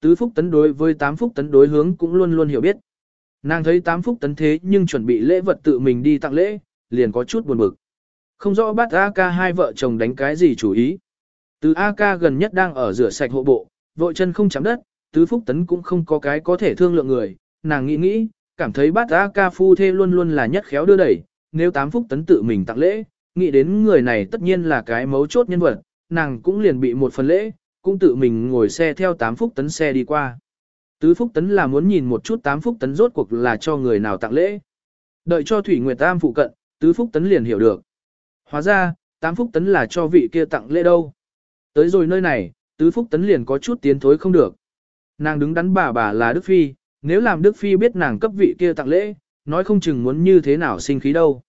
Tứ phúc tấn đối với tám phúc tấn đối hướng cũng luôn luôn hiểu biết. Nàng thấy tám phúc tấn thế nhưng chuẩn bị lễ vật tự mình đi tặng lễ, liền có chút buồn bực. Không rõ Bát A ca hai vợ chồng đánh cái gì chủ ý. Từ A ca gần nhất đang ở rửa sạch hộ bộ, vội chân không chạm đất, tứ phúc tấn cũng không có cái có thể thương lượng người, nàng nghĩ nghĩ, cảm thấy bát A ca phu thê luôn luôn là nhất khéo đưa đẩy, nếu tám phúc tấn tự mình tặng lễ, nghĩ đến người này tất nhiên là cái mấu chốt nhân vật, nàng cũng liền bị một phần lễ, cũng tự mình ngồi xe theo tám phúc tấn xe đi qua. Tứ phúc tấn là muốn nhìn một chút tám phúc tấn rốt cuộc là cho người nào tặng lễ. Đợi cho Thủy Nguyệt Tam phụ cận, tứ phúc tấn liền hiểu được. Hóa ra, tám phúc tấn là cho vị kia tặng lễ đâu. Tới rồi nơi này, tứ phúc tấn liền có chút tiến thối không được. Nàng đứng đắn bà bà là Đức Phi, nếu làm Đức Phi biết nàng cấp vị kia tặng lễ, nói không chừng muốn như thế nào sinh khí đâu.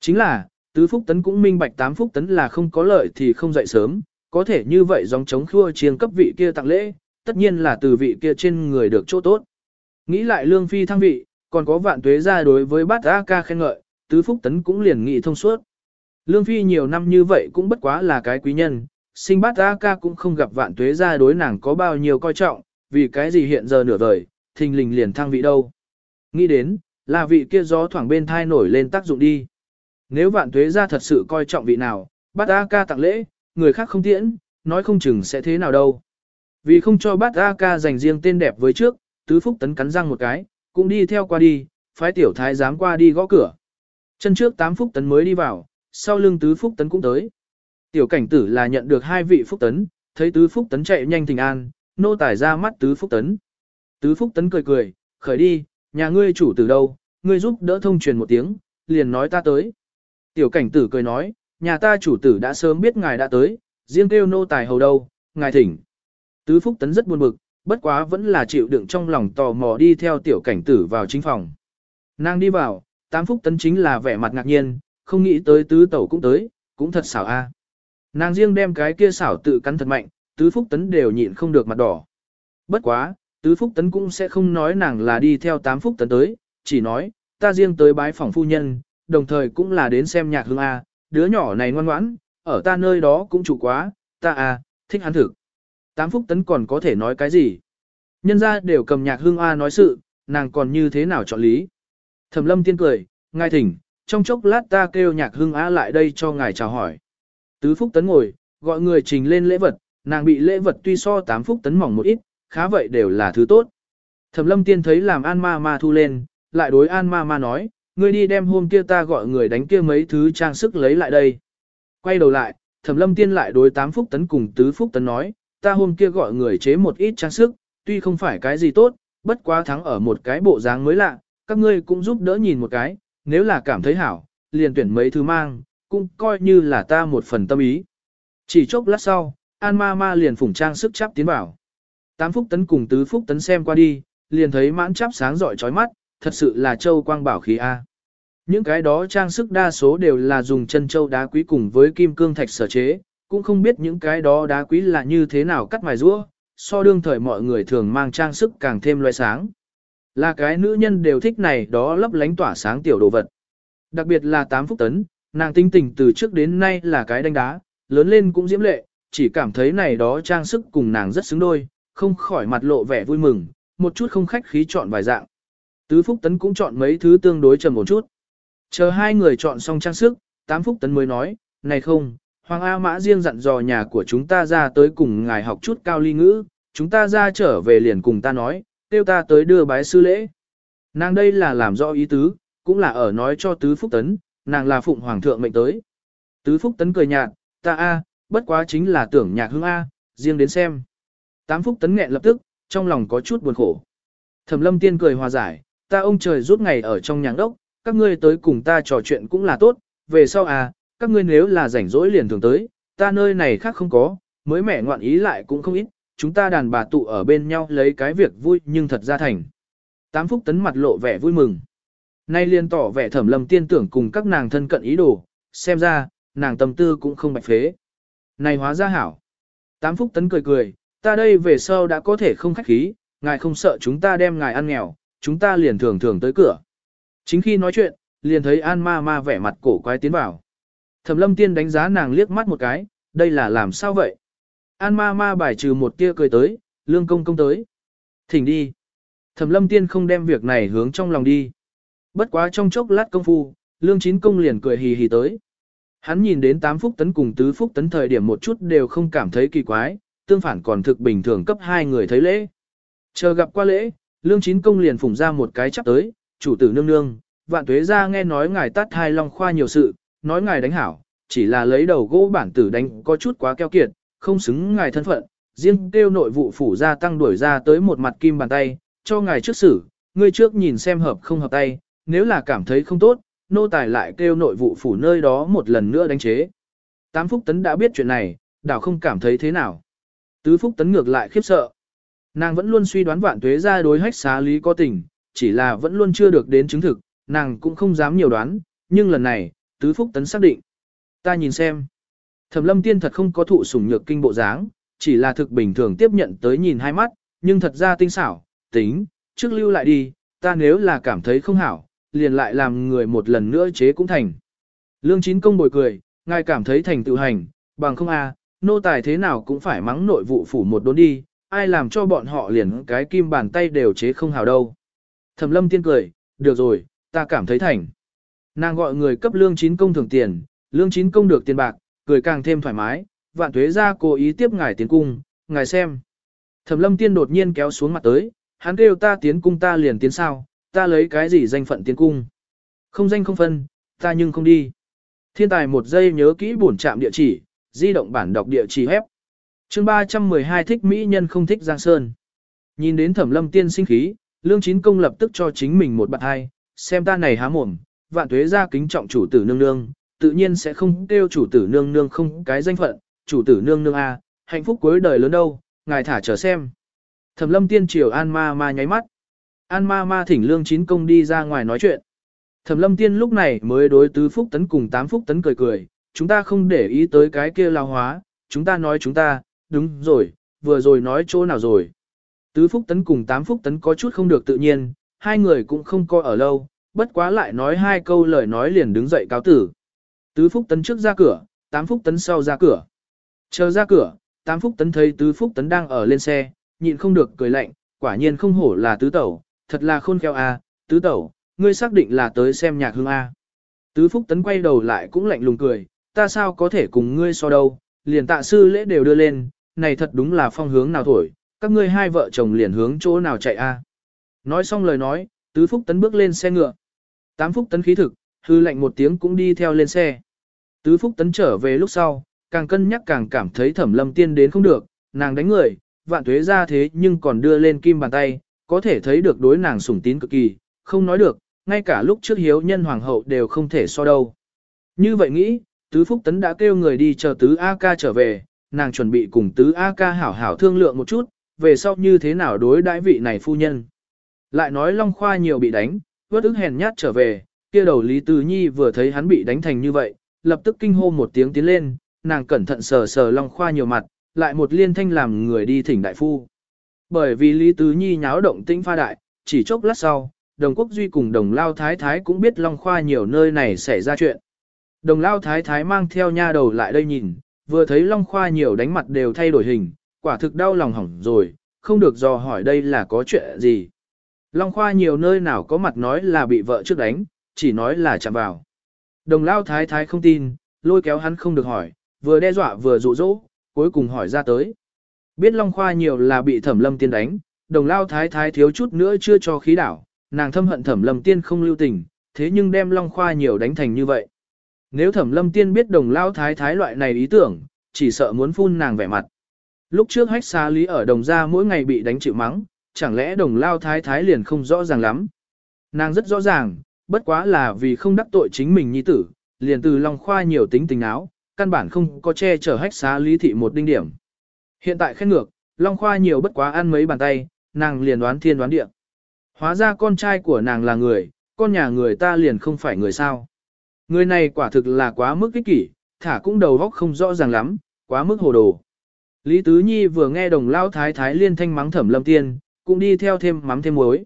Chính là, tứ phúc tấn cũng minh bạch tám phúc tấn là không có lợi thì không dậy sớm, có thể như vậy dòng chống khua chiêng cấp vị kia tặng lễ, tất nhiên là từ vị kia trên người được chỗ tốt. Nghĩ lại lương phi thăng vị, còn có vạn tuế ra đối với bát A ca khen ngợi, tứ phúc tấn cũng liền nghị thông suốt. Lương phi nhiều năm như vậy cũng bất quá là cái quý nhân, sinh bát A ca cũng không gặp vạn tuế ra đối nàng có bao nhiêu coi trọng, vì cái gì hiện giờ nửa vời, thình lình liền thăng vị đâu. Nghĩ đến, là vị kia gió thoảng bên thai nổi lên tác dụng đi. Nếu vạn tuế ra thật sự coi trọng vị nào, bát A ca tặng lễ, người khác không tiễn, nói không chừng sẽ thế nào đâu. Vì không cho bát A ca dành riêng tên đẹp với trước, tứ phúc tấn cắn răng một cái, cũng đi theo qua đi, phái tiểu thái dám qua đi gõ cửa. Chân trước tám phúc tấn mới đi vào, sau lưng tứ phúc tấn cũng tới. Tiểu cảnh tử là nhận được hai vị phúc tấn, thấy tứ phúc tấn chạy nhanh thình an, nô tải ra mắt tứ phúc tấn. Tứ phúc tấn cười cười, khởi đi, nhà ngươi chủ từ đâu, ngươi giúp đỡ thông truyền một tiếng, liền nói ta tới. Tiểu cảnh tử cười nói, nhà ta chủ tử đã sớm biết ngài đã tới, riêng kêu nô tài hầu đâu, ngài thỉnh. Tứ phúc tấn rất buồn bực, bất quá vẫn là chịu đựng trong lòng tò mò đi theo tiểu cảnh tử vào chính phòng. Nàng đi vào, tám phúc tấn chính là vẻ mặt ngạc nhiên, không nghĩ tới tứ tẩu cũng tới, cũng thật xảo a. À. Nàng riêng đem cái kia xảo tự cắn thật mạnh, tứ phúc tấn đều nhịn không được mặt đỏ. Bất quá, tứ phúc tấn cũng sẽ không nói nàng là đi theo tám phúc tấn tới, chỉ nói, ta riêng tới bái phòng phu nhân, đồng thời cũng là đến xem nhạc hương A, đứa nhỏ này ngoan ngoãn, ở ta nơi đó cũng chủ quá, ta à, thích hắn thực. Tám phúc tấn còn có thể nói cái gì? Nhân ra đều cầm nhạc hương A nói sự, nàng còn như thế nào chọn lý? Thẩm lâm tiên cười, ngài thỉnh, trong chốc lát ta kêu nhạc hương A lại đây cho ngài chào hỏi. Tứ phúc tấn ngồi, gọi người trình lên lễ vật, nàng bị lễ vật tuy so tám phúc tấn mỏng một ít, khá vậy đều là thứ tốt. Thẩm lâm tiên thấy làm an ma ma thu lên, lại đối an ma ma nói, ngươi đi đem hôm kia ta gọi người đánh kia mấy thứ trang sức lấy lại đây. Quay đầu lại, thẩm lâm tiên lại đối tám phúc tấn cùng tứ phúc tấn nói, ta hôm kia gọi người chế một ít trang sức, tuy không phải cái gì tốt, bất quá thắng ở một cái bộ dáng mới lạ, các ngươi cũng giúp đỡ nhìn một cái, nếu là cảm thấy hảo, liền tuyển mấy thứ mang, cũng coi như là ta một phần tâm ý. Chỉ chốc lát sau, An ma ma liền phủng trang sức chắp tiến vào. Tám phúc tấn cùng tứ phúc tấn xem qua đi, liền thấy mãn chắp sáng rọi chói mắt, thật sự là châu quang bảo khí A. Những cái đó trang sức đa số đều là dùng chân châu đá quý cùng với kim cương thạch sở chế, cũng không biết những cái đó đá quý là như thế nào cắt mài rũa, so đương thời mọi người thường mang trang sức càng thêm loại sáng. Là cái nữ nhân đều thích này đó lấp lánh tỏa sáng tiểu đồ vật. Đặc biệt là tám phúc tấn, nàng tinh tình từ trước đến nay là cái đánh đá, lớn lên cũng diễm lệ, chỉ cảm thấy này đó trang sức cùng nàng rất xứng đôi, không khỏi mặt lộ vẻ vui mừng, một chút không khách khí chọn vài dạng. Tứ Phúc Tấn cũng chọn mấy thứ tương đối trầm một chút. Chờ hai người chọn xong trang sức, Tám Phúc Tấn mới nói, này không, Hoàng A Mã riêng dặn dò nhà của chúng ta ra tới cùng ngài học chút cao ly ngữ, chúng ta ra trở về liền cùng ta nói, tiêu ta tới đưa bái sư lễ. Nàng đây là làm rõ ý tứ, cũng là ở nói cho Tứ Phúc Tấn, nàng là phụng hoàng thượng mệnh tới. Tứ Phúc Tấn cười nhạt, ta a, bất quá chính là tưởng nhạc hương a, riêng đến xem. Tám Phúc Tấn nghẹn lập tức, trong lòng có chút buồn khổ. Thẩm Lâm Tiên cười hòa giải, ta ông trời rút ngày ở trong nhà đốc, các ngươi tới cùng ta trò chuyện cũng là tốt, về sau à, các ngươi nếu là rảnh rỗi liền thường tới, ta nơi này khác không có, mới mẻ ngoạn ý lại cũng không ít, chúng ta đàn bà tụ ở bên nhau lấy cái việc vui nhưng thật ra thành. Tám Phúc Tấn mặt lộ vẻ vui mừng. Nay liền tỏ vẻ thẩm lâm tiên tưởng cùng các nàng thân cận ý đồ, xem ra, nàng tâm tư cũng không bạch phế. Này hóa ra hảo. Tám phúc tấn cười cười, ta đây về sau đã có thể không khách khí, ngài không sợ chúng ta đem ngài ăn nghèo, chúng ta liền thường thường tới cửa. Chính khi nói chuyện, liền thấy An ma ma vẻ mặt cổ quái tiến vào. Thẩm lâm tiên đánh giá nàng liếc mắt một cái, đây là làm sao vậy? An ma ma bài trừ một tia cười tới, lương công công tới. Thỉnh đi. Thẩm lâm tiên không đem việc này hướng trong lòng đi. Bất quá trong chốc lát công phu, lương chín công liền cười hì hì tới. Hắn nhìn đến 8 phúc tấn cùng tứ phúc tấn thời điểm một chút đều không cảm thấy kỳ quái, tương phản còn thực bình thường cấp hai người thấy lễ. Chờ gặp qua lễ, lương chín công liền phủng ra một cái chắp tới, chủ tử nương nương, vạn tuế ra nghe nói ngài tát hai long khoa nhiều sự, nói ngài đánh hảo, chỉ là lấy đầu gỗ bản tử đánh có chút quá keo kiệt, không xứng ngài thân phận, riêng kêu nội vụ phủ ra tăng đuổi ra tới một mặt kim bàn tay, cho ngài trước xử, ngươi trước nhìn xem hợp không hợp tay, nếu là cảm thấy không tốt, nô tài lại kêu nội vụ phủ nơi đó một lần nữa đánh chế. Tám Phúc Tấn đã biết chuyện này, đảo không cảm thấy thế nào. Tứ Phúc Tấn ngược lại khiếp sợ. Nàng vẫn luôn suy đoán vạn tuế ra đối hách xá lý có tình, chỉ là vẫn luôn chưa được đến chứng thực, nàng cũng không dám nhiều đoán, nhưng lần này, Tứ Phúc Tấn xác định. Ta nhìn xem. Thẩm lâm tiên thật không có thụ sủng nhược kinh bộ dáng, chỉ là thực bình thường tiếp nhận tới nhìn hai mắt, nhưng thật ra tinh xảo, tính, trước lưu lại đi, ta nếu là cảm thấy không hảo, liền lại làm người một lần nữa chế cũng thành. Lương chín công bồi cười, ngài cảm thấy thành tự hành, bằng không a, à, nô tài thế nào cũng phải mắng nội vụ phủ một đốn đi, ai làm cho bọn họ liền cái kim bàn tay đều chế không hảo đâu. Thẩm lâm tiên cười, được rồi, ta cảm thấy thành. Nàng gọi người cấp lương chín công thưởng tiền, lương chín công được tiền bạc, cười càng thêm thoải mái, vạn tuế ra cố ý tiếp ngài tiến cung, ngài xem. Thẩm lâm tiên đột nhiên kéo xuống mặt tới, hắn kêu ta tiến cung ta liền tiến sao, ta lấy cái gì danh phận tiến cung. Không danh không phân, ta nhưng không đi. Thiên tài một giây nhớ kỹ bổn trạm địa chỉ, di động bản đọc địa chỉ hép chương 312 thích Mỹ nhân không thích Giang Sơn. Nhìn đến thẩm lâm tiên sinh khí, lương chín công lập tức cho chính mình một bạn hai, xem ta này há mồm, vạn tuế ra kính trọng chủ tử nương nương, tự nhiên sẽ không kêu chủ tử nương nương không cái danh phận, chủ tử nương nương a, hạnh phúc cuối đời lớn đâu, ngài thả chờ xem. Thẩm lâm tiên triều an ma ma nháy mắt. An ma ma thỉnh lương chín công đi ra ngoài nói chuyện. Thẩm lâm tiên lúc này mới đối tứ phúc tấn cùng tám phúc tấn cười cười, chúng ta không để ý tới cái kia lao hóa, chúng ta nói chúng ta, đúng rồi, vừa rồi nói chỗ nào rồi. Tứ phúc tấn cùng tám phúc tấn có chút không được tự nhiên, hai người cũng không coi ở lâu, bất quá lại nói hai câu lời nói liền đứng dậy cáo tử. Tứ phúc tấn trước ra cửa, tám phúc tấn sau ra cửa. Chờ ra cửa, tám phúc tấn thấy tứ phúc tấn đang ở lên xe, nhịn không được cười lạnh, quả nhiên không hổ là tứ tẩu, thật là khôn khéo a, tứ tẩu, ngươi xác định là tới xem nhạc hương a. Tứ phúc tấn quay đầu lại cũng lạnh lùng cười, ta sao có thể cùng ngươi so đâu, liền tạ sư lễ đều đưa lên, này thật đúng là phong hướng nào thổi, các ngươi hai vợ chồng liền hướng chỗ nào chạy a. Nói xong lời nói, tứ phúc tấn bước lên xe ngựa. Tám phúc tấn khí thực, hư lạnh một tiếng cũng đi theo lên xe. Tứ phúc tấn trở về lúc sau, càng cân nhắc càng cảm thấy thẩm lâm tiên đến không được, nàng đánh người, vạn tuế ra thế nhưng còn đưa lên kim bàn tay, có thể thấy được đối nàng sủng tín cực kỳ, không nói được, ngay cả lúc trước hiếu nhân hoàng hậu đều không thể so đâu. Như vậy nghĩ, tứ phúc tấn đã kêu người đi chờ tứ A ca trở về, nàng chuẩn bị cùng tứ A ca hảo hảo thương lượng một chút, về sau như thế nào đối đãi vị này phu nhân. Lại nói Long Khoa nhiều bị đánh, vớt ức hèn nhát trở về, kia đầu Lý Từ Nhi vừa thấy hắn bị đánh thành như vậy, lập tức kinh hô một tiếng tiến lên, nàng cẩn thận sờ sờ Long Khoa nhiều mặt, lại một liên thanh làm người đi thỉnh đại phu. Bởi vì Lý Tứ Nhi nháo động tĩnh pha đại, chỉ chốc lát sau, đồng quốc duy cùng đồng lao thái thái cũng biết Long Khoa nhiều nơi này xảy ra chuyện. Đồng lao thái thái mang theo nha đầu lại đây nhìn, vừa thấy Long Khoa nhiều đánh mặt đều thay đổi hình, quả thực đau lòng hỏng rồi, không được dò hỏi đây là có chuyện gì. Long Khoa nhiều nơi nào có mặt nói là bị vợ trước đánh, chỉ nói là chạm vào. Đồng lao thái thái không tin, lôi kéo hắn không được hỏi, vừa đe dọa vừa dụ dỗ, cuối cùng hỏi ra tới. Biết Long Khoa nhiều là bị thẩm lâm tiên đánh, đồng lao thái thái thiếu chút nữa chưa cho khí đảo, nàng thâm hận thẩm lâm tiên không lưu tình, thế nhưng đem Long Khoa nhiều đánh thành như vậy. Nếu thẩm lâm tiên biết đồng lao thái thái loại này ý tưởng, chỉ sợ muốn phun nàng vẻ mặt. Lúc trước hách xa lý ở đồng gia mỗi ngày bị đánh chịu mắng, chẳng lẽ đồng lao thái thái liền không rõ ràng lắm. Nàng rất rõ ràng, bất quá là vì không đắc tội chính mình nhi tử, liền từ Long Khoa nhiều tính tình áo, căn bản không có che chở hách xá lý thị một đinh điểm. Hiện tại khen ngược, Long Khoa nhiều bất quá ăn mấy bàn tay, nàng liền đoán thiên đoán địa. Hóa ra con trai của nàng là người, con nhà người ta liền không phải người sao. Người này quả thực là quá mức kích kỷ, thả cũng đầu góc không rõ ràng lắm, quá mức hồ đồ. Lý Tứ Nhi vừa nghe đồng lao thái thái liên thanh mắng thẩm lâm tiên, cũng đi theo thêm mắm thêm muối.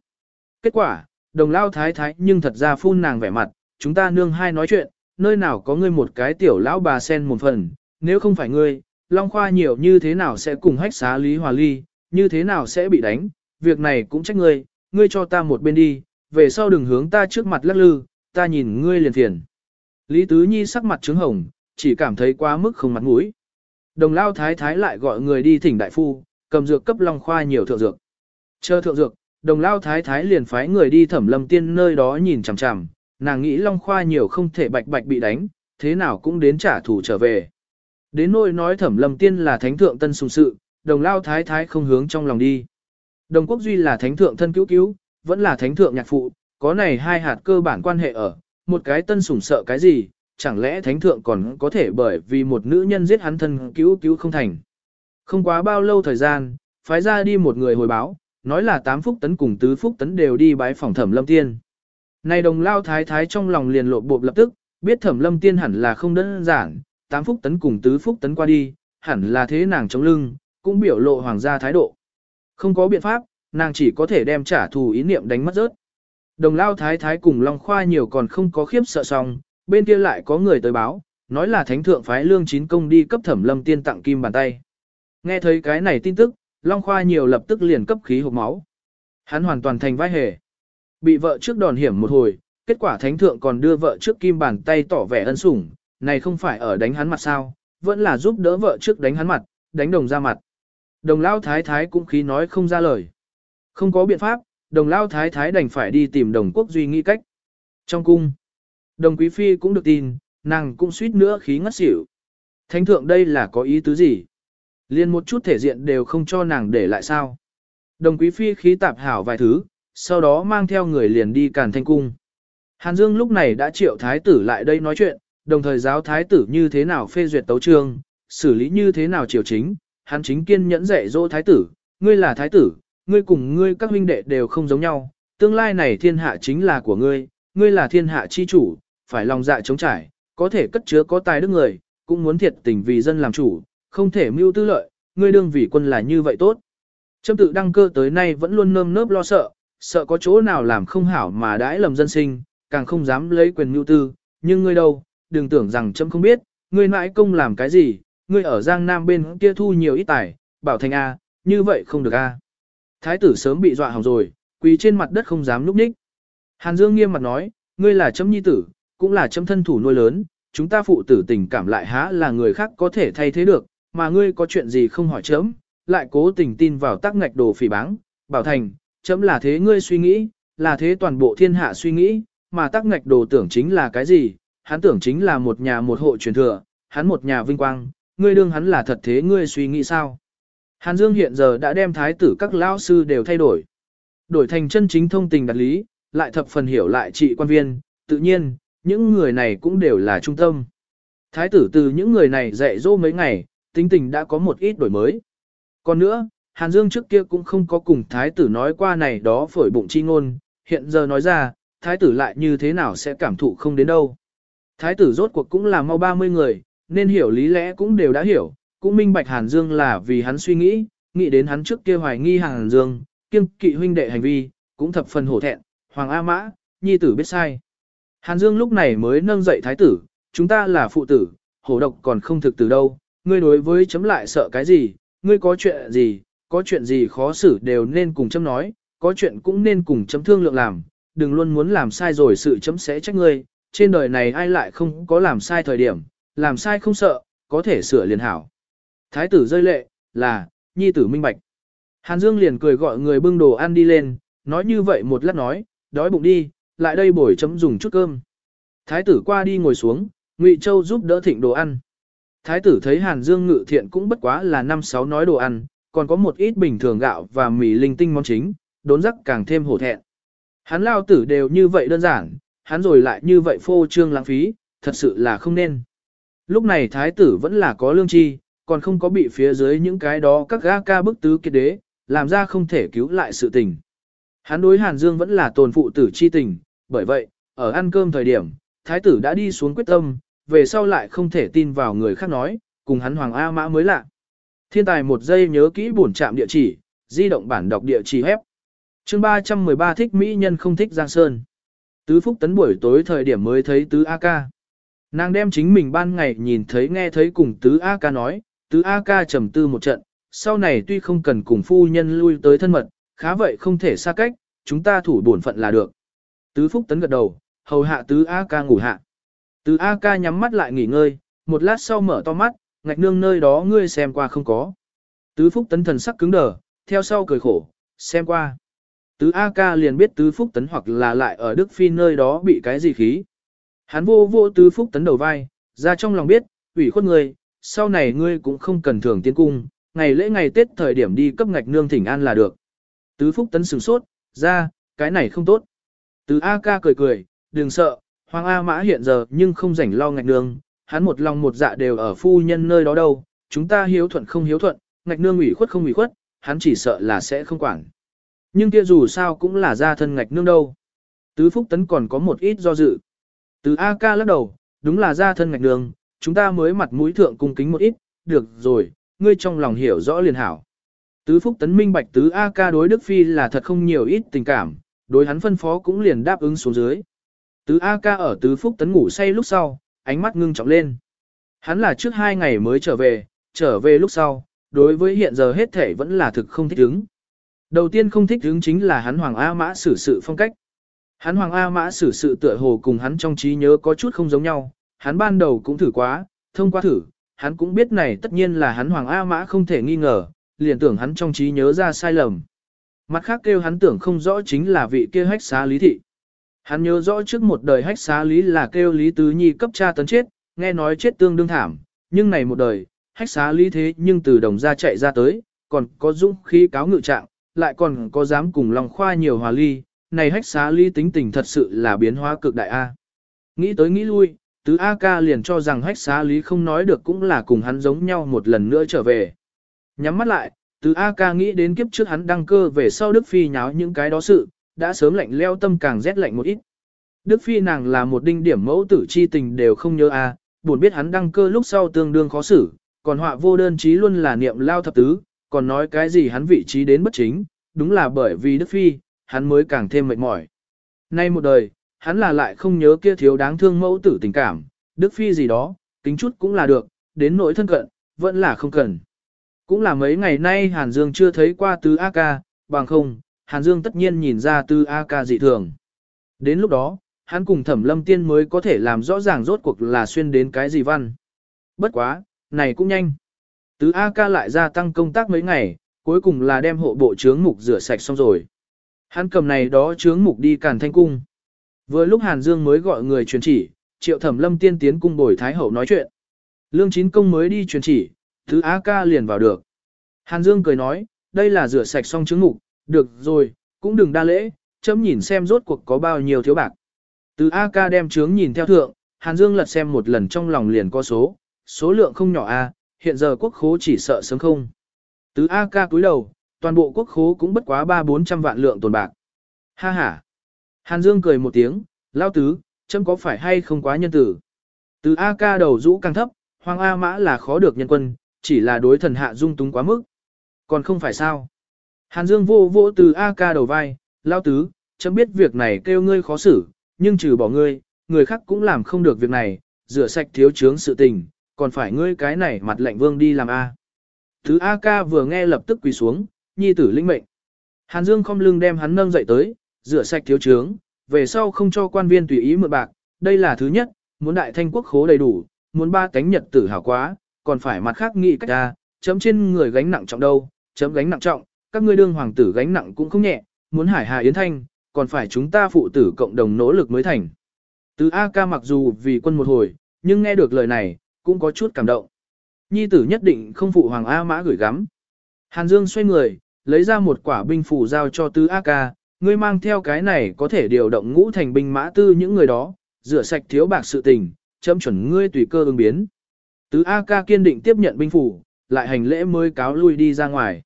Kết quả, đồng lao thái thái nhưng thật ra phun nàng vẻ mặt, chúng ta nương hai nói chuyện, nơi nào có ngươi một cái tiểu lão bà sen một phần, nếu không phải ngươi, Long Khoa nhiều như thế nào sẽ cùng hách xá Lý Hòa Ly, như thế nào sẽ bị đánh, việc này cũng trách ngươi, ngươi cho ta một bên đi, về sau đừng hướng ta trước mặt lắc lư, ta nhìn ngươi liền phiền. Lý Tứ Nhi sắc mặt trứng hồng, chỉ cảm thấy quá mức không mặt mũi. Đồng lao thái thái lại gọi người đi thỉnh đại phu, cầm dược cấp long khoa nhiều thượng dược. Chờ thượng dược, đồng lao thái thái liền phái người đi thẩm lâm tiên nơi đó nhìn chằm chằm, nàng nghĩ long khoa nhiều không thể bạch bạch bị đánh, thế nào cũng đến trả thù trở về. Đến nỗi nói thẩm lâm tiên là thánh thượng tân sùng sự, đồng lao thái thái không hướng trong lòng đi. Đồng quốc duy là thánh thượng thân cứu cứu, vẫn là thánh thượng nhạc phụ, có này hai hạt cơ bản quan hệ ở, một cái tân sủng sợ cái gì, chẳng lẽ thánh thượng còn có thể bởi vì một nữ nhân giết hắn thân cứu cứu không thành. Không quá bao lâu thời gian, phái ra đi một người hồi báo, nói là tám phúc tấn cùng tứ phúc tấn đều đi bái phòng thẩm lâm tiên. Này đồng lao thái thái trong lòng liền lộ bộp lập tức, biết thẩm lâm tiên hẳn là không đơn giản, tám phúc tấn cùng tứ phúc tấn qua đi, hẳn là thế nàng chống lưng, cũng biểu lộ hoàng gia thái độ. Không có biện pháp, nàng chỉ có thể đem trả thù ý niệm đánh mất rớt. Đồng lao thái thái cùng Long Khoa nhiều còn không có khiếp sợ xong, bên kia lại có người tới báo, nói là thánh thượng phái lương chín công đi cấp thẩm lâm tiên tặng kim bàn tay. Nghe thấy cái này tin tức, Long Khoa nhiều lập tức liền cấp khí hộp máu. Hắn hoàn toàn thành vai hề. Bị vợ trước đòn hiểm một hồi, kết quả thánh thượng còn đưa vợ trước kim bàn tay tỏ vẻ ân sủng, này không phải ở đánh hắn mặt sao, vẫn là giúp đỡ vợ trước đánh hắn mặt, đánh đồng ra mặt. Đồng lao thái thái cũng khí nói không ra lời. Không có biện pháp, đồng lao thái thái đành phải đi tìm đồng quốc duy nghĩ cách. Trong cung, đồng quý phi cũng được tin, nàng cũng suýt nữa khí ngất xỉu. Thánh thượng đây là có ý tứ gì? Liên một chút thể diện đều không cho nàng để lại sao? Đồng quý phi khí tạp hảo vài thứ, sau đó mang theo người liền đi càn thanh cung. Hàn Dương lúc này đã triệu thái tử lại đây nói chuyện, đồng thời giáo thái tử như thế nào phê duyệt tấu trương, xử lý như thế nào triều chính, hắn chính kiên nhẫn dạy dỗ thái tử, ngươi là thái tử, ngươi cùng ngươi các huynh đệ đều không giống nhau, tương lai này thiên hạ chính là của ngươi, ngươi là thiên hạ chi chủ, phải lòng dạ chống trải, có thể cất chứa có tài đức người, cũng muốn thiệt tình vì dân làm chủ, không thể mưu tư lợi, ngươi đương vì quân là như vậy tốt. Trâm tự đăng cơ tới nay vẫn luôn nơm nớp lo sợ, sợ có chỗ nào làm không hảo mà đãi lầm dân sinh, càng không dám lấy quyền mưu tư, nhưng ngươi đâu, đừng tưởng rằng Trâm không biết, ngươi mãi công làm cái gì, ngươi ở Giang Nam bên kia thu nhiều ít tài, bảo thành A, như vậy không được A. Thái tử sớm bị dọa hỏng rồi, quỳ trên mặt đất không dám núp ních. Hàn Dương nghiêm mặt nói, ngươi là chấm nhi tử, cũng là chấm thân thủ nuôi lớn, chúng ta phụ tử tình cảm lại há là người khác có thể thay thế được, mà ngươi có chuyện gì không hỏi chấm, lại cố tình tin vào tác ngạch đồ phỉ báng, bảo thành, chấm là thế ngươi suy nghĩ, là thế toàn bộ thiên hạ suy nghĩ, mà tác ngạch đồ tưởng chính là cái gì, hắn tưởng chính là một nhà một hộ truyền thừa, hắn một nhà vinh quang, ngươi đương hắn là thật thế ngươi suy nghĩ sao. Hàn Dương hiện giờ đã đem thái tử các lão sư đều thay đổi. Đổi thành chân chính thông tình đặt lý, lại thập phần hiểu lại trị quan viên, tự nhiên, những người này cũng đều là trung tâm. Thái tử từ những người này dạy dỗ mấy ngày, tính tình đã có một ít đổi mới. Còn nữa, Hàn Dương trước kia cũng không có cùng thái tử nói qua này đó phổi bụng chi ngôn, hiện giờ nói ra, thái tử lại như thế nào sẽ cảm thụ không đến đâu. Thái tử rốt cuộc cũng là mau 30 người, nên hiểu lý lẽ cũng đều đã hiểu, cũng minh bạch Hàn Dương là vì hắn suy nghĩ, nghĩ đến hắn trước kia hoài nghi Hàn Dương, kiêng kỵ huynh đệ hành vi, cũng thập phần hổ thẹn, Hoàng A Mã, nhi tử biết sai. Hàn Dương lúc này mới nâng dậy thái tử, chúng ta là phụ tử, hổ độc còn không thực từ đâu, ngươi đối với chấm lại sợ cái gì, ngươi có chuyện gì, có chuyện gì khó xử đều nên cùng chấm nói, có chuyện cũng nên cùng chấm thương lượng làm, đừng luôn muốn làm sai rồi sự chấm sẽ trách ngươi, trên đời này ai lại không có làm sai thời điểm, làm sai không sợ, có thể sửa liền hảo. Thái tử rơi lệ, là, nhi tử minh bạch. Hàn Dương liền cười gọi người bưng đồ ăn đi lên, nói như vậy một lát nói, đói bụng đi, lại đây bổi chấm dùng chút cơm. Thái tử qua đi ngồi xuống, Ngụy Châu giúp đỡ thịnh đồ ăn. Thái tử thấy Hàn Dương ngự thiện cũng bất quá là năm sáu nói đồ ăn, còn có một ít bình thường gạo và mì linh tinh món chính, đốn rắc càng thêm hổ thẹn. Hắn lao tử đều như vậy đơn giản, hắn rồi lại như vậy phô trương lãng phí, thật sự là không nên. Lúc này thái tử vẫn là có lương tri, còn không có bị phía dưới những cái đó các gã ca bức tứ kiệt đế, làm ra không thể cứu lại sự tình. Hắn đối Hàn Dương vẫn là tồn phụ tử chi tình, bởi vậy, ở ăn cơm thời điểm, thái tử đã đi xuống quyết tâm, về sau lại không thể tin vào người khác nói, cùng hắn Hoàng A Mã mới lạ. Thiên tài một giây nhớ kỹ bổn trạm địa chỉ, di động bản đọc địa chỉ hép. chương 313 thích Mỹ nhân không thích Giang Sơn. Tứ Phúc Tấn buổi tối thời điểm mới thấy Tứ A Ca. Nàng đem chính mình ban ngày nhìn thấy nghe thấy cùng Tứ A Ca nói, Tứ A Ca trầm tư một trận, sau này tuy không cần cùng phu nhân lui tới thân mật, khá vậy không thể xa cách, chúng ta thủ bổn phận là được. Tứ Phúc Tấn gật đầu, hầu hạ Tứ A ca ngủ hạ. Tứ A ca nhắm mắt lại nghỉ ngơi, một lát sau mở to mắt, ngạch nương nơi đó ngươi xem qua không có. Tứ Phúc Tấn thần sắc cứng đờ, theo sau cười khổ, xem qua. Tứ A ca liền biết Tứ Phúc Tấn hoặc là lại ở Đức Phi nơi đó bị cái gì khí. Hắn vô vô Tứ Phúc Tấn đầu vai, ra trong lòng biết, ủy khuất người sau này ngươi cũng không cần thường tiến cung, ngày lễ ngày Tết thời điểm đi cấp ngạch nương thỉnh an là được. Tứ Phúc Tấn sửng sốt, ra, cái này không tốt. Tứ A ca cười cười, đừng sợ, Hoàng A Mã hiện giờ nhưng không rảnh lo ngạch nương, hắn một lòng một dạ đều ở phu nhân nơi đó đâu, chúng ta hiếu thuận không hiếu thuận, ngạch nương ủy khuất không ủy khuất, hắn chỉ sợ là sẽ không quản. Nhưng kia dù sao cũng là gia thân ngạch nương đâu. Tứ Phúc Tấn còn có một ít do dự. Từ A ca lắc đầu, đúng là gia thân ngạch nương, chúng ta mới mặt mũi thượng cung kính một ít, được rồi, ngươi trong lòng hiểu rõ liền hảo. Tứ Phúc Tấn minh bạch tứ A ca đối Đức Phi là thật không nhiều ít tình cảm, đối hắn phân phó cũng liền đáp ứng xuống dưới. Tứ A ca ở Tứ Phúc Tấn ngủ say lúc sau, ánh mắt ngưng trọng lên. Hắn là trước hai ngày mới trở về, trở về lúc sau, đối với hiện giờ hết thể vẫn là thực không thích ứng. Đầu tiên không thích ứng chính là hắn Hoàng A Mã xử sự phong cách. Hắn Hoàng A Mã xử sự tựa hồ cùng hắn trong trí nhớ có chút không giống nhau, hắn ban đầu cũng thử quá, thông qua thử, hắn cũng biết này tất nhiên là hắn Hoàng A Mã không thể nghi ngờ, liền tưởng hắn trong trí nhớ ra sai lầm. Mặt khác kêu hắn tưởng không rõ chính là vị kia hách xá lý thị. Hắn nhớ rõ trước một đời hách xá lý là kêu lý tứ nhi cấp cha tấn chết, nghe nói chết tương đương thảm, nhưng này một đời, hách xá lý thế nhưng từ đồng ra chạy ra tới, còn có dũng khí cáo ngự trạng, lại còn có dám cùng lòng khoa nhiều hòa ly, này hách xá lý tính tình thật sự là biến hóa cực đại A. Nghĩ tới nghĩ lui, tứ A ca liền cho rằng hách xá lý không nói được cũng là cùng hắn giống nhau một lần nữa trở về. Nhắm mắt lại, tứ A ca nghĩ đến kiếp trước hắn đăng cơ về sau Đức Phi nháo những cái đó sự, đã sớm lạnh leo tâm càng rét lạnh một ít. Đức Phi nàng là một đinh điểm mẫu tử chi tình đều không nhớ a, buồn biết hắn đăng cơ lúc sau tương đương khó xử, còn họa vô đơn chí luôn là niệm lao thập tứ, còn nói cái gì hắn vị trí đến bất chính, đúng là bởi vì Đức Phi, hắn mới càng thêm mệt mỏi. Nay một đời, hắn là lại không nhớ kia thiếu đáng thương mẫu tử tình cảm, Đức Phi gì đó, tính chút cũng là được, đến nỗi thân cận, vẫn là không cần. Cũng là mấy ngày nay Hàn Dương chưa thấy qua tứ A ca, bằng không, Hàn Dương tất nhiên nhìn ra tứ A ca dị thường. Đến lúc đó, hắn cùng thẩm lâm tiên mới có thể làm rõ ràng rốt cuộc là xuyên đến cái gì văn. Bất quá, này cũng nhanh. Tứ A ca lại gia tăng công tác mấy ngày, cuối cùng là đem hộ bộ trướng mục rửa sạch xong rồi. Hắn cầm này đó trướng mục đi càn thanh cung. Vừa lúc Hàn Dương mới gọi người truyền chỉ, triệu thẩm lâm tiên tiến cung bồi thái hậu nói chuyện. Lương chín công mới đi truyền chỉ, thứ A ca liền vào được. Hàn Dương cười nói, đây là rửa sạch xong trứng ngục, được rồi, cũng đừng đa lễ, chấm nhìn xem rốt cuộc có bao nhiêu thiếu bạc. Từ A ca đem trướng nhìn theo thượng, Hàn Dương lật xem một lần trong lòng liền có số, số lượng không nhỏ A, hiện giờ quốc khố chỉ sợ sớm không. Từ A ca cúi đầu, toàn bộ quốc khố cũng bất quá 3-400 vạn lượng tồn bạc. Ha ha. Hàn Dương cười một tiếng, lao tứ, chấm có phải hay không quá nhân tử. Từ A ca đầu rũ càng thấp, Hoàng A mã là khó được nhân quân, chỉ là đối thần hạ dung túng quá mức. Còn không phải sao. Hàn Dương vô vô từ A ca đầu vai, lao tứ, chấm biết việc này kêu ngươi khó xử, nhưng trừ bỏ ngươi, người khác cũng làm không được việc này, rửa sạch thiếu chướng sự tình, còn phải ngươi cái này mặt lệnh vương đi làm A. Thứ A ca vừa nghe lập tức quỳ xuống, nhi tử linh mệnh. Hàn Dương không lưng đem hắn nâng dậy tới, rửa sạch thiếu trướng, về sau không cho quan viên tùy ý mượn bạc, đây là thứ nhất, muốn đại thanh quốc khố đầy đủ, muốn ba cánh nhật tử hảo quá, còn phải mặt khác nghĩ cách ra, chấm trên người gánh nặng trọng đâu, chấm gánh nặng trọng, các ngươi đương hoàng tử gánh nặng cũng không nhẹ, muốn hải hà yến thanh, còn phải chúng ta phụ tử cộng đồng nỗ lực mới thành. Từ A ca mặc dù vì quân một hồi, nhưng nghe được lời này, cũng có chút cảm động. Nhi tử nhất định không phụ hoàng A mã gửi gắm. Hàn Dương xoay người, lấy ra một quả binh phủ giao cho Tứ A ca, ngươi mang theo cái này có thể điều động ngũ thành binh mã tư những người đó, rửa sạch thiếu bạc sự tình, chấm chuẩn ngươi tùy cơ ứng biến. Tứ A ca kiên định tiếp nhận binh phủ, lại hành lễ mới cáo lui đi ra ngoài.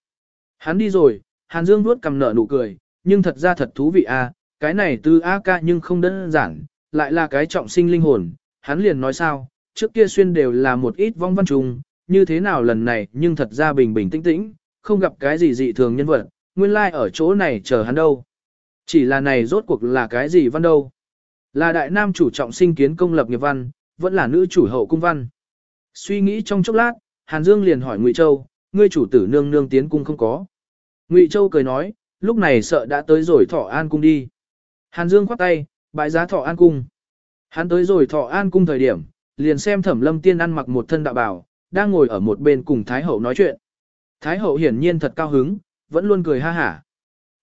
Hắn đi rồi, Hàn Dương vuốt cầm nở nụ cười, nhưng thật ra thật thú vị a, cái này Tứ A ca nhưng không đơn giản, lại là cái trọng sinh linh hồn. Hắn liền nói sao, trước kia xuyên đều là một ít vong văn trùng, như thế nào lần này nhưng thật ra bình bình tĩnh tĩnh, không gặp cái gì dị thường nhân vật, nguyên lai like ở chỗ này chờ hắn đâu. Chỉ là này rốt cuộc là cái gì văn đâu. Là đại nam chủ trọng sinh kiến công lập nghiệp văn, vẫn là nữ chủ hậu cung văn. Suy nghĩ trong chốc lát, Hàn Dương liền hỏi Ngụy Châu, ngươi chủ tử nương nương tiến cung không có. Ngụy Châu cười nói, lúc này sợ đã tới rồi thọ an cung đi. Hàn Dương khoát tay, bãi giá thọ an cung. Hắn tới rồi thọ an cung thời điểm, liền xem thẩm lâm tiên ăn mặc một thân đạo bào, đang ngồi ở một bên cùng Thái Hậu nói chuyện. Thái Hậu hiển nhiên thật cao hứng, vẫn luôn cười ha hả.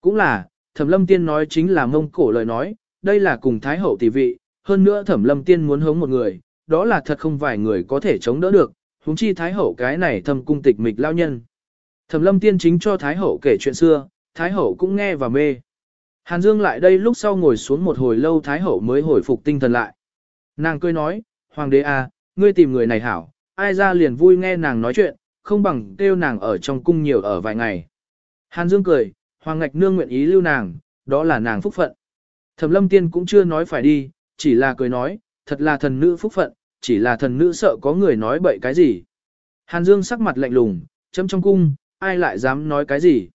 Cũng là, thẩm lâm tiên nói chính là mông cổ lời nói, đây là cùng Thái Hậu tỷ vị, hơn nữa thẩm lâm tiên muốn hống một người, đó là thật không vài người có thể chống đỡ được, huống chi Thái Hậu cái này thâm cung tịch mịch lao nhân. Thẩm lâm tiên chính cho Thái Hậu kể chuyện xưa, Thái Hậu cũng nghe và mê. Hàn Dương lại đây lúc sau ngồi xuống một hồi lâu Thái Hậu mới hồi phục tinh thần lại. Nàng cười nói, Hoàng đế à, ngươi tìm người này hảo, ai ra liền vui nghe nàng nói chuyện, không bằng kêu nàng ở trong cung nhiều ở vài ngày. Hàn Dương cười, Hoàng Ngạch Nương nguyện ý lưu nàng, đó là nàng phúc phận. Thẩm lâm tiên cũng chưa nói phải đi, chỉ là cười nói, thật là thần nữ phúc phận, chỉ là thần nữ sợ có người nói bậy cái gì. Hàn Dương sắc mặt lạnh lùng, chấm trong cung, ai lại dám nói cái gì.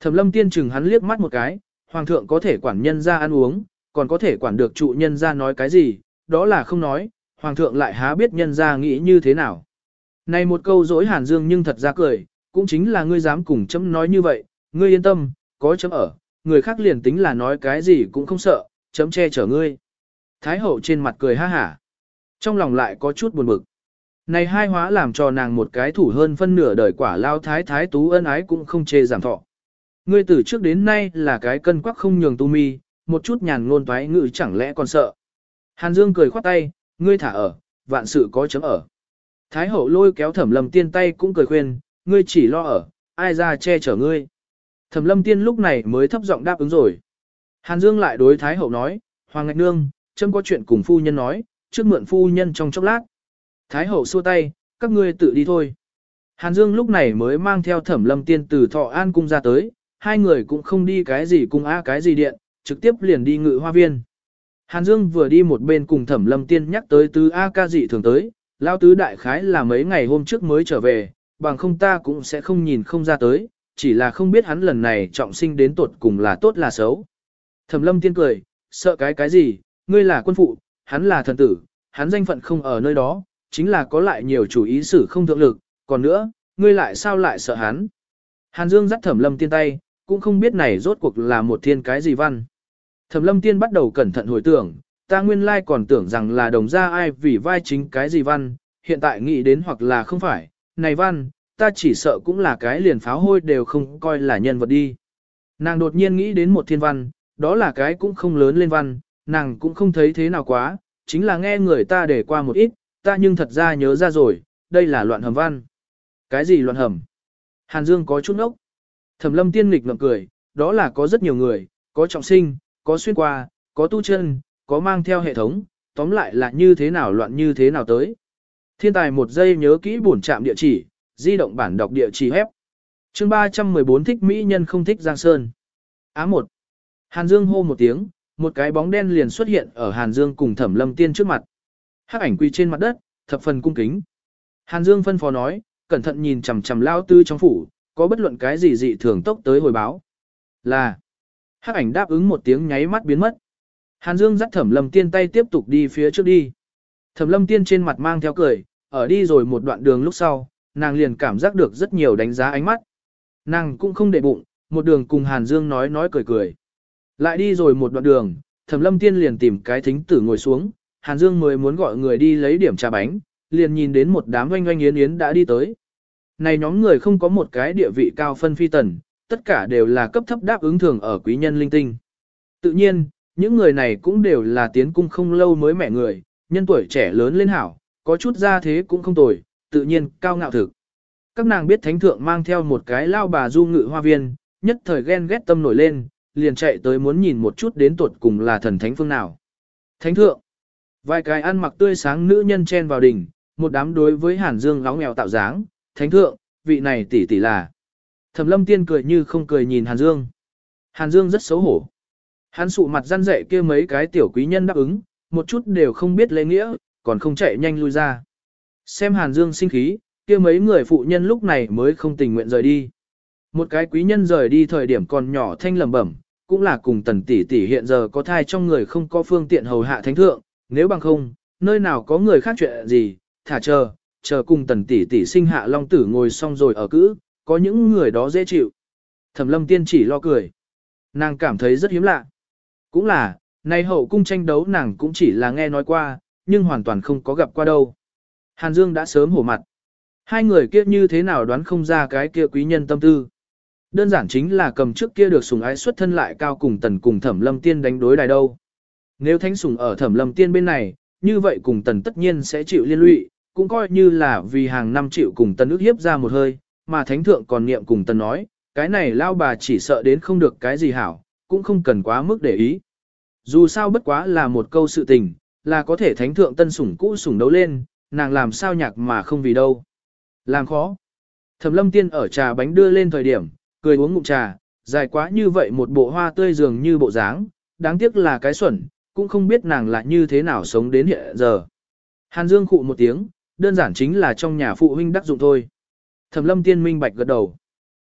Thẩm lâm tiên chừng hắn liếc mắt một cái, hoàng thượng có thể quản nhân ra ăn uống, còn có thể quản được trụ nhân ra nói cái gì, đó là không nói, hoàng thượng lại há biết nhân ra nghĩ như thế nào. Này một câu dối hàn dương nhưng thật ra cười, cũng chính là ngươi dám cùng chấm nói như vậy, ngươi yên tâm, có chấm ở, người khác liền tính là nói cái gì cũng không sợ, chấm che chở ngươi. Thái hậu trên mặt cười ha hả, trong lòng lại có chút buồn bực. Này hai hóa làm cho nàng một cái thủ hơn phân nửa đời quả lao thái thái tú ân ái cũng không chê giảm thọ. Ngươi từ trước đến nay là cái cân quắc không nhường tu mi, một chút nhàn ngôn toái ngự chẳng lẽ còn sợ. Hàn Dương cười khoát tay, ngươi thả ở, vạn sự có chấm ở. Thái hậu lôi kéo thẩm lầm tiên tay cũng cười khuyên, ngươi chỉ lo ở, ai ra che chở ngươi. Thẩm lâm tiên lúc này mới thấp giọng đáp ứng rồi. Hàn Dương lại đối Thái hậu nói, Hoàng Ngạch Nương, chấm có chuyện cùng phu nhân nói, trước mượn phu nhân trong chốc lát. Thái hậu xua tay, các ngươi tự đi thôi. Hàn Dương lúc này mới mang theo thẩm lâm tiên từ thọ an cung ra tới, hai người cũng không đi cái gì cung á cái gì điện, trực tiếp liền đi ngự hoa viên. Hàn Dương vừa đi một bên cùng thẩm lâm tiên nhắc tới tứ A ca dị thường tới, lao tứ đại khái là mấy ngày hôm trước mới trở về, bằng không ta cũng sẽ không nhìn không ra tới, chỉ là không biết hắn lần này trọng sinh đến tuột cùng là tốt là xấu. Thẩm lâm tiên cười, sợ cái cái gì, ngươi là quân phụ, hắn là thần tử, hắn danh phận không ở nơi đó, chính là có lại nhiều chủ ý xử không thượng lực, còn nữa, ngươi lại sao lại sợ hắn. Hàn Dương dắt thẩm lâm tiên tay, cũng không biết này rốt cuộc là một thiên cái gì văn. Thẩm lâm tiên bắt đầu cẩn thận hồi tưởng, ta nguyên lai còn tưởng rằng là đồng gia ai vì vai chính cái gì văn, hiện tại nghĩ đến hoặc là không phải, này văn, ta chỉ sợ cũng là cái liền pháo hôi đều không coi là nhân vật đi. Nàng đột nhiên nghĩ đến một thiên văn, đó là cái cũng không lớn lên văn, nàng cũng không thấy thế nào quá, chính là nghe người ta để qua một ít, ta nhưng thật ra nhớ ra rồi, đây là loạn hầm văn. Cái gì loạn hầm? Hàn Dương có chút ốc. Thẩm lâm tiên nghịch ngậm cười, đó là có rất nhiều người, có trọng sinh, có xuyên qua, có tu chân, có mang theo hệ thống, tóm lại là như thế nào loạn như thế nào tới. Thiên tài một giây nhớ kỹ bổn trạm địa chỉ, di động bản đọc địa chỉ hép. chương 314 thích Mỹ nhân không thích Giang Sơn. Á 1. Hàn Dương hô một tiếng, một cái bóng đen liền xuất hiện ở Hàn Dương cùng Thẩm Lâm Tiên trước mặt. Hắc ảnh quỳ trên mặt đất, thập phần cung kính. Hàn Dương phân phó nói, cẩn thận nhìn chằm chằm lao tư trong phủ, có bất luận cái gì dị thường tốc tới hồi báo. Là. Hắc ảnh đáp ứng một tiếng nháy mắt biến mất. Hàn Dương dắt Thẩm Lâm Tiên tay tiếp tục đi phía trước đi. Thẩm Lâm Tiên trên mặt mang theo cười, ở đi rồi một đoạn đường lúc sau, nàng liền cảm giác được rất nhiều đánh giá ánh mắt. Nàng cũng không để bụng, một đường cùng Hàn Dương nói nói cười cười. Lại đi rồi một đoạn đường, Thẩm Lâm Tiên liền tìm cái thính tử ngồi xuống, Hàn Dương mới muốn gọi người đi lấy điểm trà bánh, liền nhìn đến một đám oanh oanh yến yến đã đi tới. Này nhóm người không có một cái địa vị cao phân phi tần, tất cả đều là cấp thấp đáp ứng thường ở quý nhân linh tinh. Tự nhiên, những người này cũng đều là tiến cung không lâu mới mẹ người, nhân tuổi trẻ lớn lên hảo, có chút gia thế cũng không tồi, tự nhiên cao ngạo thực. Các nàng biết thánh thượng mang theo một cái lao bà du ngự hoa viên, nhất thời ghen ghét tâm nổi lên, liền chạy tới muốn nhìn một chút đến tuột cùng là thần thánh phương nào. Thánh thượng, vài cái ăn mặc tươi sáng nữ nhân chen vào đỉnh, một đám đối với hàn dương láo nghèo tạo dáng, thánh thượng, vị này tỷ tỷ là. Thẩm lâm tiên cười như không cười nhìn hàn dương. Hàn dương rất xấu hổ. Hắn sụ mặt răn dạy kia mấy cái tiểu quý nhân đáp ứng, một chút đều không biết lễ nghĩa, còn không chạy nhanh lui ra. Xem Hàn Dương sinh khí, kia mấy người phụ nhân lúc này mới không tình nguyện rời đi. Một cái quý nhân rời đi thời điểm còn nhỏ thanh lẩm bẩm, cũng là cùng tần tỷ tỷ hiện giờ có thai trong người không có phương tiện hầu hạ thánh thượng, nếu bằng không, nơi nào có người khác chuyện gì, thả chờ, chờ cùng tần tỷ tỷ sinh hạ long tử ngồi xong rồi ở cữ, có những người đó dễ chịu. Thẩm lâm tiên chỉ lo cười. Nàng cảm thấy rất hiếm lạ. Cũng là, nay hậu cung tranh đấu nàng cũng chỉ là nghe nói qua, nhưng hoàn toàn không có gặp qua đâu. Hàn Dương đã sớm hổ mặt. Hai người kia như thế nào đoán không ra cái kia quý nhân tâm tư. Đơn giản chính là cầm trước kia được sủng ái xuất thân lại cao cùng tần cùng thẩm lâm tiên đánh đối đài đâu. Nếu thánh sủng ở thẩm lâm tiên bên này, như vậy cùng tần tất nhiên sẽ chịu liên lụy, cũng coi như là vì hàng năm chịu cùng tần ước hiếp ra một hơi, mà thánh thượng còn niệm cùng tần nói, cái này lao bà chỉ sợ đến không được cái gì hảo, cũng không cần quá mức để ý. Dù sao bất quá là một câu sự tình, là có thể thánh thượng tân sủng cũ sủng đấu lên, nàng làm sao nhạc mà không vì đâu. Làm khó. Thẩm lâm tiên ở trà bánh đưa lên thời điểm, cười uống ngụm trà, dài quá như vậy một bộ hoa tươi dường như bộ dáng, đáng tiếc là cái xuẩn, cũng không biết nàng là như thế nào sống đến hiện giờ. Hàn Dương khụ một tiếng, đơn giản chính là trong nhà phụ huynh đắc dụng thôi. Thẩm lâm tiên minh bạch gật đầu.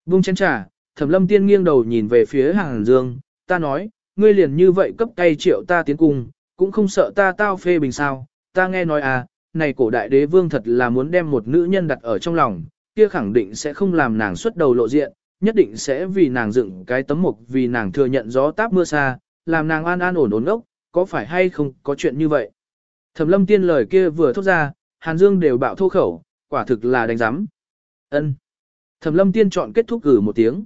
Vung chén trà, thẩm lâm tiên nghiêng đầu nhìn về phía Hàn Dương, ta nói, ngươi liền như vậy cấp tay triệu ta tiến cung, cũng không sợ ta tao phê bình sao, ta nghe nói à, này cổ đại đế vương thật là muốn đem một nữ nhân đặt ở trong lòng, kia khẳng định sẽ không làm nàng xuất đầu lộ diện, nhất định sẽ vì nàng dựng cái tấm mục vì nàng thừa nhận gió táp mưa xa, làm nàng an an ổn ổn ốc, có phải hay không có chuyện như vậy. Thẩm lâm tiên lời kia vừa thốt ra, Hàn Dương đều bạo thô khẩu, quả thực là đánh giám. ân Thẩm lâm tiên chọn kết thúc gửi một tiếng.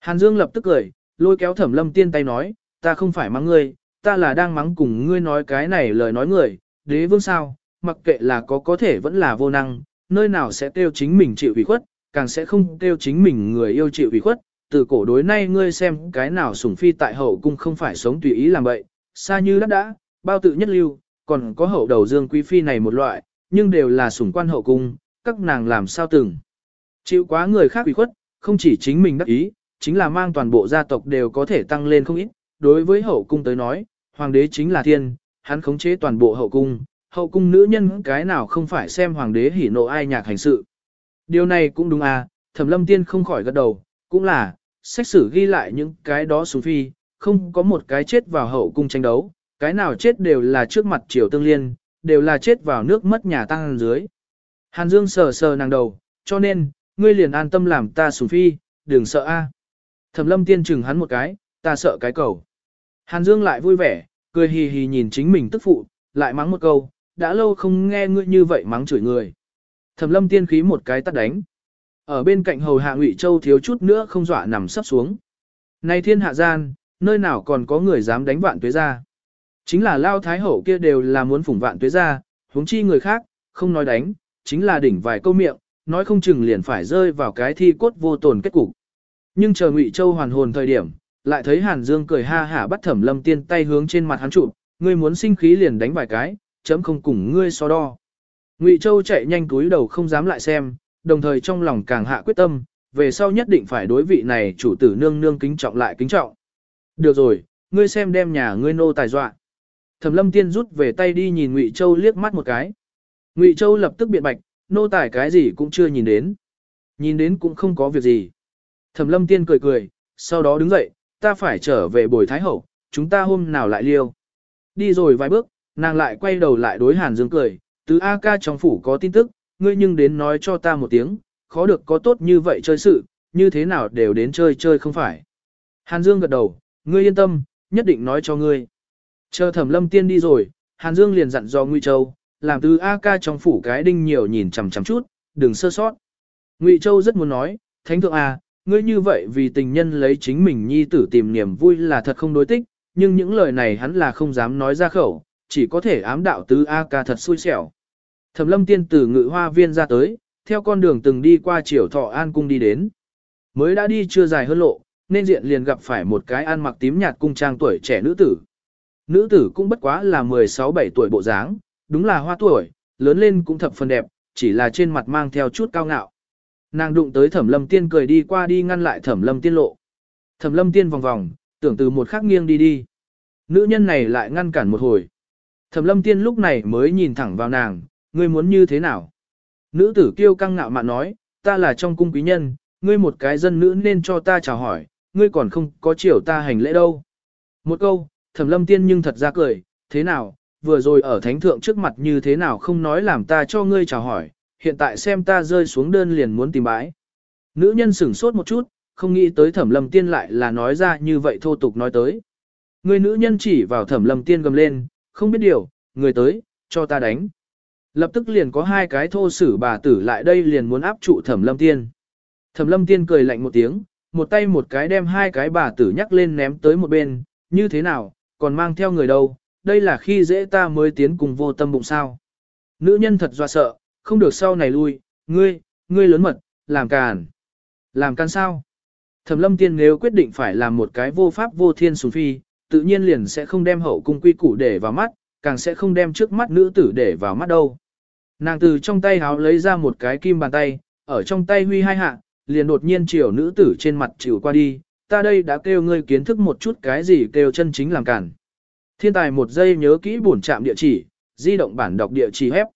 Hàn Dương lập tức cười, lôi kéo thẩm lâm tiên tay nói, ta không phải mắng ngươi, ta là đang mắng cùng ngươi nói cái này lời nói người, đế vương sao, mặc kệ là có có thể vẫn là vô năng, nơi nào sẽ tiêu chính mình chịu ủy khuất, càng sẽ không tiêu chính mình người yêu chịu ủy khuất. Từ cổ đối nay ngươi xem cái nào sủng phi tại hậu cung không phải sống tùy ý làm vậy, xa như đắt đã, bao tự nhất lưu, còn có hậu đầu dương quý phi này một loại, nhưng đều là sủng quan hậu cung, các nàng làm sao từng. Chịu quá người khác ủy khuất, không chỉ chính mình đắc ý, chính là mang toàn bộ gia tộc đều có thể tăng lên không ít. Đối với hậu cung tới nói, hoàng đế chính là thiên, hắn khống chế toàn bộ hậu cung, hậu cung nữ nhân cái nào không phải xem hoàng đế hỉ nộ ai nhạc hành sự. Điều này cũng đúng à, thẩm lâm tiên không khỏi gật đầu, cũng là, sách sử ghi lại những cái đó xuống phi, không có một cái chết vào hậu cung tranh đấu, cái nào chết đều là trước mặt triều tương liên, đều là chết vào nước mất nhà tăng dưới. Hàn Dương sờ sờ nàng đầu, cho nên, ngươi liền an tâm làm ta sủng phi, đừng sợ a. Thẩm lâm tiên chừng hắn một cái, ta sợ cái cầu. Hàn Dương lại vui vẻ, cười hì hì nhìn chính mình tức phụ, lại mắng một câu, đã lâu không nghe ngươi như vậy mắng chửi người. Thẩm lâm tiên khí một cái tắt đánh. Ở bên cạnh hầu hạ Ngụy Châu thiếu chút nữa không dọa nằm sắp xuống. Này thiên hạ gian, nơi nào còn có người dám đánh vạn tuế ra. Chính là lao thái hậu kia đều là muốn phủng vạn tuế ra, huống chi người khác, không nói đánh, chính là đỉnh vài câu miệng, nói không chừng liền phải rơi vào cái thi cốt vô tồn kết cục. Nhưng chờ Ngụy Châu hoàn hồn thời điểm, lại thấy Hàn Dương cười ha hả bắt Thẩm Lâm Tiên tay hướng trên mặt hắn chụp, ngươi muốn sinh khí liền đánh vài cái, chấm không cùng ngươi so đo. Ngụy Châu chạy nhanh túi đầu không dám lại xem, đồng thời trong lòng càng hạ quyết tâm, về sau nhất định phải đối vị này chủ tử nương nương kính trọng lại kính trọng. Được rồi, ngươi xem đem nhà ngươi nô tài dọa. Thẩm Lâm Tiên rút về tay đi nhìn Ngụy Châu liếc mắt một cái. Ngụy Châu lập tức biện bạch, nô tài cái gì cũng chưa nhìn đến. Nhìn đến cũng không có việc gì. Thẩm lâm tiên cười cười, sau đó đứng dậy, ta phải trở về bồi thái hậu, chúng ta hôm nào lại liêu. Đi rồi vài bước, nàng lại quay đầu lại đối Hàn Dương cười, Từ A ca trong phủ có tin tức, ngươi nhưng đến nói cho ta một tiếng, khó được có tốt như vậy chơi sự, như thế nào đều đến chơi chơi không phải. Hàn Dương gật đầu, ngươi yên tâm, nhất định nói cho ngươi. Chờ thẩm lâm tiên đi rồi, Hàn Dương liền dặn dò Ngụy Châu, làm Từ A ca trong phủ cái đinh nhiều nhìn chằm chằm chút, đừng sơ sót. Ngụy Châu rất muốn nói, thánh thượng A, ngươi như vậy vì tình nhân lấy chính mình nhi tử tìm niềm vui là thật không đối tích, nhưng những lời này hắn là không dám nói ra khẩu, chỉ có thể ám đạo tứ A ca thật xui xẻo. Thẩm lâm tiên tử ngự hoa viên ra tới, theo con đường từng đi qua triều thọ an cung đi đến. Mới đã đi chưa dài hơn lộ, nên diện liền gặp phải một cái ăn mặc tím nhạt cung trang tuổi trẻ nữ tử. Nữ tử cũng bất quá là 16-17 tuổi bộ dáng, đúng là hoa tuổi, lớn lên cũng thập phần đẹp, chỉ là trên mặt mang theo chút cao ngạo. Nàng đụng tới thẩm lâm tiên cười đi qua đi ngăn lại thẩm lâm tiên lộ. Thẩm lâm tiên vòng vòng, tưởng từ một khắc nghiêng đi đi. Nữ nhân này lại ngăn cản một hồi. Thẩm lâm tiên lúc này mới nhìn thẳng vào nàng, ngươi muốn như thế nào? Nữ tử kiêu căng ngạo mạn nói, ta là trong cung quý nhân, ngươi một cái dân nữ nên cho ta chào hỏi, ngươi còn không có chiều ta hành lễ đâu. Một câu, thẩm lâm tiên nhưng thật ra cười, thế nào, vừa rồi ở thánh thượng trước mặt như thế nào không nói làm ta cho ngươi chào hỏi, hiện tại xem ta rơi xuống đơn liền muốn tìm bãi. Nữ nhân sửng sốt một chút, không nghĩ tới thẩm lâm tiên lại là nói ra như vậy thô tục nói tới. Người nữ nhân chỉ vào thẩm lâm tiên gầm lên, không biết điều, người tới, cho ta đánh. Lập tức liền có hai cái thô sử bà tử lại đây liền muốn áp trụ thẩm lâm tiên. Thẩm lâm tiên cười lạnh một tiếng, một tay một cái đem hai cái bà tử nhắc lên ném tới một bên, như thế nào, còn mang theo người đâu, đây là khi dễ ta mới tiến cùng vô tâm bụng sao. Nữ nhân thật dọa sợ, không được sau này lui, ngươi, ngươi lớn mật, làm càn. Làm càn sao? Thẩm lâm tiên nếu quyết định phải làm một cái vô pháp vô thiên sùng phi, tự nhiên liền sẽ không đem hậu cung quy củ để vào mắt, càng sẽ không đem trước mắt nữ tử để vào mắt đâu. Nàng từ trong tay háo lấy ra một cái kim bàn tay, ở trong tay huy hai hạ, liền đột nhiên chiều nữ tử trên mặt chịu qua đi, ta đây đã kêu ngươi kiến thức một chút cái gì kêu chân chính làm cản. Thiên tài một giây nhớ kỹ bổn trạm địa chỉ, di động bản đọc địa chỉ hép.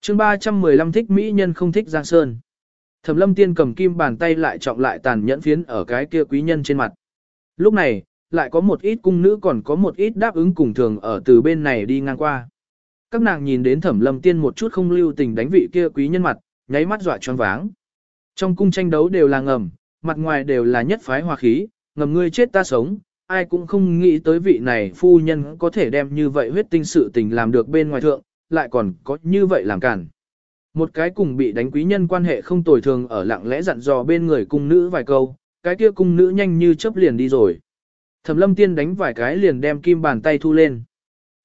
chương 315 thích mỹ nhân không thích Giang Sơn. Thẩm lâm tiên cầm kim bàn tay lại trọng lại tàn nhẫn phiến ở cái kia quý nhân trên mặt. Lúc này, lại có một ít cung nữ còn có một ít đáp ứng cùng thường ở từ bên này đi ngang qua. Các nàng nhìn đến thẩm lâm tiên một chút không lưu tình đánh vị kia quý nhân mặt, nháy mắt dọa choáng váng. Trong cung tranh đấu đều là ngầm, mặt ngoài đều là nhất phái hòa khí, ngầm ngươi chết ta sống, ai cũng không nghĩ tới vị này phu nhân có thể đem như vậy huyết tinh sự tình làm được bên ngoài thượng, lại còn có như vậy làm cản. Một cái cùng bị đánh quý nhân quan hệ không tồi thường ở lặng lẽ dặn dò bên người cung nữ vài câu, cái kia cung nữ nhanh như chớp liền đi rồi. Thẩm lâm tiên đánh vài cái liền đem kim bàn tay thu lên.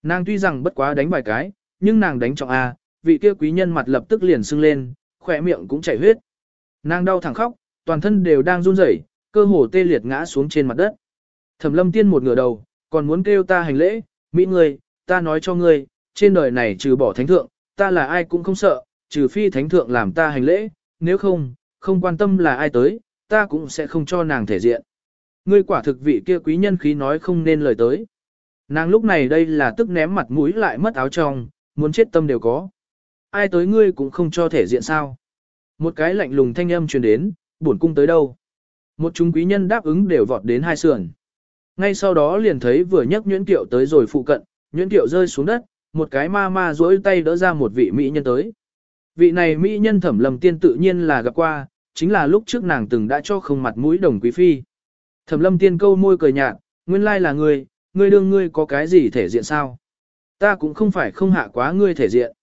Nàng tuy rằng bất quá đánh vài cái, nhưng nàng đánh trọng A, vị kia quý nhân mặt lập tức liền sưng lên, khỏe miệng cũng chảy huyết. Nàng đau thẳng khóc, toàn thân đều đang run rẩy, cơ hồ tê liệt ngã xuống trên mặt đất. Thẩm lâm tiên một ngửa đầu, còn muốn kêu ta hành lễ, mỹ người, ta nói cho ngươi, trên đời này trừ bỏ thánh thượng, ta là ai cũng không sợ, trừ phi thánh thượng làm ta hành lễ, nếu không, không quan tâm là ai tới, ta cũng sẽ không cho nàng thể diện. Ngươi quả thực vị kia quý nhân khí nói không nên lời tới. Nàng lúc này đây là tức ném mặt mũi lại mất áo trong, muốn chết tâm đều có. Ai tới ngươi cũng không cho thể diện sao. Một cái lạnh lùng thanh âm truyền đến, bổn cung tới đâu. Một chúng quý nhân đáp ứng đều vọt đến hai sườn. Ngay sau đó liền thấy vừa nhấc nhuyễn tiệu tới rồi phụ cận, nhuyễn tiệu rơi xuống đất, một cái ma ma duỗi tay đỡ ra một vị mỹ nhân tới. Vị này mỹ nhân thẩm lầm tiên tự nhiên là gặp qua, chính là lúc trước nàng từng đã cho không mặt mũi đồng quý phi. Thẩm lâm tiên câu môi cười nhạt, nguyên lai là ngươi, ngươi đương ngươi có cái gì thể diện sao? Ta cũng không phải không hạ quá ngươi thể diện.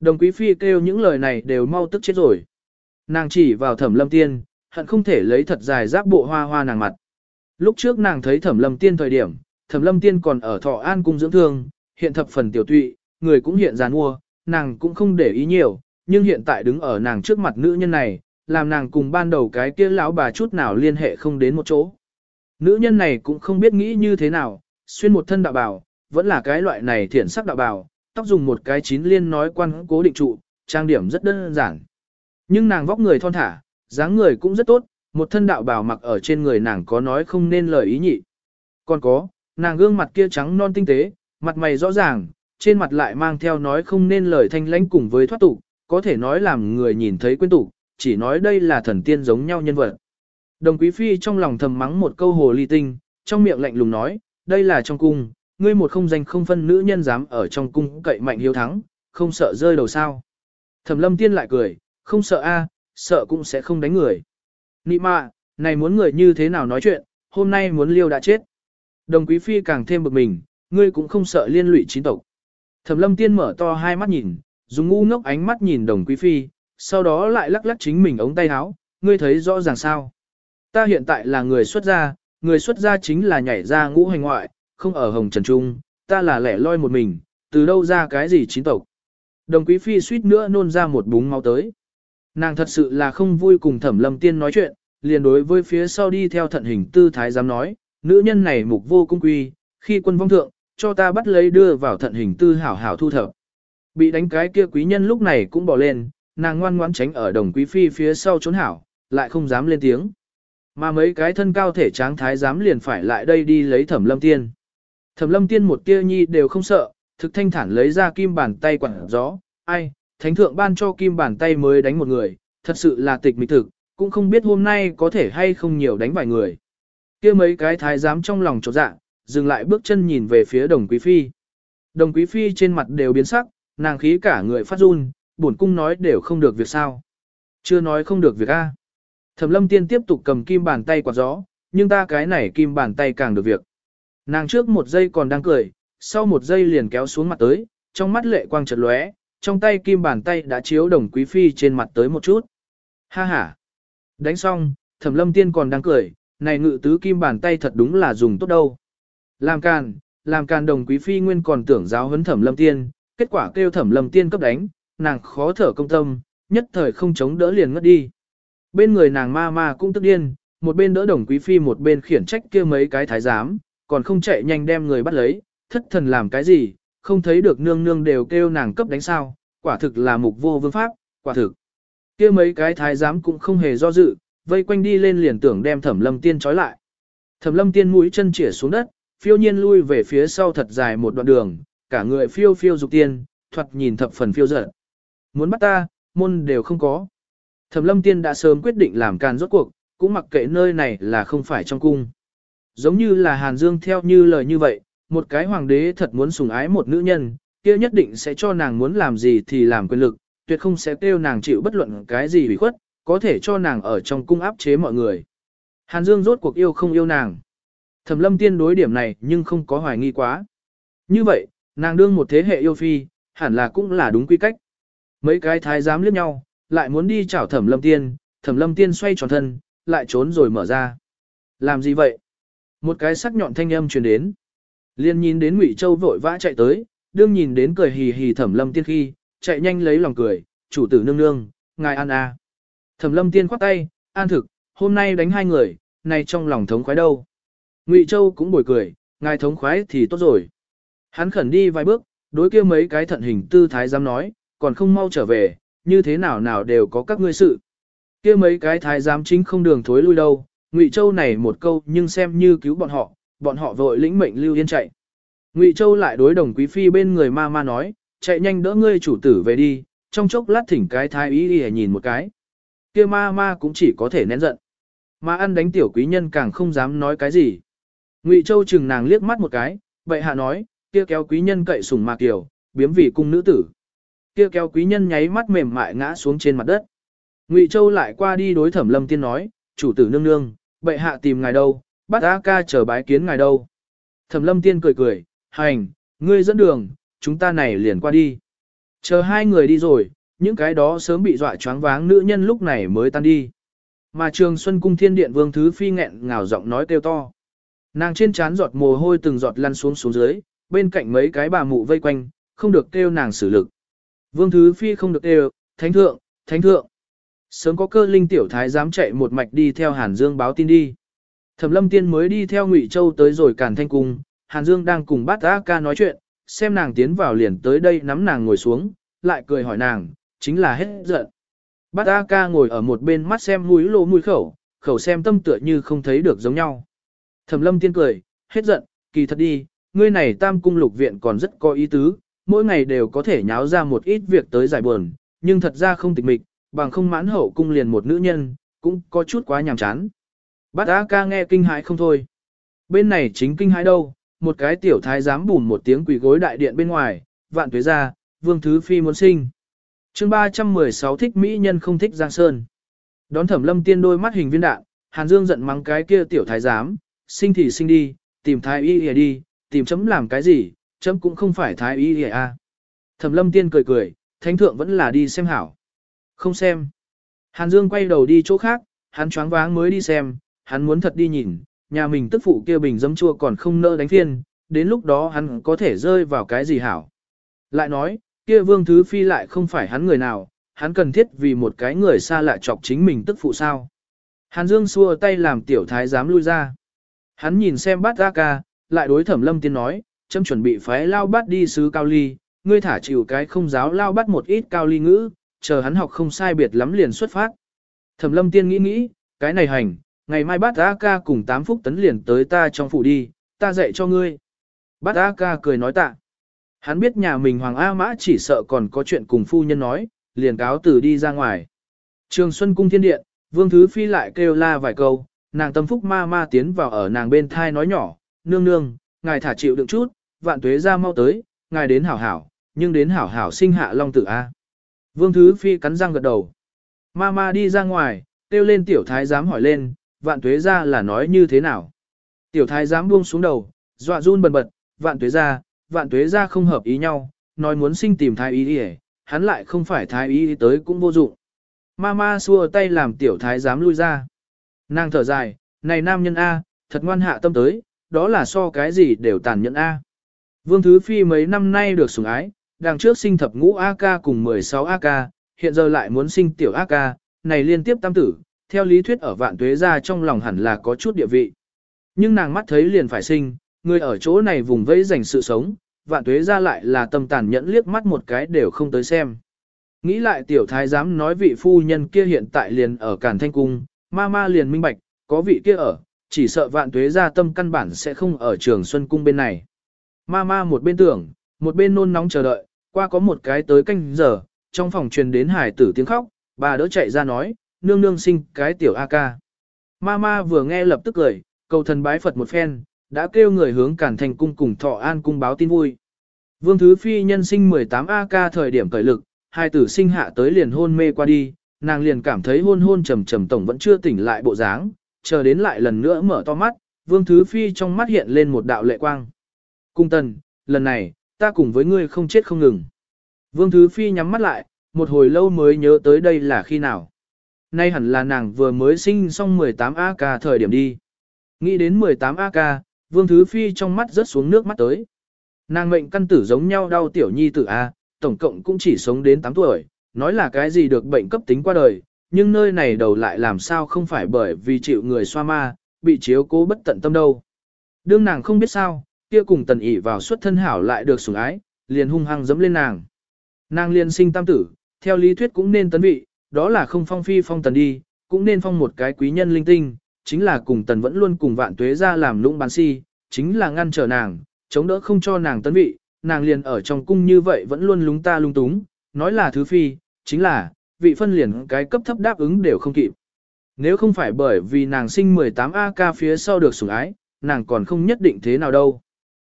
Đồng quý phi kêu những lời này đều mau tức chết rồi. Nàng chỉ vào thẩm lâm tiên, hận không thể lấy thật dài giáp bộ hoa hoa nàng mặt. Lúc trước nàng thấy thẩm lâm tiên thời điểm, thẩm lâm tiên còn ở thọ an cung dưỡng thương, hiện thập phần tiểu tụy, người cũng hiện giàn mua, nàng cũng không để ý nhiều, nhưng hiện tại đứng ở nàng trước mặt nữ nhân này, làm nàng cùng ban đầu cái kia lão bà chút nào liên hệ không đến một chỗ. Nữ nhân này cũng không biết nghĩ như thế nào, xuyên một thân đạo bào, vẫn là cái loại này thiện sắc đạo bào, tóc dùng một cái chín liên nói quan cố định trụ, trang điểm rất đơn giản. Nhưng nàng vóc người thon thả, dáng người cũng rất tốt, một thân đạo bào mặc ở trên người nàng có nói không nên lời ý nhị. Còn có, nàng gương mặt kia trắng non tinh tế, mặt mày rõ ràng, trên mặt lại mang theo nói không nên lời thanh lãnh cùng với thoát tục, có thể nói làm người nhìn thấy quên tục, chỉ nói đây là thần tiên giống nhau nhân vật. Đồng quý phi trong lòng thầm mắng một câu hồ ly tinh, trong miệng lạnh lùng nói, đây là trong cung, ngươi một không danh không phân nữ nhân dám ở trong cung cậy mạnh hiếu thắng, không sợ rơi đầu sao. Thẩm lâm tiên lại cười, không sợ a, sợ cũng sẽ không đánh người. Nị mạ, này muốn người như thế nào nói chuyện, hôm nay muốn liêu đã chết. Đồng quý phi càng thêm bực mình, ngươi cũng không sợ liên lụy chín tộc. Thẩm lâm tiên mở to hai mắt nhìn, dùng ngu ngốc ánh mắt nhìn đồng quý phi, sau đó lại lắc lắc chính mình ống tay áo, ngươi thấy rõ ràng sao. Ta hiện tại là người xuất gia, người xuất gia chính là nhảy ra ngũ hành ngoại, không ở hồng trần trung, ta là lẻ loi một mình, từ đâu ra cái gì chín tộc. Đồng quý phi suýt nữa nôn ra một búng máu tới. Nàng thật sự là không vui cùng thẩm lâm tiên nói chuyện, liền đối với phía sau đi theo thận hình tư thái dám nói, nữ nhân này mục vô cung quy, khi quân vong thượng, cho ta bắt lấy đưa vào thận hình tư hảo hảo thu thập. Bị đánh cái kia quý nhân lúc này cũng bỏ lên, nàng ngoan ngoãn tránh ở đồng quý phi phía sau trốn hảo, lại không dám lên tiếng. Mà mấy cái thân cao thể tráng thái dám liền phải lại đây đi lấy thẩm lâm tiên. Thẩm lâm tiên một tia nhi đều không sợ, thực thanh thản lấy ra kim bàn tay quẳng gió, ai, thánh thượng ban cho kim bàn tay mới đánh một người, thật sự là tịch mịch thực, cũng không biết hôm nay có thể hay không nhiều đánh vài người. kia mấy cái thái giám trong lòng trột dạ, dừng lại bước chân nhìn về phía đồng quý phi. Đồng quý phi trên mặt đều biến sắc, nàng khí cả người phát run, bổn cung nói đều không được việc sao. Chưa nói không được việc A. Thẩm lâm tiên tiếp tục cầm kim bàn tay quạt gió, nhưng ta cái này kim bàn tay càng được việc. Nàng trước một giây còn đang cười, sau một giây liền kéo xuống mặt tới, trong mắt lệ quang chợt lóe, trong tay kim bàn tay đã chiếu đồng quý phi trên mặt tới một chút. Ha ha! Đánh xong, thẩm lâm tiên còn đang cười, này ngự tứ kim bàn tay thật đúng là dùng tốt đâu. Làm càn, làm càn đồng quý phi nguyên còn tưởng giáo huấn thẩm lâm tiên, kết quả kêu thẩm lâm tiên cấp đánh, nàng khó thở công tâm, nhất thời không chống đỡ liền ngất đi. Bên người nàng ma ma cũng tức điên, một bên đỡ đồng quý phi một bên khiển trách kia mấy cái thái giám, còn không chạy nhanh đem người bắt lấy, thất thần làm cái gì, không thấy được nương nương đều kêu nàng cấp đánh sao, quả thực là mục vô vương pháp, quả thực. kia mấy cái thái giám cũng không hề do dự, vây quanh đi lên liền tưởng đem thẩm lâm tiên trói lại. Thẩm lâm tiên mũi chân chĩa xuống đất, phiêu nhiên lui về phía sau thật dài một đoạn đường, cả người phiêu phiêu dục tiên, thoạt nhìn thập phần phiêu dở. Muốn bắt ta, môn đều không có. Thẩm lâm tiên đã sớm quyết định làm can rốt cuộc, cũng mặc kệ nơi này là không phải trong cung. Giống như là Hàn Dương theo như lời như vậy, một cái hoàng đế thật muốn sủng ái một nữ nhân, kia nhất định sẽ cho nàng muốn làm gì thì làm quyền lực, tuyệt không sẽ kêu nàng chịu bất luận cái gì bị khuất, có thể cho nàng ở trong cung áp chế mọi người. Hàn Dương rốt cuộc yêu không yêu nàng. Thẩm lâm tiên đối điểm này nhưng không có hoài nghi quá. Như vậy, nàng đương một thế hệ yêu phi, hẳn là cũng là đúng quy cách. Mấy cái thái giám liếc nhau, lại muốn đi chảo thẩm lâm tiên, thẩm lâm tiên xoay tròn thân, lại trốn rồi mở ra. Làm gì vậy? Một cái sắc nhọn thanh âm truyền đến. Liên nhìn đến Ngụy Châu vội vã chạy tới, đương nhìn đến cười hì hì thẩm lâm tiên khi, chạy nhanh lấy lòng cười, chủ tử nương nương, ngài ăn à. Thẩm lâm tiên khoát tay, an thực, hôm nay đánh hai người, này trong lòng thống khoái đâu. Ngụy Châu cũng bồi cười, ngài thống khoái thì tốt rồi. Hắn khẩn đi vài bước, đối kia mấy cái thận hình tư thái dám nói, còn không mau trở về, như thế nào nào đều có các ngươi sự. kia mấy cái thái giám chính không đường thối lui đâu, Ngụy Châu này một câu nhưng xem như cứu bọn họ, bọn họ vội lĩnh mệnh lưu yên chạy. Ngụy Châu lại đối đồng quý phi bên người ma ma nói, chạy nhanh đỡ ngươi chủ tử về đi, trong chốc lát thỉnh cái thái ý đi nhìn một cái. kia ma ma cũng chỉ có thể nén giận. Mà ăn đánh tiểu quý nhân càng không dám nói cái gì. Ngụy Châu chừng nàng liếc mắt một cái, vậy hạ nói, kia kéo quý nhân cậy sùng mạc kiểu, biếm vị cung nữ tử. Kia kéo quý nhân nháy mắt mềm mại ngã xuống trên mặt đất. Ngụy Châu lại qua đi đối Thẩm Lâm Tiên nói, chủ tử nương nương, bệ hạ tìm ngài đâu, bắt A ca chờ bái kiến ngài đâu. Thẩm Lâm Tiên cười cười, hành, ngươi dẫn đường, chúng ta này liền qua đi. Chờ hai người đi rồi, những cái đó sớm bị dọa choáng váng nữ nhân lúc này mới tan đi. Mà trường Xuân Cung Thiên Điện Vương Thứ Phi nghẹn ngào giọng nói kêu to. Nàng trên trán giọt mồ hôi từng giọt lăn xuống xuống dưới, bên cạnh mấy cái bà mụ vây quanh, không được kêu nàng xử lực. Vương Thứ Phi không được đều. thánh thượng, thánh thượng. Sớm có cơ linh tiểu thái dám chạy một mạch đi theo Hàn Dương báo tin đi. Thẩm Lâm Tiên mới đi theo Ngụy Châu tới rồi Càn Thanh cung, Hàn Dương đang cùng Bát A Ca nói chuyện, xem nàng tiến vào liền tới đây nắm nàng ngồi xuống, lại cười hỏi nàng, chính là hết giận. Bát A Ca ngồi ở một bên mắt xem mũi lỗ mũi khẩu, khẩu xem tâm tựa như không thấy được giống nhau. Thẩm Lâm Tiên cười, hết giận, kỳ thật đi, ngươi này Tam cung lục viện còn rất có ý tứ, mỗi ngày đều có thể nháo ra một ít việc tới giải buồn, nhưng thật ra không tịch mịch, bằng không mãn hậu cung liền một nữ nhân, cũng có chút quá nhàm chán. Bát A ca nghe kinh hãi không thôi. Bên này chính kinh hãi đâu, một cái tiểu thái dám bùn một tiếng quỷ gối đại điện bên ngoài, vạn tuế ra, vương thứ phi muốn sinh. chương 316 thích mỹ nhân không thích giang sơn. Đón thẩm lâm tiên đôi mắt hình viên đạn, Hàn Dương giận mắng cái kia tiểu thái giám, sinh thì sinh đi, tìm thái y đi tìm chấm làm cái gì, chấm cũng không phải thái y a. À. Thẩm lâm tiên cười cười, thánh thượng vẫn là đi xem hảo. Không xem. Hàn Dương quay đầu đi chỗ khác, hắn choáng váng mới đi xem, hắn muốn thật đi nhìn, nhà mình tức phụ kia bình dấm chua còn không nỡ đánh phiên, đến lúc đó hắn có thể rơi vào cái gì hảo. Lại nói, kia vương thứ phi lại không phải hắn người nào, hắn cần thiết vì một cái người xa lạ chọc chính mình tức phụ sao. Hàn Dương xua tay làm tiểu thái dám lui ra. Hắn nhìn xem bát ra ca, lại đối thẩm lâm tiên nói, chấm chuẩn bị phái lao bát đi sứ cao ly, ngươi thả chịu cái không giáo lao bắt một ít cao ly ngữ, chờ hắn học không sai biệt lắm liền xuất phát. Thẩm lâm tiên nghĩ nghĩ, cái này hành, ngày mai bát A ca cùng 8 Phúc tấn liền tới ta trong phủ đi, ta dạy cho ngươi. Bát A ca cười nói tạ. Hắn biết nhà mình Hoàng A Mã chỉ sợ còn có chuyện cùng phu nhân nói, liền cáo từ đi ra ngoài. Trường Xuân Cung Thiên Điện, Vương Thứ Phi lại kêu la vài câu, nàng tâm phúc ma ma tiến vào ở nàng bên thai nói nhỏ, nương nương, ngài thả chịu đựng chút, vạn tuế ra mau tới, ngài đến hảo hảo, nhưng đến hảo hảo sinh hạ long tử A. Vương Thứ Phi cắn răng gật đầu. Ma ma đi ra ngoài, kêu lên tiểu thái giám hỏi lên, vạn tuế ra là nói như thế nào. Tiểu thái giám buông xuống đầu, dọa run bần bật, vạn tuế ra, vạn tuế ra không hợp ý nhau, nói muốn sinh tìm thái ý đi hắn lại không phải thái ý tới cũng vô dụng. Mama xua tay làm tiểu thái giám lui ra. Nàng thở dài, này nam nhân A, thật ngoan hạ tâm tới, đó là so cái gì đều tàn nhẫn A. Vương Thứ Phi mấy năm nay được sủng ái, đằng trước sinh thập ngũ AK cùng 16 AK, hiện giờ lại muốn sinh tiểu AK, này liên tiếp tam tử, theo lý thuyết ở vạn tuế ra trong lòng hẳn là có chút địa vị. Nhưng nàng mắt thấy liền phải sinh, người ở chỗ này vùng vẫy dành sự sống, vạn tuế ra lại là tâm tàn nhẫn liếc mắt một cái đều không tới xem. Nghĩ lại tiểu thái giám nói vị phu nhân kia hiện tại liền ở Càn Thanh Cung, ma ma liền minh bạch, có vị kia ở, chỉ sợ vạn tuế ra tâm căn bản sẽ không ở trường Xuân Cung bên này. Ma ma một bên tưởng, một bên nôn nóng chờ đợi, qua có một cái tới canh giờ, trong phòng truyền đến hải tử tiếng khóc, bà đỡ chạy ra nói, nương nương sinh cái tiểu A ca. Ma ma vừa nghe lập tức cười, cầu thần bái Phật một phen, đã kêu người hướng cản thành cung cùng thọ an cung báo tin vui. Vương Thứ Phi nhân sinh 18 A ca thời điểm cởi lực, hai tử sinh hạ tới liền hôn mê qua đi, nàng liền cảm thấy hôn hôn trầm trầm tổng vẫn chưa tỉnh lại bộ dáng, chờ đến lại lần nữa mở to mắt, Vương Thứ Phi trong mắt hiện lên một đạo lệ quang. Cung tần, lần này, ta cùng với ngươi không chết không ngừng. Vương Thứ Phi nhắm mắt lại, một hồi lâu mới nhớ tới đây là khi nào. Nay hẳn là nàng vừa mới sinh xong 18 AK thời điểm đi. Nghĩ đến 18 AK, Vương Thứ Phi trong mắt rớt xuống nước mắt tới. Nàng mệnh căn tử giống nhau đau tiểu nhi tử A, tổng cộng cũng chỉ sống đến 8 tuổi, nói là cái gì được bệnh cấp tính qua đời, nhưng nơi này đầu lại làm sao không phải bởi vì chịu người xoa ma, bị chiếu cố bất tận tâm đâu. Đương nàng không biết sao, kia cùng tần ỉ vào xuất thân hảo lại được sủng ái, liền hung hăng dẫm lên nàng. Nàng liền sinh tam tử, theo lý thuyết cũng nên tấn vị, đó là không phong phi phong tần đi, cũng nên phong một cái quý nhân linh tinh, chính là cùng tần vẫn luôn cùng vạn tuế ra làm lũng bán si, chính là ngăn trở nàng, chống đỡ không cho nàng tấn vị, nàng liền ở trong cung như vậy vẫn luôn lúng ta lung túng, nói là thứ phi, chính là, vị phân liền cái cấp thấp đáp ứng đều không kịp. Nếu không phải bởi vì nàng sinh 18 AK phía sau được sủng ái, nàng còn không nhất định thế nào đâu.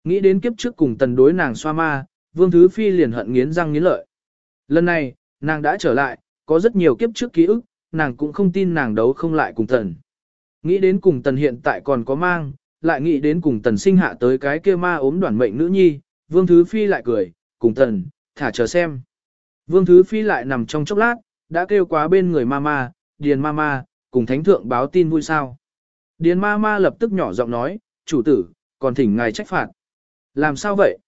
Nghĩ đến kiếp trước cùng tần đối nàng xoa ma, Vương Thứ Phi liền hận nghiến răng nghiến lợi. Lần này, nàng đã trở lại, có rất nhiều kiếp trước ký ức, nàng cũng không tin nàng đấu không lại cùng tần. Nghĩ đến cùng tần hiện tại còn có mang, lại nghĩ đến cùng tần sinh hạ tới cái kia ma ốm đoàn mệnh nữ nhi, Vương Thứ Phi lại cười, cùng tần, thả chờ xem. Vương Thứ Phi lại nằm trong chốc lát, đã kêu quá bên người mama, Điền mama, cùng thánh thượng báo tin vui sao. Điền mama lập tức nhỏ giọng nói, chủ tử, còn thỉnh ngài trách phạt. Làm sao vậy?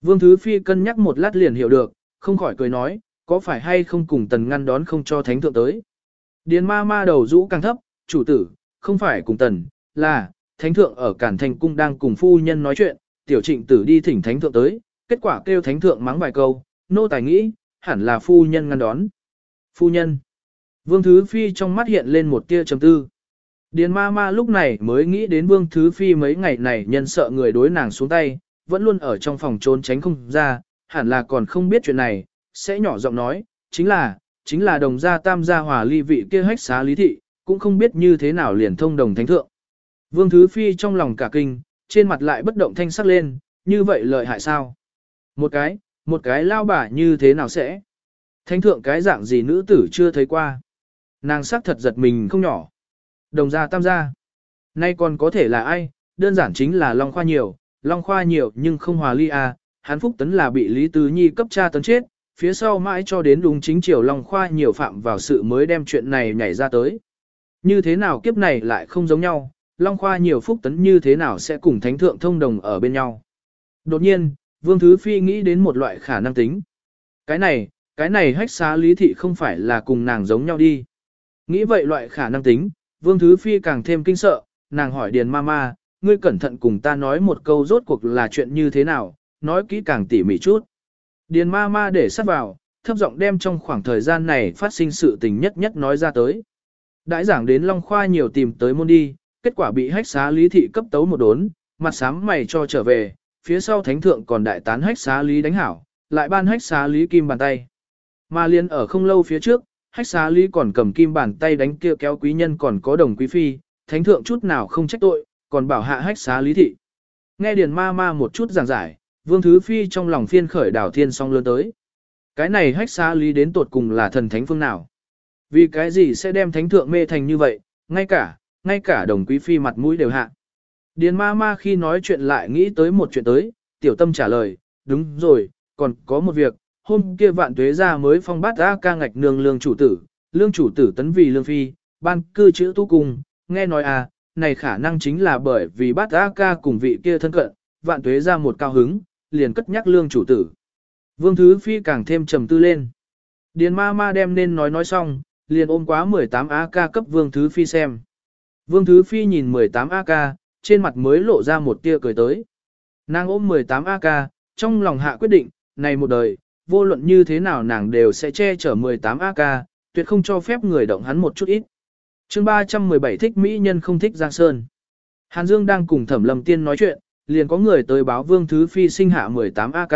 Vương Thứ Phi cân nhắc một lát liền hiểu được, không khỏi cười nói, có phải hay không cùng tần ngăn đón không cho thánh thượng tới. Điền ma ma đầu rũ càng thấp, chủ tử, không phải cùng tần, là, thánh thượng ở Cản Thành Cung đang cùng phu nhân nói chuyện, tiểu trịnh tử đi thỉnh thánh thượng tới, kết quả kêu thánh thượng mắng vài câu, nô tài nghĩ, hẳn là phu nhân ngăn đón. Phu nhân. Vương Thứ Phi trong mắt hiện lên một tia trầm tư. Điền ma ma lúc này mới nghĩ đến Vương Thứ Phi mấy ngày này nhân sợ người đối nàng xuống tay, vẫn luôn ở trong phòng trốn tránh không ra, hẳn là còn không biết chuyện này, sẽ nhỏ giọng nói, chính là, chính là đồng gia tam gia hòa ly vị kia hách xá lý thị, cũng không biết như thế nào liền thông đồng thánh thượng. Vương Thứ Phi trong lòng cả kinh, trên mặt lại bất động thanh sắc lên, như vậy lợi hại sao? Một cái, một cái lao bả như thế nào sẽ? Thánh thượng cái dạng gì nữ tử chưa thấy qua? Nàng sắc thật giật mình không nhỏ. Đồng gia tam gia. Nay còn có thể là ai? Đơn giản chính là Long Khoa nhiều, Long Khoa nhiều nhưng không hòa ly à, hắn Phúc Tấn là bị Lý Tứ Nhi cấp tra tấn chết, phía sau mãi cho đến đúng chính triều Long Khoa nhiều phạm vào sự mới đem chuyện này nhảy ra tới. Như thế nào kiếp này lại không giống nhau, Long Khoa nhiều Phúc Tấn như thế nào sẽ cùng Thánh Thượng thông đồng ở bên nhau. Đột nhiên, Vương Thứ Phi nghĩ đến một loại khả năng tính. Cái này, cái này hách xá lý thị không phải là cùng nàng giống nhau đi. Nghĩ vậy loại khả năng tính, Vương Thứ Phi càng thêm kinh sợ, nàng hỏi Điền Mama, ngươi cẩn thận cùng ta nói một câu rốt cuộc là chuyện như thế nào, nói kỹ càng tỉ mỉ chút. Điền ma ma để sát vào, thấp giọng đem trong khoảng thời gian này phát sinh sự tình nhất nhất nói ra tới. Đãi giảng đến Long Khoa nhiều tìm tới môn đi, kết quả bị hách xá lý thị cấp tấu một đốn, mặt sám mày cho trở về, phía sau thánh thượng còn đại tán hách xá lý đánh hảo, lại ban hách xá lý kim bàn tay. Mà liên ở không lâu phía trước, hách xá lý còn cầm kim bàn tay đánh kia kéo quý nhân còn có đồng quý phi, thánh thượng chút nào không trách tội, còn bảo hạ hách xá lý thị. Nghe điền ma ma một chút giảng giải, vương thứ phi trong lòng phiên khởi đảo thiên song lớn tới. Cái này hách xá lý đến tột cùng là thần thánh phương nào? Vì cái gì sẽ đem thánh thượng mê thành như vậy, ngay cả, ngay cả đồng quý phi mặt mũi đều hạ. Điền ma ma khi nói chuyện lại nghĩ tới một chuyện tới, tiểu tâm trả lời, đúng rồi, còn có một việc, hôm kia vạn tuế ra mới phong bát ra ca ngạch nương lương chủ tử, lương chủ tử tấn vì lương phi, ban cư chữ tu cung, nghe nói à, này khả năng chính là bởi vì bát ra ca cùng vị kia thân cận, vạn tuế ra một cao hứng, liền cất nhắc lương chủ tử. Vương Thứ Phi càng thêm trầm tư lên. Điền ma ma đem nên nói nói xong, liền ôm quá 18 AK cấp Vương Thứ Phi xem. Vương Thứ Phi nhìn 18 AK, trên mặt mới lộ ra một tia cười tới. Nàng ôm 18 AK, trong lòng hạ quyết định, này một đời, vô luận như thế nào nàng đều sẽ che chở 18 AK, tuyệt không cho phép người động hắn một chút ít. chương 317 thích Mỹ nhân không thích Giang Sơn. Hàn Dương đang cùng Thẩm Lâm Tiên nói chuyện, liền có người tới báo Vương Thứ Phi sinh hạ 18 AK.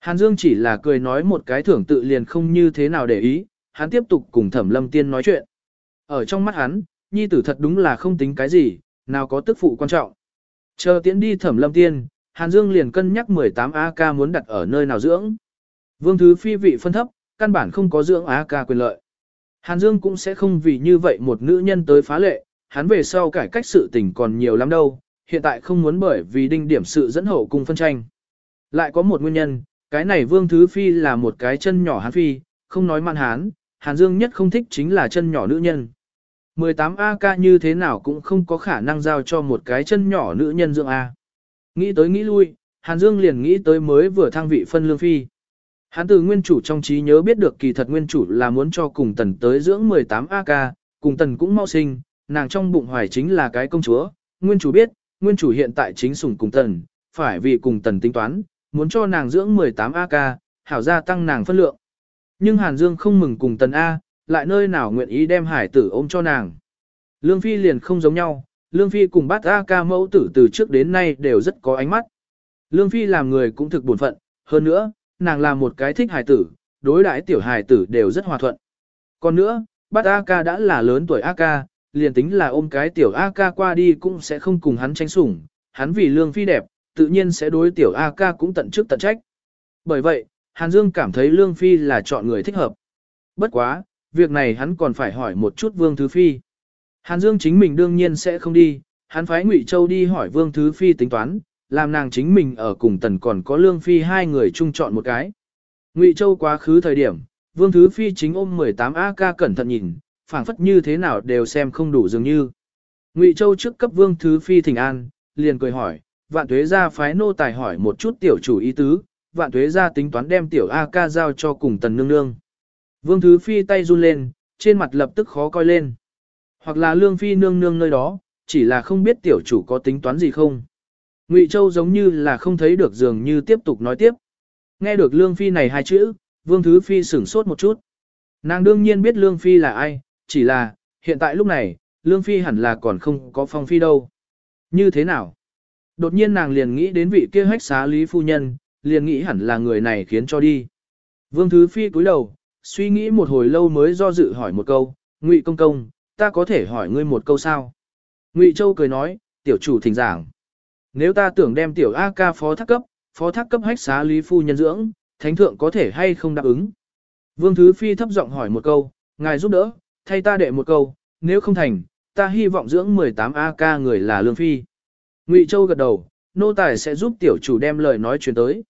Hàn Dương chỉ là cười nói một cái thưởng tự liền không như thế nào để ý, hắn tiếp tục cùng Thẩm Lâm Tiên nói chuyện. Ở trong mắt hắn, nhi tử thật đúng là không tính cái gì, nào có tức phụ quan trọng. Chờ tiễn đi Thẩm Lâm Tiên, Hàn Dương liền cân nhắc 18 AK muốn đặt ở nơi nào dưỡng. Vương Thứ Phi vị phân thấp, căn bản không có dưỡng Á Ca quyền lợi. Hàn Dương cũng sẽ không vì như vậy một nữ nhân tới phá lệ, hắn về sau cải cách sự tình còn nhiều lắm đâu, hiện tại không muốn bởi vì đinh điểm sự dẫn hậu cùng phân tranh. Lại có một nguyên nhân, cái này Vương Thứ Phi là một cái chân nhỏ hán phi, không nói man hán, Hàn Dương nhất không thích chính là chân nhỏ nữ nhân. 18 AK như thế nào cũng không có khả năng giao cho một cái chân nhỏ nữ nhân dưỡng A. Nghĩ tới nghĩ lui, Hàn Dương liền nghĩ tới mới vừa thăng vị phân lương phi. Hắn từ nguyên chủ trong trí nhớ biết được kỳ thật nguyên chủ là muốn cho cùng tần tới dưỡng 18 AK, cùng tần cũng mau sinh, nàng trong bụng hoài chính là cái công chúa. Nguyên chủ biết, nguyên chủ hiện tại chính sủng cùng tần, phải vì cùng tần tính toán, muốn cho nàng dưỡng 18 AK, hảo gia tăng nàng phân lượng. Nhưng Hàn Dương không mừng cùng tần A, lại nơi nào nguyện ý đem hải tử ôm cho nàng. Lương Phi liền không giống nhau, Lương Phi cùng bát AK mẫu tử từ trước đến nay đều rất có ánh mắt. Lương Phi làm người cũng thực buồn phận, hơn nữa, nàng là một cái thích hài tử, đối đãi tiểu hài tử đều rất hòa thuận. Còn nữa, bắt A Ca đã là lớn tuổi A Ca, liền tính là ôm cái tiểu A Ca qua đi cũng sẽ không cùng hắn tranh sủng, hắn vì Lương Phi đẹp, tự nhiên sẽ đối tiểu A Ca cũng tận chức tận trách. Bởi vậy, Hàn Dương cảm thấy Lương Phi là chọn người thích hợp. Bất quá, việc này hắn còn phải hỏi một chút Vương Thứ Phi. Hàn Dương chính mình đương nhiên sẽ không đi, hắn phái Ngụy Châu đi hỏi Vương Thứ Phi tính toán, làm nàng chính mình ở cùng tần còn có Lương Phi hai người chung chọn một cái. Ngụy Châu quá khứ thời điểm, Vương Thứ Phi chính ôm 18 AK cẩn thận nhìn, phảng phất như thế nào đều xem không đủ dường như. Ngụy Châu trước cấp Vương Thứ Phi thỉnh an, liền cười hỏi, vạn tuế ra phái nô tài hỏi một chút tiểu chủ ý tứ, vạn tuế ra tính toán đem tiểu AK giao cho cùng tần nương nương. Vương Thứ Phi tay run lên, trên mặt lập tức khó coi lên. Hoặc là lương phi nương nương nơi đó, chỉ là không biết tiểu chủ có tính toán gì không. Ngụy Châu giống như là không thấy được dường như tiếp tục nói tiếp. Nghe được lương phi này hai chữ, Vương Thứ Phi sửng sốt một chút. Nàng đương nhiên biết lương phi là ai, chỉ là, hiện tại lúc này, lương phi hẳn là còn không có phong phi đâu. Như thế nào? Đột nhiên nàng liền nghĩ đến vị kia hách xá lý phu nhân, liền nghĩ hẳn là người này khiến cho đi. Vương Thứ Phi cúi đầu, suy nghĩ một hồi lâu mới do dự hỏi một câu, Ngụy công công, ta có thể hỏi ngươi một câu sao? Ngụy Châu cười nói, tiểu chủ thỉnh giảng. Nếu ta tưởng đem tiểu A ca phó thác cấp, phó thác cấp hách xá lý phu nhân dưỡng, thánh thượng có thể hay không đáp ứng? Vương Thứ Phi thấp giọng hỏi một câu, ngài giúp đỡ, thay ta đệ một câu, nếu không thành, ta hy vọng dưỡng 18 A ca người là Lương Phi. Ngụy Châu gật đầu, nô tài sẽ giúp tiểu chủ đem lời nói truyền tới.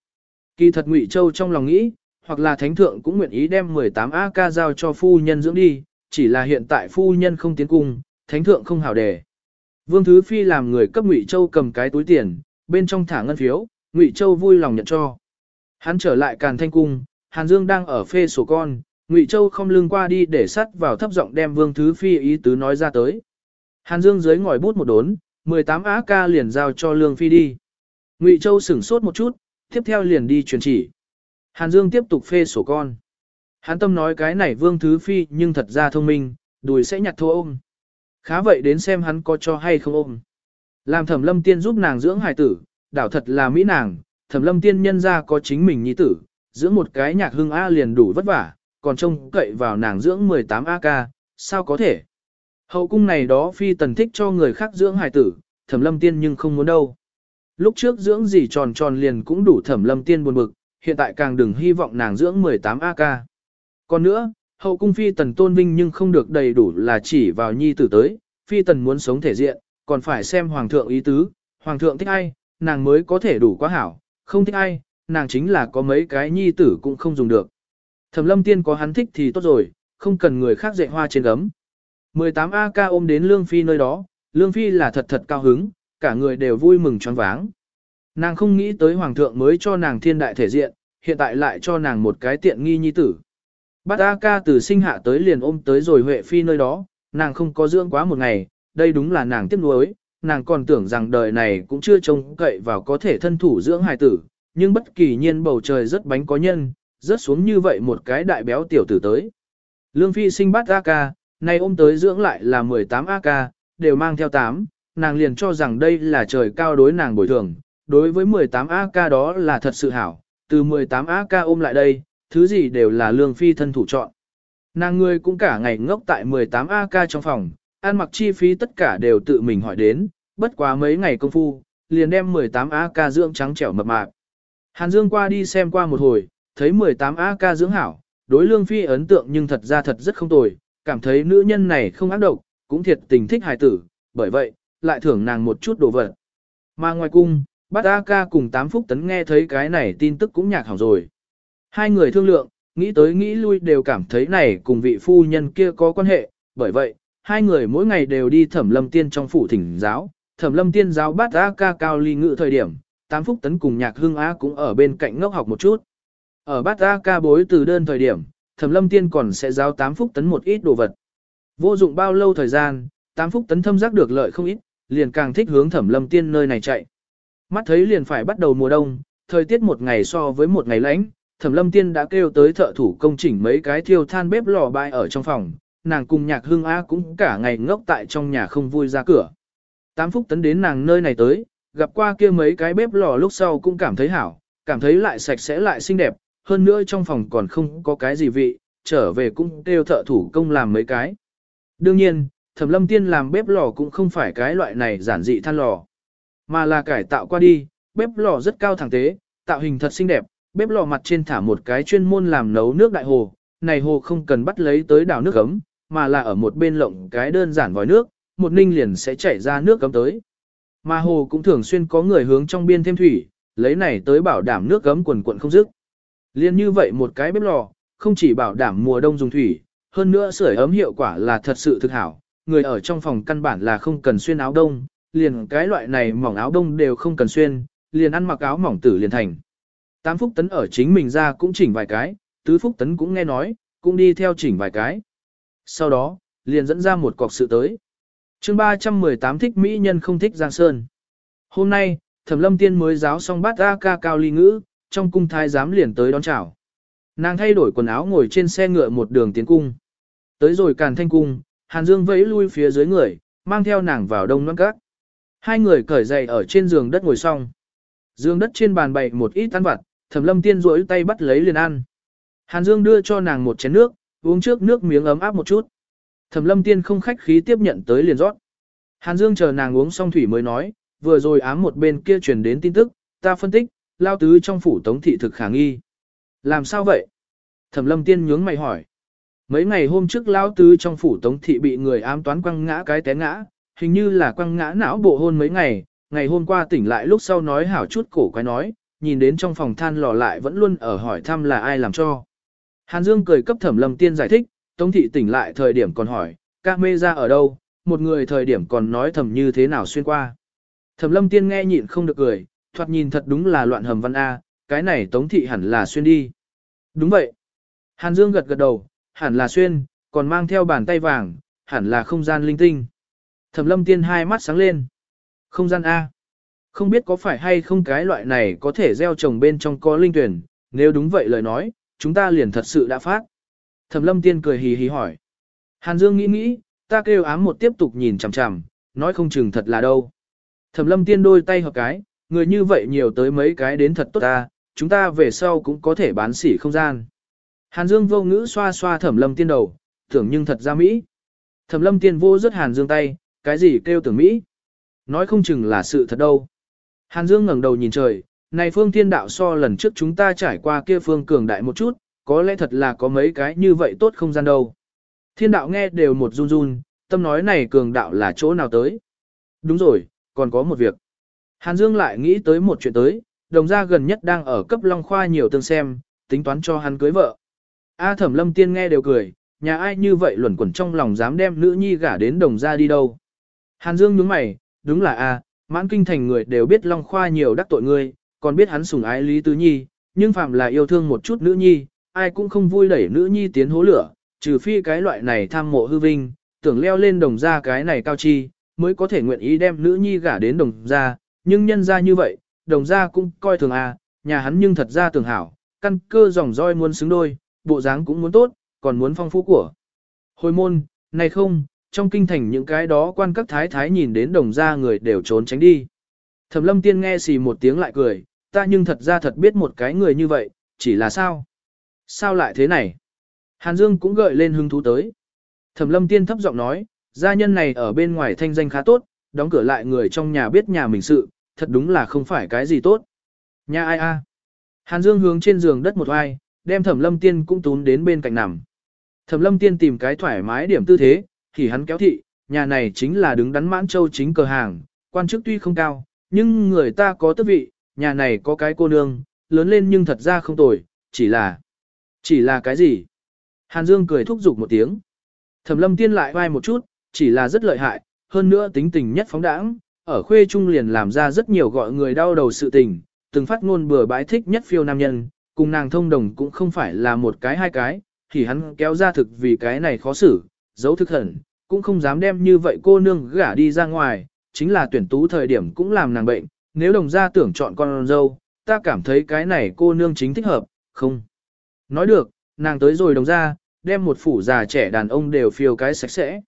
Kỳ thật Ngụy Châu trong lòng nghĩ, hoặc là thánh thượng cũng nguyện ý đem 18 ca giao cho phu nhân dưỡng đi, chỉ là hiện tại phu nhân không tiến cung, thánh thượng không hảo đề. Vương Thứ Phi làm người cấp Ngụy Châu cầm cái túi tiền, bên trong thả ngân phiếu, Ngụy Châu vui lòng nhận cho. Hắn trở lại Càn Thanh cung, Hàn Dương đang ở phê sổ con, Ngụy Châu không lưng qua đi để sắt vào thấp giọng đem Vương Thứ Phi ý tứ nói ra tới. Hàn Dương dưới ngòi bút một đốn, 18 ca liền giao cho Lương Phi đi. Ngụy Châu sửng sốt một chút, tiếp theo liền đi truyền chỉ. Hàn Dương tiếp tục phê sổ con. Hán tâm nói cái này Vương Thứ Phi nhưng thật ra thông minh, đùi sẽ nhặt thua ôm. Khá vậy đến xem hắn có cho hay không ôm. Làm thẩm lâm tiên giúp nàng dưỡng hài tử, đảo thật là mỹ nàng, thẩm lâm tiên nhân ra có chính mình nhi tử, dưỡng một cái nhạc hương A liền đủ vất vả, còn trông cậy vào nàng dưỡng 18 AK, sao có thể. Hậu cung này đó phi tần thích cho người khác dưỡng hài tử, thẩm lâm tiên nhưng không muốn đâu. Lúc trước dưỡng gì tròn tròn liền cũng đủ thẩm lâm tiên buồn bực, hiện tại càng đừng hy vọng nàng dưỡng 18 AK. Còn nữa, Hậu cung phi tần tôn vinh nhưng không được đầy đủ là chỉ vào nhi tử tới, phi tần muốn sống thể diện, còn phải xem hoàng thượng ý tứ, hoàng thượng thích ai, nàng mới có thể đủ quá hảo, không thích ai, nàng chính là có mấy cái nhi tử cũng không dùng được. Thẩm lâm tiên có hắn thích thì tốt rồi, không cần người khác dạy hoa trên gấm. 18 AK ôm đến Lương Phi nơi đó, Lương Phi là thật thật cao hứng, cả người đều vui mừng choáng váng. Nàng không nghĩ tới Hoàng thượng mới cho nàng thiên đại thể diện, hiện tại lại cho nàng một cái tiện nghi nhi tử. Bát AK từ sinh hạ tới liền ôm tới rồi Huệ Phi nơi đó, nàng không có dưỡng quá một ngày, đây đúng là nàng tiếc nuối, nàng còn tưởng rằng đời này cũng chưa trông cậy vào có thể thân thủ dưỡng hài tử, nhưng bất kỳ nhiên bầu trời rất bánh có nhân, rớt xuống như vậy một cái đại béo tiểu tử tới. Lương Phi sinh Bát A ca, nay ôm tới dưỡng lại là 18 Ca, đều mang theo 8, nàng liền cho rằng đây là trời cao đối nàng bồi thường, đối với 18 Ca đó là thật sự hảo, từ 18 Ca ôm lại đây, thứ gì đều là Lương Phi thân thủ chọn. Nàng người cũng cả ngày ngốc tại 18 AK trong phòng, ăn mặc chi phí tất cả đều tự mình hỏi đến, bất quá mấy ngày công phu, liền đem 18 AK dưỡng trắng trẻo mập mạp. Hàn Dương qua đi xem qua một hồi, thấy 18 AK dưỡng hảo, đối lương phi ấn tượng nhưng thật ra thật rất không tồi, cảm thấy nữ nhân này không ác độc, cũng thiệt tình thích hài tử, bởi vậy, lại thưởng nàng một chút đồ vật. Mà ngoài cung, bát AK cùng 8 phúc tấn nghe thấy cái này tin tức cũng nhạc hỏng rồi. Hai người thương lượng, nghĩ tới nghĩ lui đều cảm thấy này cùng vị phu nhân kia có quan hệ, bởi vậy, hai người mỗi ngày đều đi thẩm lâm tiên trong phủ thỉnh giáo, thẩm lâm tiên giáo bát AK cao ly ngự thời điểm, tám phúc tấn cùng nhạc hương á cũng ở bên cạnh ngốc học một chút. Ở bát A ca bối từ đơn thời điểm, Thẩm Lâm Tiên còn sẽ giáo tám phúc tấn một ít đồ vật. Vô dụng bao lâu thời gian, tám phúc tấn thâm giác được lợi không ít, liền càng thích hướng Thẩm Lâm Tiên nơi này chạy. Mắt thấy liền phải bắt đầu mùa đông, thời tiết một ngày so với một ngày lạnh, Thẩm Lâm Tiên đã kêu tới thợ thủ công chỉnh mấy cái thiêu than bếp lò bại ở trong phòng, nàng cùng Nhạc Hưng A cũng cả ngày ngốc tại trong nhà không vui ra cửa. Tám phúc tấn đến nàng nơi này tới, gặp qua kia mấy cái bếp lò lúc sau cũng cảm thấy hảo, cảm thấy lại sạch sẽ lại xinh đẹp, hơn nữa trong phòng còn không có cái gì vị, trở về cũng kêu thợ thủ công làm mấy cái. Đương nhiên, thẩm lâm tiên làm bếp lò cũng không phải cái loại này giản dị than lò, mà là cải tạo qua đi, bếp lò rất cao thẳng tế, tạo hình thật xinh đẹp, bếp lò mặt trên thả một cái chuyên môn làm nấu nước đại hồ, này hồ không cần bắt lấy tới đảo nước ấm, mà là ở một bên lộng cái đơn giản vòi nước, một ninh liền sẽ chảy ra nước gấm tới. Mà hồ cũng thường xuyên có người hướng trong biên thêm thủy, lấy này tới bảo đảm nước gấm quần quận không dứt. Liên như vậy một cái bếp lò, không chỉ bảo đảm mùa đông dùng thủy, hơn nữa sưởi ấm hiệu quả là thật sự thực hảo, người ở trong phòng căn bản là không cần xuyên áo đông, liền cái loại này mỏng áo đông đều không cần xuyên, liền ăn mặc áo mỏng tử liền thành. Tám phúc tấn ở chính mình ra cũng chỉnh vài cái, tứ phúc tấn cũng nghe nói, cũng đi theo chỉnh vài cái. Sau đó, liền dẫn ra một cọc sự tới. chương 318 thích Mỹ nhân không thích Giang Sơn. Hôm nay, Thẩm Lâm Tiên mới giáo xong bát A ca cao ly ngữ, trong cung thái giám liền tới đón chào. Nàng thay đổi quần áo ngồi trên xe ngựa một đường tiến cung. Tới rồi càn thanh cung, Hàn Dương vẫy lui phía dưới người, mang theo nàng vào đông loan cát. Hai người cởi giày ở trên giường đất ngồi xong. Dương đất trên bàn bày một ít ăn vặt, Thẩm Lâm Tiên rỗi tay bắt lấy liền ăn. Hàn Dương đưa cho nàng một chén nước, uống trước nước miếng ấm áp một chút. Thẩm Lâm Tiên không khách khí tiếp nhận tới liền rót. Hàn Dương chờ nàng uống xong thủy mới nói, vừa rồi ám một bên kia truyền đến tin tức, ta phân tích, lao tứ trong phủ tống thị thực khả nghi. Làm sao vậy? Thẩm lâm tiên nhướng mày hỏi. Mấy ngày hôm trước lao tứ trong phủ tống thị bị người ám toán quăng ngã cái té ngã, hình như là quăng ngã não bộ hôn mấy ngày, ngày hôm qua tỉnh lại lúc sau nói hảo chút cổ quái nói, nhìn đến trong phòng than lò lại vẫn luôn ở hỏi thăm là ai làm cho. Hàn Dương cười cấp thẩm lâm tiên giải thích, tống thị tỉnh lại thời điểm còn hỏi, ca mê ra ở đâu, một người thời điểm còn nói thầm như thế nào xuyên qua. Thẩm lâm tiên nghe nhịn không được cười, thoạt nhìn thật đúng là loạn hầm văn A, cái này tống thị hẳn là xuyên đi. Đúng vậy. Hàn Dương gật gật đầu, hẳn là xuyên, còn mang theo bàn tay vàng, hẳn là không gian linh tinh. Thẩm lâm tiên hai mắt sáng lên. Không gian A. Không biết có phải hay không cái loại này có thể gieo trồng bên trong có linh tuyển, nếu đúng vậy lời nói, chúng ta liền thật sự đã phát. Thẩm lâm tiên cười hì hì hỏi. Hàn Dương nghĩ nghĩ, ta kêu ám một tiếp tục nhìn chằm chằm, nói không chừng thật là đâu. Thẩm lâm tiên đôi tay hợp cái, người như vậy nhiều tới mấy cái đến thật tốt ta, chúng ta về sau cũng có thể bán sỉ không gian. Hàn Dương vô ngữ xoa xoa thẩm lâm tiên đầu, tưởng nhưng thật ra Mỹ. Thẩm lâm tiên vô rất Hàn Dương tay, cái gì kêu tưởng Mỹ. Nói không chừng là sự thật đâu. Hàn Dương ngẩng đầu nhìn trời, này phương thiên đạo so lần trước chúng ta trải qua kia phương cường đại một chút, có lẽ thật là có mấy cái như vậy tốt không gian đâu. Thiên đạo nghe đều một run run, tâm nói này cường đạo là chỗ nào tới. Đúng rồi, còn có một việc. Hàn Dương lại nghĩ tới một chuyện tới, đồng gia gần nhất đang ở cấp Long Khoa nhiều tương xem, tính toán cho hắn cưới vợ. A thẩm lâm tiên nghe đều cười, nhà ai như vậy luẩn quẩn trong lòng dám đem nữ nhi gả đến đồng gia đi đâu. Hàn Dương nhướng mày, đúng là A, mãn kinh thành người đều biết Long Khoa nhiều đắc tội ngươi, còn biết hắn sủng ái Lý Tứ Nhi, nhưng phạm là yêu thương một chút nữ nhi, ai cũng không vui đẩy nữ nhi tiến hố lửa, trừ phi cái loại này tham mộ hư vinh, tưởng leo lên đồng gia cái này cao chi, mới có thể nguyện ý đem nữ nhi gả đến đồng gia, nhưng nhân gia như vậy, đồng gia cũng coi thường à? nhà hắn nhưng thật ra tưởng hảo, căn cơ dòng roi muốn xứng đôi, bộ dáng cũng muốn tốt, còn muốn phong phú của. Hồi môn, này không, trong kinh thành những cái đó quan các thái thái nhìn đến đồng gia người đều trốn tránh đi. Thẩm lâm tiên nghe xì một tiếng lại cười, ta nhưng thật ra thật biết một cái người như vậy, chỉ là sao? Sao lại thế này? Hàn Dương cũng gợi lên hứng thú tới. Thẩm lâm tiên thấp giọng nói, gia nhân này ở bên ngoài thanh danh khá tốt, đóng cửa lại người trong nhà biết nhà mình sự, thật đúng là không phải cái gì tốt. Nhà ai a? Hàn Dương hướng trên giường đất một ai, đem Thẩm Lâm Tiên cũng tún đến bên cạnh nằm. Thẩm Lâm Tiên tìm cái thoải mái điểm tư thế, thì hắn kéo thị, nhà này chính là đứng đắn mãn châu chính cờ hàng, quan chức tuy không cao, nhưng người ta có tước vị, nhà này có cái cô nương, lớn lên nhưng thật ra không tồi, chỉ là... Chỉ là cái gì? Hàn Dương cười thúc giục một tiếng. Thẩm Lâm Tiên lại vai một chút, chỉ là rất lợi hại, hơn nữa tính tình nhất phóng đãng, ở khuê trung liền làm ra rất nhiều gọi người đau đầu sự tình, từng phát ngôn bừa bãi thích nhất phiêu nam nhân, cùng nàng thông đồng cũng không phải là một cái hai cái, thì hắn kéo ra thực vì cái này khó xử, giấu thực hẳn, cũng không dám đem như vậy cô nương gả đi ra ngoài, chính là tuyển tú thời điểm cũng làm nàng bệnh, nếu đồng gia tưởng chọn con dâu, ta cảm thấy cái này cô nương chính thích hợp, không. Nói được, nàng tới rồi đồng gia, đem một phủ già trẻ đàn ông đều phiêu cái sạch sẽ.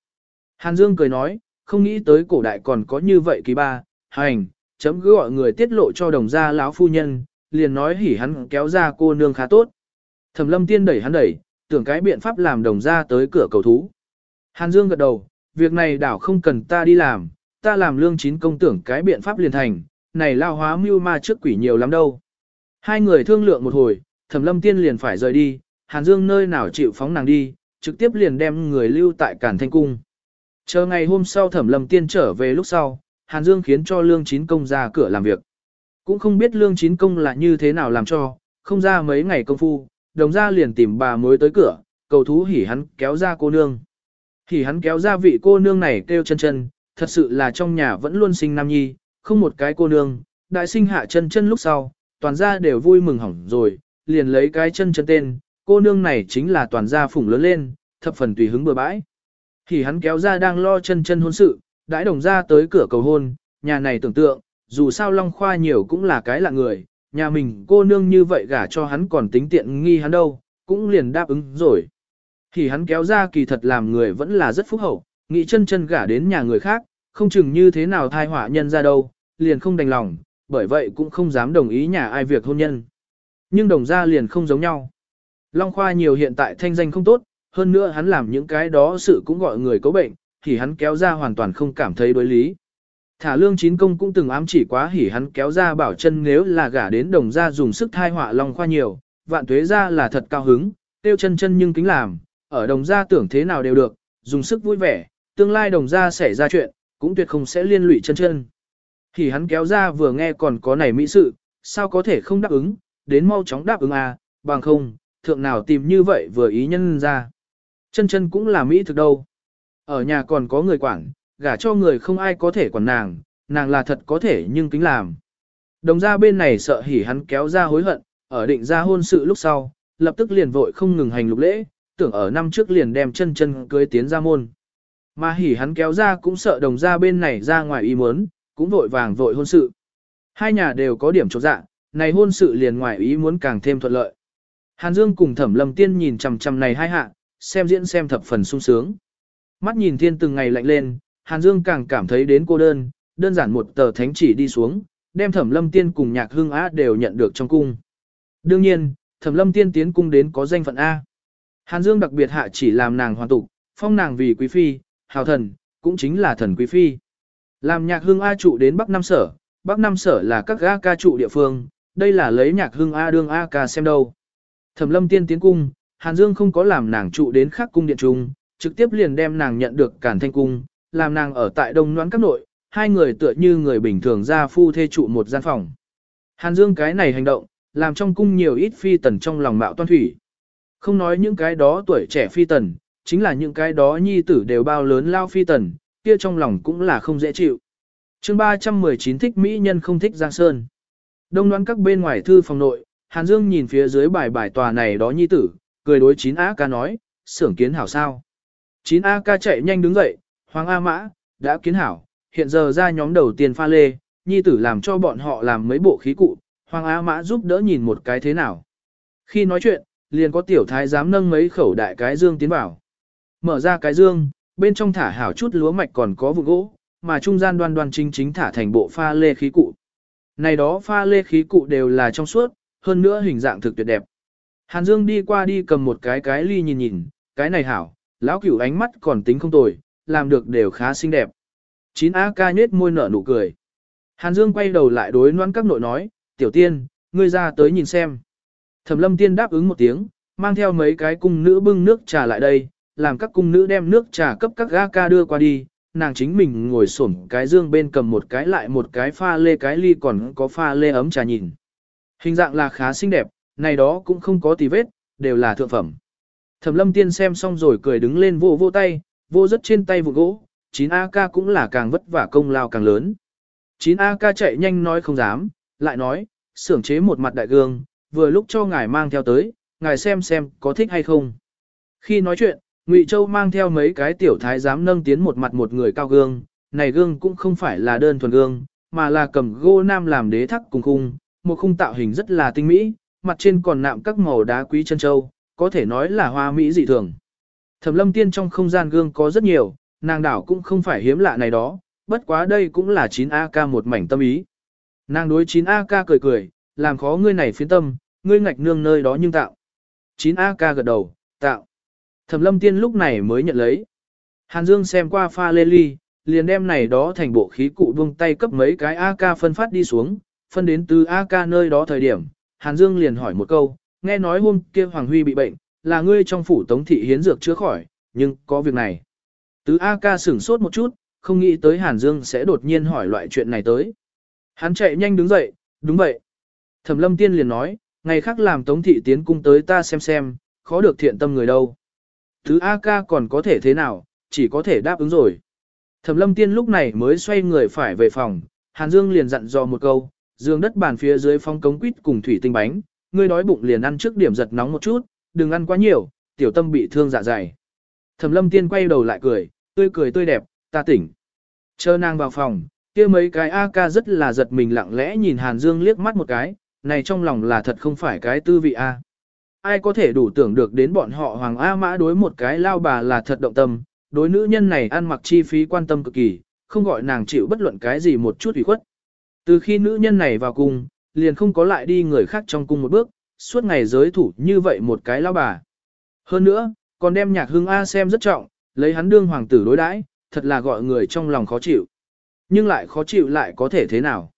Hàn Dương cười nói, không nghĩ tới cổ đại còn có như vậy kỳ ba, hành, chấm cứ gọi người tiết lộ cho đồng gia lão phu nhân, liền nói hỉ hắn kéo ra cô nương khá tốt. Thẩm lâm tiên đẩy hắn đẩy, tưởng cái biện pháp làm đồng gia tới cửa cầu thú. Hàn Dương gật đầu, việc này đảo không cần ta đi làm, ta làm lương chín công tưởng cái biện pháp liền thành, này lao hóa mưu ma trước quỷ nhiều lắm đâu. Hai người thương lượng một hồi, thẩm lâm tiên liền phải rời đi, Hàn Dương nơi nào chịu phóng nàng đi, trực tiếp liền đem người lưu tại Cản Thanh Cung. Chờ ngày hôm sau thẩm lâm tiên trở về lúc sau, Hàn Dương khiến cho Lương Chín Công ra cửa làm việc. Cũng không biết Lương Chín Công là như thế nào làm cho, không ra mấy ngày công phu, đồng ra liền tìm bà mới tới cửa, cầu thú hỉ hắn kéo ra cô nương thì hắn kéo ra vị cô nương này kêu chân chân, thật sự là trong nhà vẫn luôn sinh nam nhi, không một cái cô nương, đại sinh hạ chân chân lúc sau, toàn gia đều vui mừng hỏng rồi, liền lấy cái chân chân tên, cô nương này chính là toàn gia phủng lớn lên, thập phần tùy hứng bừa bãi. Thì hắn kéo ra đang lo chân chân hôn sự, đãi đồng ra tới cửa cầu hôn, nhà này tưởng tượng, dù sao Long Khoa nhiều cũng là cái lạ người, nhà mình cô nương như vậy gả cho hắn còn tính tiện nghi hắn đâu, cũng liền đáp ứng rồi. Thì hắn kéo ra kỳ thật làm người vẫn là rất phúc hậu, nghĩ chân chân gả đến nhà người khác, không chừng như thế nào thai họa nhân ra đâu, liền không đành lòng, bởi vậy cũng không dám đồng ý nhà ai việc hôn nhân. Nhưng đồng gia liền không giống nhau. Long Khoa nhiều hiện tại thanh danh không tốt, hơn nữa hắn làm những cái đó sự cũng gọi người có bệnh, thì hắn kéo ra hoàn toàn không cảm thấy đối lý. Thả lương chín công cũng từng ám chỉ quá hỉ hắn kéo ra bảo chân nếu là gả đến đồng gia dùng sức thai họa long khoa nhiều, vạn tuế ra là thật cao hứng, tiêu chân chân nhưng kính làm, ở đồng gia tưởng thế nào đều được, dùng sức vui vẻ, tương lai đồng gia xảy ra chuyện, cũng tuyệt không sẽ liên lụy chân chân. Thì hắn kéo ra vừa nghe còn có này mỹ sự, sao có thể không đáp ứng, đến mau chóng đáp ứng à, bằng không, thượng nào tìm như vậy vừa ý nhân ra. Chân chân cũng là Mỹ thực đâu. Ở nhà còn có người quản, gả cho người không ai có thể quản nàng, nàng là thật có thể nhưng kính làm. Đồng ra bên này sợ hỉ hắn kéo ra hối hận, ở định ra hôn sự lúc sau, lập tức liền vội không ngừng hành lục lễ, tưởng ở năm trước liền đem chân chân cưới tiến ra môn. Mà hỉ hắn kéo ra cũng sợ đồng ra bên này ra ngoài ý muốn, cũng vội vàng vội hôn sự. Hai nhà đều có điểm chỗ dạ, này hôn sự liền ngoài ý muốn càng thêm thuận lợi. Hàn Dương cùng Thẩm Lâm Tiên nhìn chằm chằm này hai hạ, xem diễn xem thập phần sung sướng. Mắt nhìn thiên từng ngày lạnh lên, Hàn Dương càng cảm thấy đến cô đơn, đơn giản một tờ thánh chỉ đi xuống, đem Thẩm Lâm Tiên cùng Nhạc Hương Á đều nhận được trong cung. Đương nhiên, Thẩm Lâm Tiên tiến cung đến có danh phận A. Hàn Dương đặc biệt hạ chỉ làm nàng hoàn tục, phong nàng vì quý phi, hào thần, cũng chính là thần quý phi. Làm Nhạc hương A trụ đến Bắc Nam Sở, Bắc Nam Sở là các gã ca trụ địa phương, đây là lấy Nhạc hương A đương A ca xem đâu. Thẩm lâm tiên tiến cung, Hàn Dương không có làm nàng trụ đến khác cung điện trung, trực tiếp liền đem nàng nhận được cản thanh cung, làm nàng ở tại đông noãn các nội, hai người tựa như người bình thường ra phu thê trụ một gian phòng. Hàn Dương cái này hành động, làm trong cung nhiều ít phi tần trong lòng mạo toan thủy. Không nói những cái đó tuổi trẻ phi tần, chính là những cái đó nhi tử đều bao lớn lao phi tần, kia trong lòng cũng là không dễ chịu. chương 319 thích mỹ nhân không thích Giang Sơn. Đông đoán các bên ngoài thư phòng nội, Hàn Dương nhìn phía dưới bài bài tòa này đó nhi tử, cười đối chín a ca nói, sưởng kiến hảo sao. chín a ca chạy nhanh đứng dậy, Hoàng A Mã, đã kiến hảo, hiện giờ ra nhóm đầu tiên pha lê, nhi tử làm cho bọn họ làm mấy bộ khí cụ, Hoàng A Mã giúp đỡ nhìn một cái thế nào. Khi nói chuyện, liền có tiểu thái dám nâng mấy khẩu đại cái dương tiến vào. Mở ra cái dương, bên trong thả hảo chút lúa mạch còn có vụ gỗ, mà trung gian đoan đoan chính chính thả thành bộ pha lê khí cụ. Này đó pha lê khí cụ đều là trong suốt, hơn nữa hình dạng thực tuyệt đẹp. Hàn Dương đi qua đi cầm một cái cái ly nhìn nhìn, cái này hảo, lão cửu ánh mắt còn tính không tồi, làm được đều khá xinh đẹp. Chín A ca nhết môi nở nụ cười. Hàn Dương quay đầu lại đối noan các nội nói, tiểu tiên, ngươi ra tới nhìn xem. Thẩm lâm tiên đáp ứng một tiếng, mang theo mấy cái cung nữ bưng nước trà lại đây, làm các cung nữ đem nước trà cấp các gã ca đưa qua đi, nàng chính mình ngồi xổm cái dương bên cầm một cái lại một cái pha lê cái ly còn có pha lê ấm trà nhìn. Hình dạng là khá xinh đẹp, này đó cũng không có tì vết, đều là thượng phẩm. Thẩm lâm tiên xem xong rồi cười đứng lên vô vô tay, vô rất trên tay vụ gỗ, 9AK cũng là càng vất vả công lao càng lớn. 9AK chạy nhanh nói không dám, lại nói, xưởng chế một mặt đại gương, vừa lúc cho ngài mang theo tới, ngài xem xem có thích hay không. Khi nói chuyện, Ngụy Châu mang theo mấy cái tiểu thái giám nâng tiến một mặt một người cao gương, này gương cũng không phải là đơn thuần gương, mà là cầm gỗ nam làm đế thắc cùng khung, một khung tạo hình rất là tinh mỹ, mặt trên còn nạm các màu đá quý chân châu, có thể nói là hoa mỹ dị thường. Thẩm lâm tiên trong không gian gương có rất nhiều, nàng đảo cũng không phải hiếm lạ này đó, bất quá đây cũng là 9AK một mảnh tâm ý. Nàng đối 9AK cười cười, làm khó ngươi này phiến tâm, ngươi ngạch nương nơi đó nhưng tạo. 9AK gật đầu, tạo. Thẩm lâm tiên lúc này mới nhận lấy. Hàn Dương xem qua pha lê ly, liền đem này đó thành bộ khí cụ buông tay cấp mấy cái AK phân phát đi xuống, phân đến từ AK nơi đó thời điểm. Hàn Dương liền hỏi một câu, nghe nói hôm kia Hoàng Huy bị bệnh, là ngươi trong phủ tống thị hiến dược chữa khỏi, nhưng có việc này. Tứ AK sửng sốt một chút, không nghĩ tới Hàn Dương sẽ đột nhiên hỏi loại chuyện này tới. Hắn chạy nhanh đứng dậy, đúng vậy. Thẩm lâm tiên liền nói, ngày khác làm tống thị tiến cung tới ta xem xem, khó được thiện tâm người đâu. Thứ A ca còn có thể thế nào, chỉ có thể đáp ứng rồi. Thẩm lâm tiên lúc này mới xoay người phải về phòng, Hàn Dương liền dặn dò một câu, dương đất bàn phía dưới phong cống quýt cùng thủy tinh bánh, ngươi đói bụng liền ăn trước điểm giật nóng một chút, đừng ăn quá nhiều, tiểu tâm bị thương dạ dày. Thẩm lâm tiên quay đầu lại cười, tươi cười tươi đẹp, ta tỉnh. Chờ nàng vào phòng, kia mấy cái A ca rất là giật mình lặng lẽ nhìn Hàn Dương liếc mắt một cái, này trong lòng là thật không phải cái tư vị A à. ai có thể đủ tưởng được đến bọn họ Hoàng A Mã đối một cái lao bà là thật động tâm, đối nữ nhân này ăn mặc chi phí quan tâm cực kỳ, không gọi nàng chịu bất luận cái gì một chút ủy khuất. Từ khi nữ nhân này vào cung, liền không có lại đi người khác trong cung một bước, suốt ngày giới thủ như vậy một cái lao bà. Hơn nữa, còn đem nhạc hương A xem rất trọng, lấy hắn đương hoàng tử đối đãi, thật là gọi người trong lòng khó chịu. Nhưng lại khó chịu lại có thể thế nào?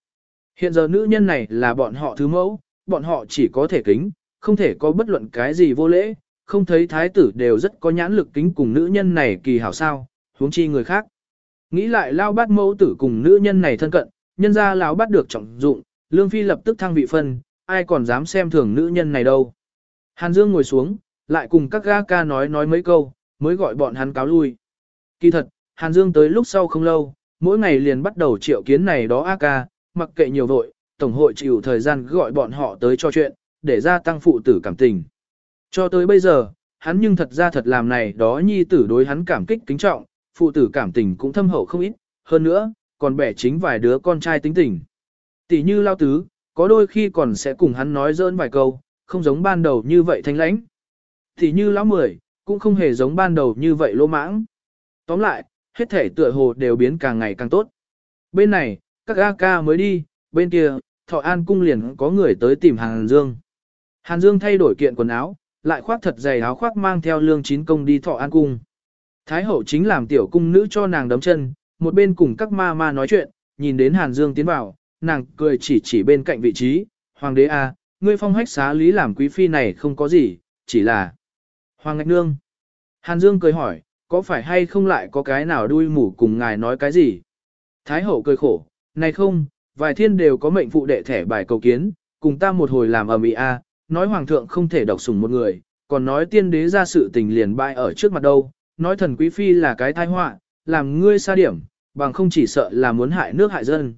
Hiện giờ nữ nhân này là bọn họ thứ mẫu, bọn họ chỉ có thể kính, không thể có bất luận cái gì vô lễ, không thấy thái tử đều rất có nhãn lực kính cùng nữ nhân này kỳ hảo sao, huống chi người khác. Nghĩ lại lao bát mẫu tử cùng nữ nhân này thân cận, nhân ra lão bắt được trọng dụng, lương phi lập tức thăng vị phân, ai còn dám xem thường nữ nhân này đâu. Hàn Dương ngồi xuống, lại cùng các ga ca nói nói mấy câu, mới gọi bọn hắn cáo lui. Kỳ thật, Hàn Dương tới lúc sau không lâu, mỗi ngày liền bắt đầu triệu kiến này đó A ca, mặc kệ nhiều vội, Tổng hội chịu thời gian gọi bọn họ tới cho chuyện, để gia tăng phụ tử cảm tình. Cho tới bây giờ, hắn nhưng thật ra thật làm này đó nhi tử đối hắn cảm kích kính trọng, phụ tử cảm tình cũng thâm hậu không ít, hơn nữa, còn bẻ chính vài đứa con trai tính tình. Tỷ như lao tứ, có đôi khi còn sẽ cùng hắn nói dỡn vài câu, không giống ban đầu như vậy thanh lãnh. Tỷ như lão mười, cũng không hề giống ban đầu như vậy lô mãng. Tóm lại, hết thể tựa hồ đều biến càng ngày càng tốt. Bên này, các A ca mới đi, bên kia, thọ an cung liền có người tới tìm Hàn Dương. Hàn Dương thay đổi kiện quần áo, lại khoác thật dày áo khoác mang theo lương chín công đi thọ an cung. Thái hậu chính làm tiểu cung nữ cho nàng đấm chân, một bên cùng các ma ma nói chuyện, nhìn đến Hàn Dương tiến vào, nàng cười chỉ chỉ bên cạnh vị trí, hoàng đế A, ngươi phong hách xá lý làm quý phi này không có gì, chỉ là... Hoàng Ngạch Nương. Hàn Dương cười hỏi, có phải hay không lại có cái nào đuôi mủ cùng ngài nói cái gì? Thái hậu cười khổ, này không, vài thiên đều có mệnh phụ đệ thẻ bài cầu kiến, cùng ta một hồi làm ở mỹ a, nói hoàng thượng không thể độc sủng một người, còn nói tiên đế ra sự tình liền bại ở trước mặt đâu, nói thần quý phi là cái tai họa, làm ngươi xa điểm, bằng không chỉ sợ là muốn hại nước hại dân.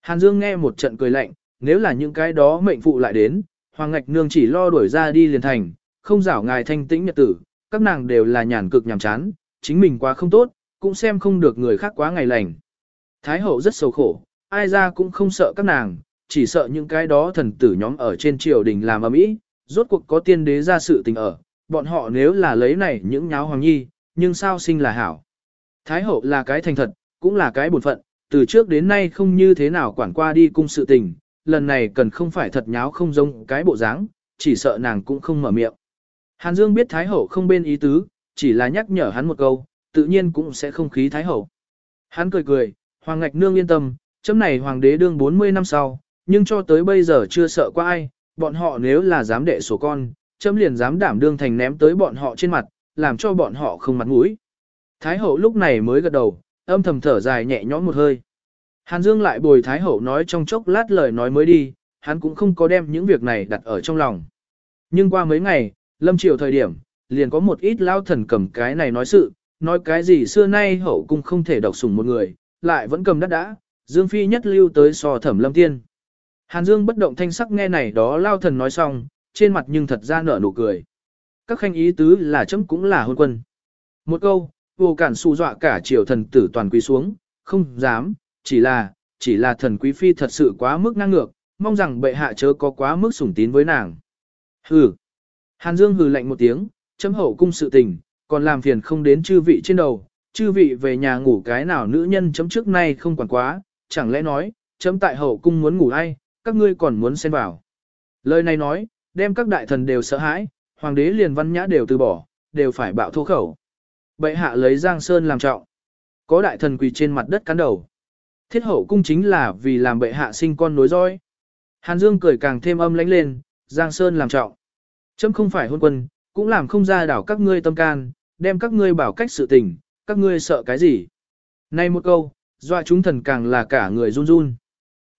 Hàn Dương nghe một trận cười lạnh, nếu là những cái đó mệnh phụ lại đến, Hoàng Ngạch Nương chỉ lo đuổi ra đi liền thành, không rảo ngài thanh tĩnh nhật tử, các nàng đều là nhàn cực nhàm chán, chính mình quá không tốt, cũng xem không được người khác quá ngày lành. Thái hậu rất sầu khổ, ai ra cũng không sợ các nàng, chỉ sợ những cái đó thần tử nhóm ở trên triều đình làm ầm ĩ, rốt cuộc có tiên đế ra sự tình ở, bọn họ nếu là lấy này những nháo hoàng nhi, nhưng sao sinh là hảo. Thái hậu là cái thành thật, cũng là cái bổn phận, từ trước đến nay không như thế nào quản qua đi cung sự tình, lần này cần không phải thật nháo không giống cái bộ dáng, chỉ sợ nàng cũng không mở miệng. Hàn Dương biết Thái hậu không bên ý tứ, chỉ là nhắc nhở hắn một câu, tự nhiên cũng sẽ không khí Thái hậu. Hắn cười cười, Hoàng Ngạch Nương yên tâm, chấm này Hoàng đế đương 40 năm sau, nhưng cho tới bây giờ chưa sợ qua ai, bọn họ nếu là dám đệ số con, chấm liền dám đảm đương thành ném tới bọn họ trên mặt, làm cho bọn họ không mặt mũi. Thái hậu lúc này mới gật đầu, âm thầm thở dài nhẹ nhõm một hơi. Hàn Dương lại bồi Thái hậu nói trong chốc lát lời nói mới đi, hắn cũng không có đem những việc này đặt ở trong lòng. Nhưng qua mấy ngày, lâm triều thời điểm, liền có một ít lao thần cầm cái này nói sự, nói cái gì xưa nay hậu cung không thể độc sủng một người, lại vẫn cầm đắt đã, Dương Phi nhất lưu tới so thẩm lâm tiên. Hàn Dương bất động thanh sắc nghe này đó lao thần nói xong, trên mặt nhưng thật ra nở nụ cười. Các khanh ý tứ là chấm cũng là hôn quân. Một câu, vô cản xù dọa cả triều thần tử toàn quý xuống, không dám, chỉ là, chỉ là thần quý phi thật sự quá mức ngang ngược, mong rằng bệ hạ chớ có quá mức sủng tín với nàng. Hừ. Hàn Dương hừ lạnh một tiếng, chấm hậu cung sự tình, còn làm phiền không đến chư vị trên đầu, chư vị về nhà ngủ cái nào nữ nhân chấm trước nay không quản quá, chẳng lẽ nói, chấm tại hậu cung muốn ngủ ai, các ngươi còn muốn xen vào. Lời này nói, đem các đại thần đều sợ hãi, hoàng đế liền văn nhã đều từ bỏ, đều phải bạo thô khẩu. Bệ hạ lấy Giang Sơn làm trọng. Có đại thần quỳ trên mặt đất cắn đầu. Thiết hậu cung chính là vì làm bệ hạ sinh con nối dõi. Hàn Dương cười càng thêm âm lãnh lên, Giang Sơn làm trọng. Chấm không phải hôn quân, cũng làm không ra đảo các ngươi tâm can, đem các ngươi bảo cách sự tình, các ngươi sợ cái gì. Này một câu, dọa chúng thần càng là cả người run run.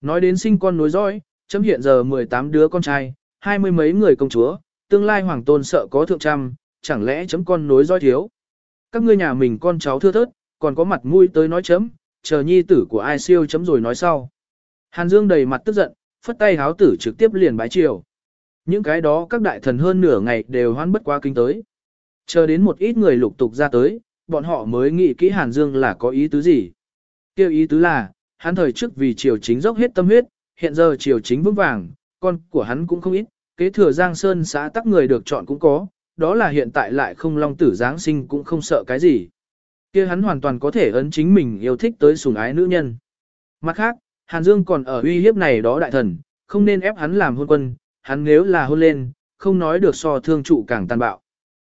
Nói đến sinh con nối dõi, chấm hiện giờ 18 đứa con trai, hai mươi mấy người công chúa, tương lai hoàng tôn sợ có thượng trăm, chẳng lẽ chấm con nối dõi thiếu. Các ngươi nhà mình con cháu thưa thớt, còn có mặt mũi tới nói chấm, chờ nhi tử của ai siêu chấm rồi nói sau. Hàn Dương đầy mặt tức giận, phất tay háo tử trực tiếp liền bái triều. Những cái đó các đại thần hơn nửa ngày đều hoan bất qua kinh tới. Chờ đến một ít người lục tục ra tới, bọn họ mới nghĩ kỹ Hàn Dương là có ý tứ gì. Kêu ý tứ là, hắn thời trước vì triều chính dốc hết tâm huyết, hiện giờ triều chính vững vàng, con của hắn cũng không ít, kế thừa Giang Sơn xã tắc người được chọn cũng có, đó là hiện tại lại không long tử giáng sinh cũng không sợ cái gì. kia hắn hoàn toàn có thể ấn chính mình yêu thích tới sủng ái nữ nhân. Mặt khác, Hàn Dương còn ở uy hiếp này đó đại thần, không nên ép hắn làm hôn quân, hắn nếu là hôn lên, không nói được so thương trụ càng tàn bạo.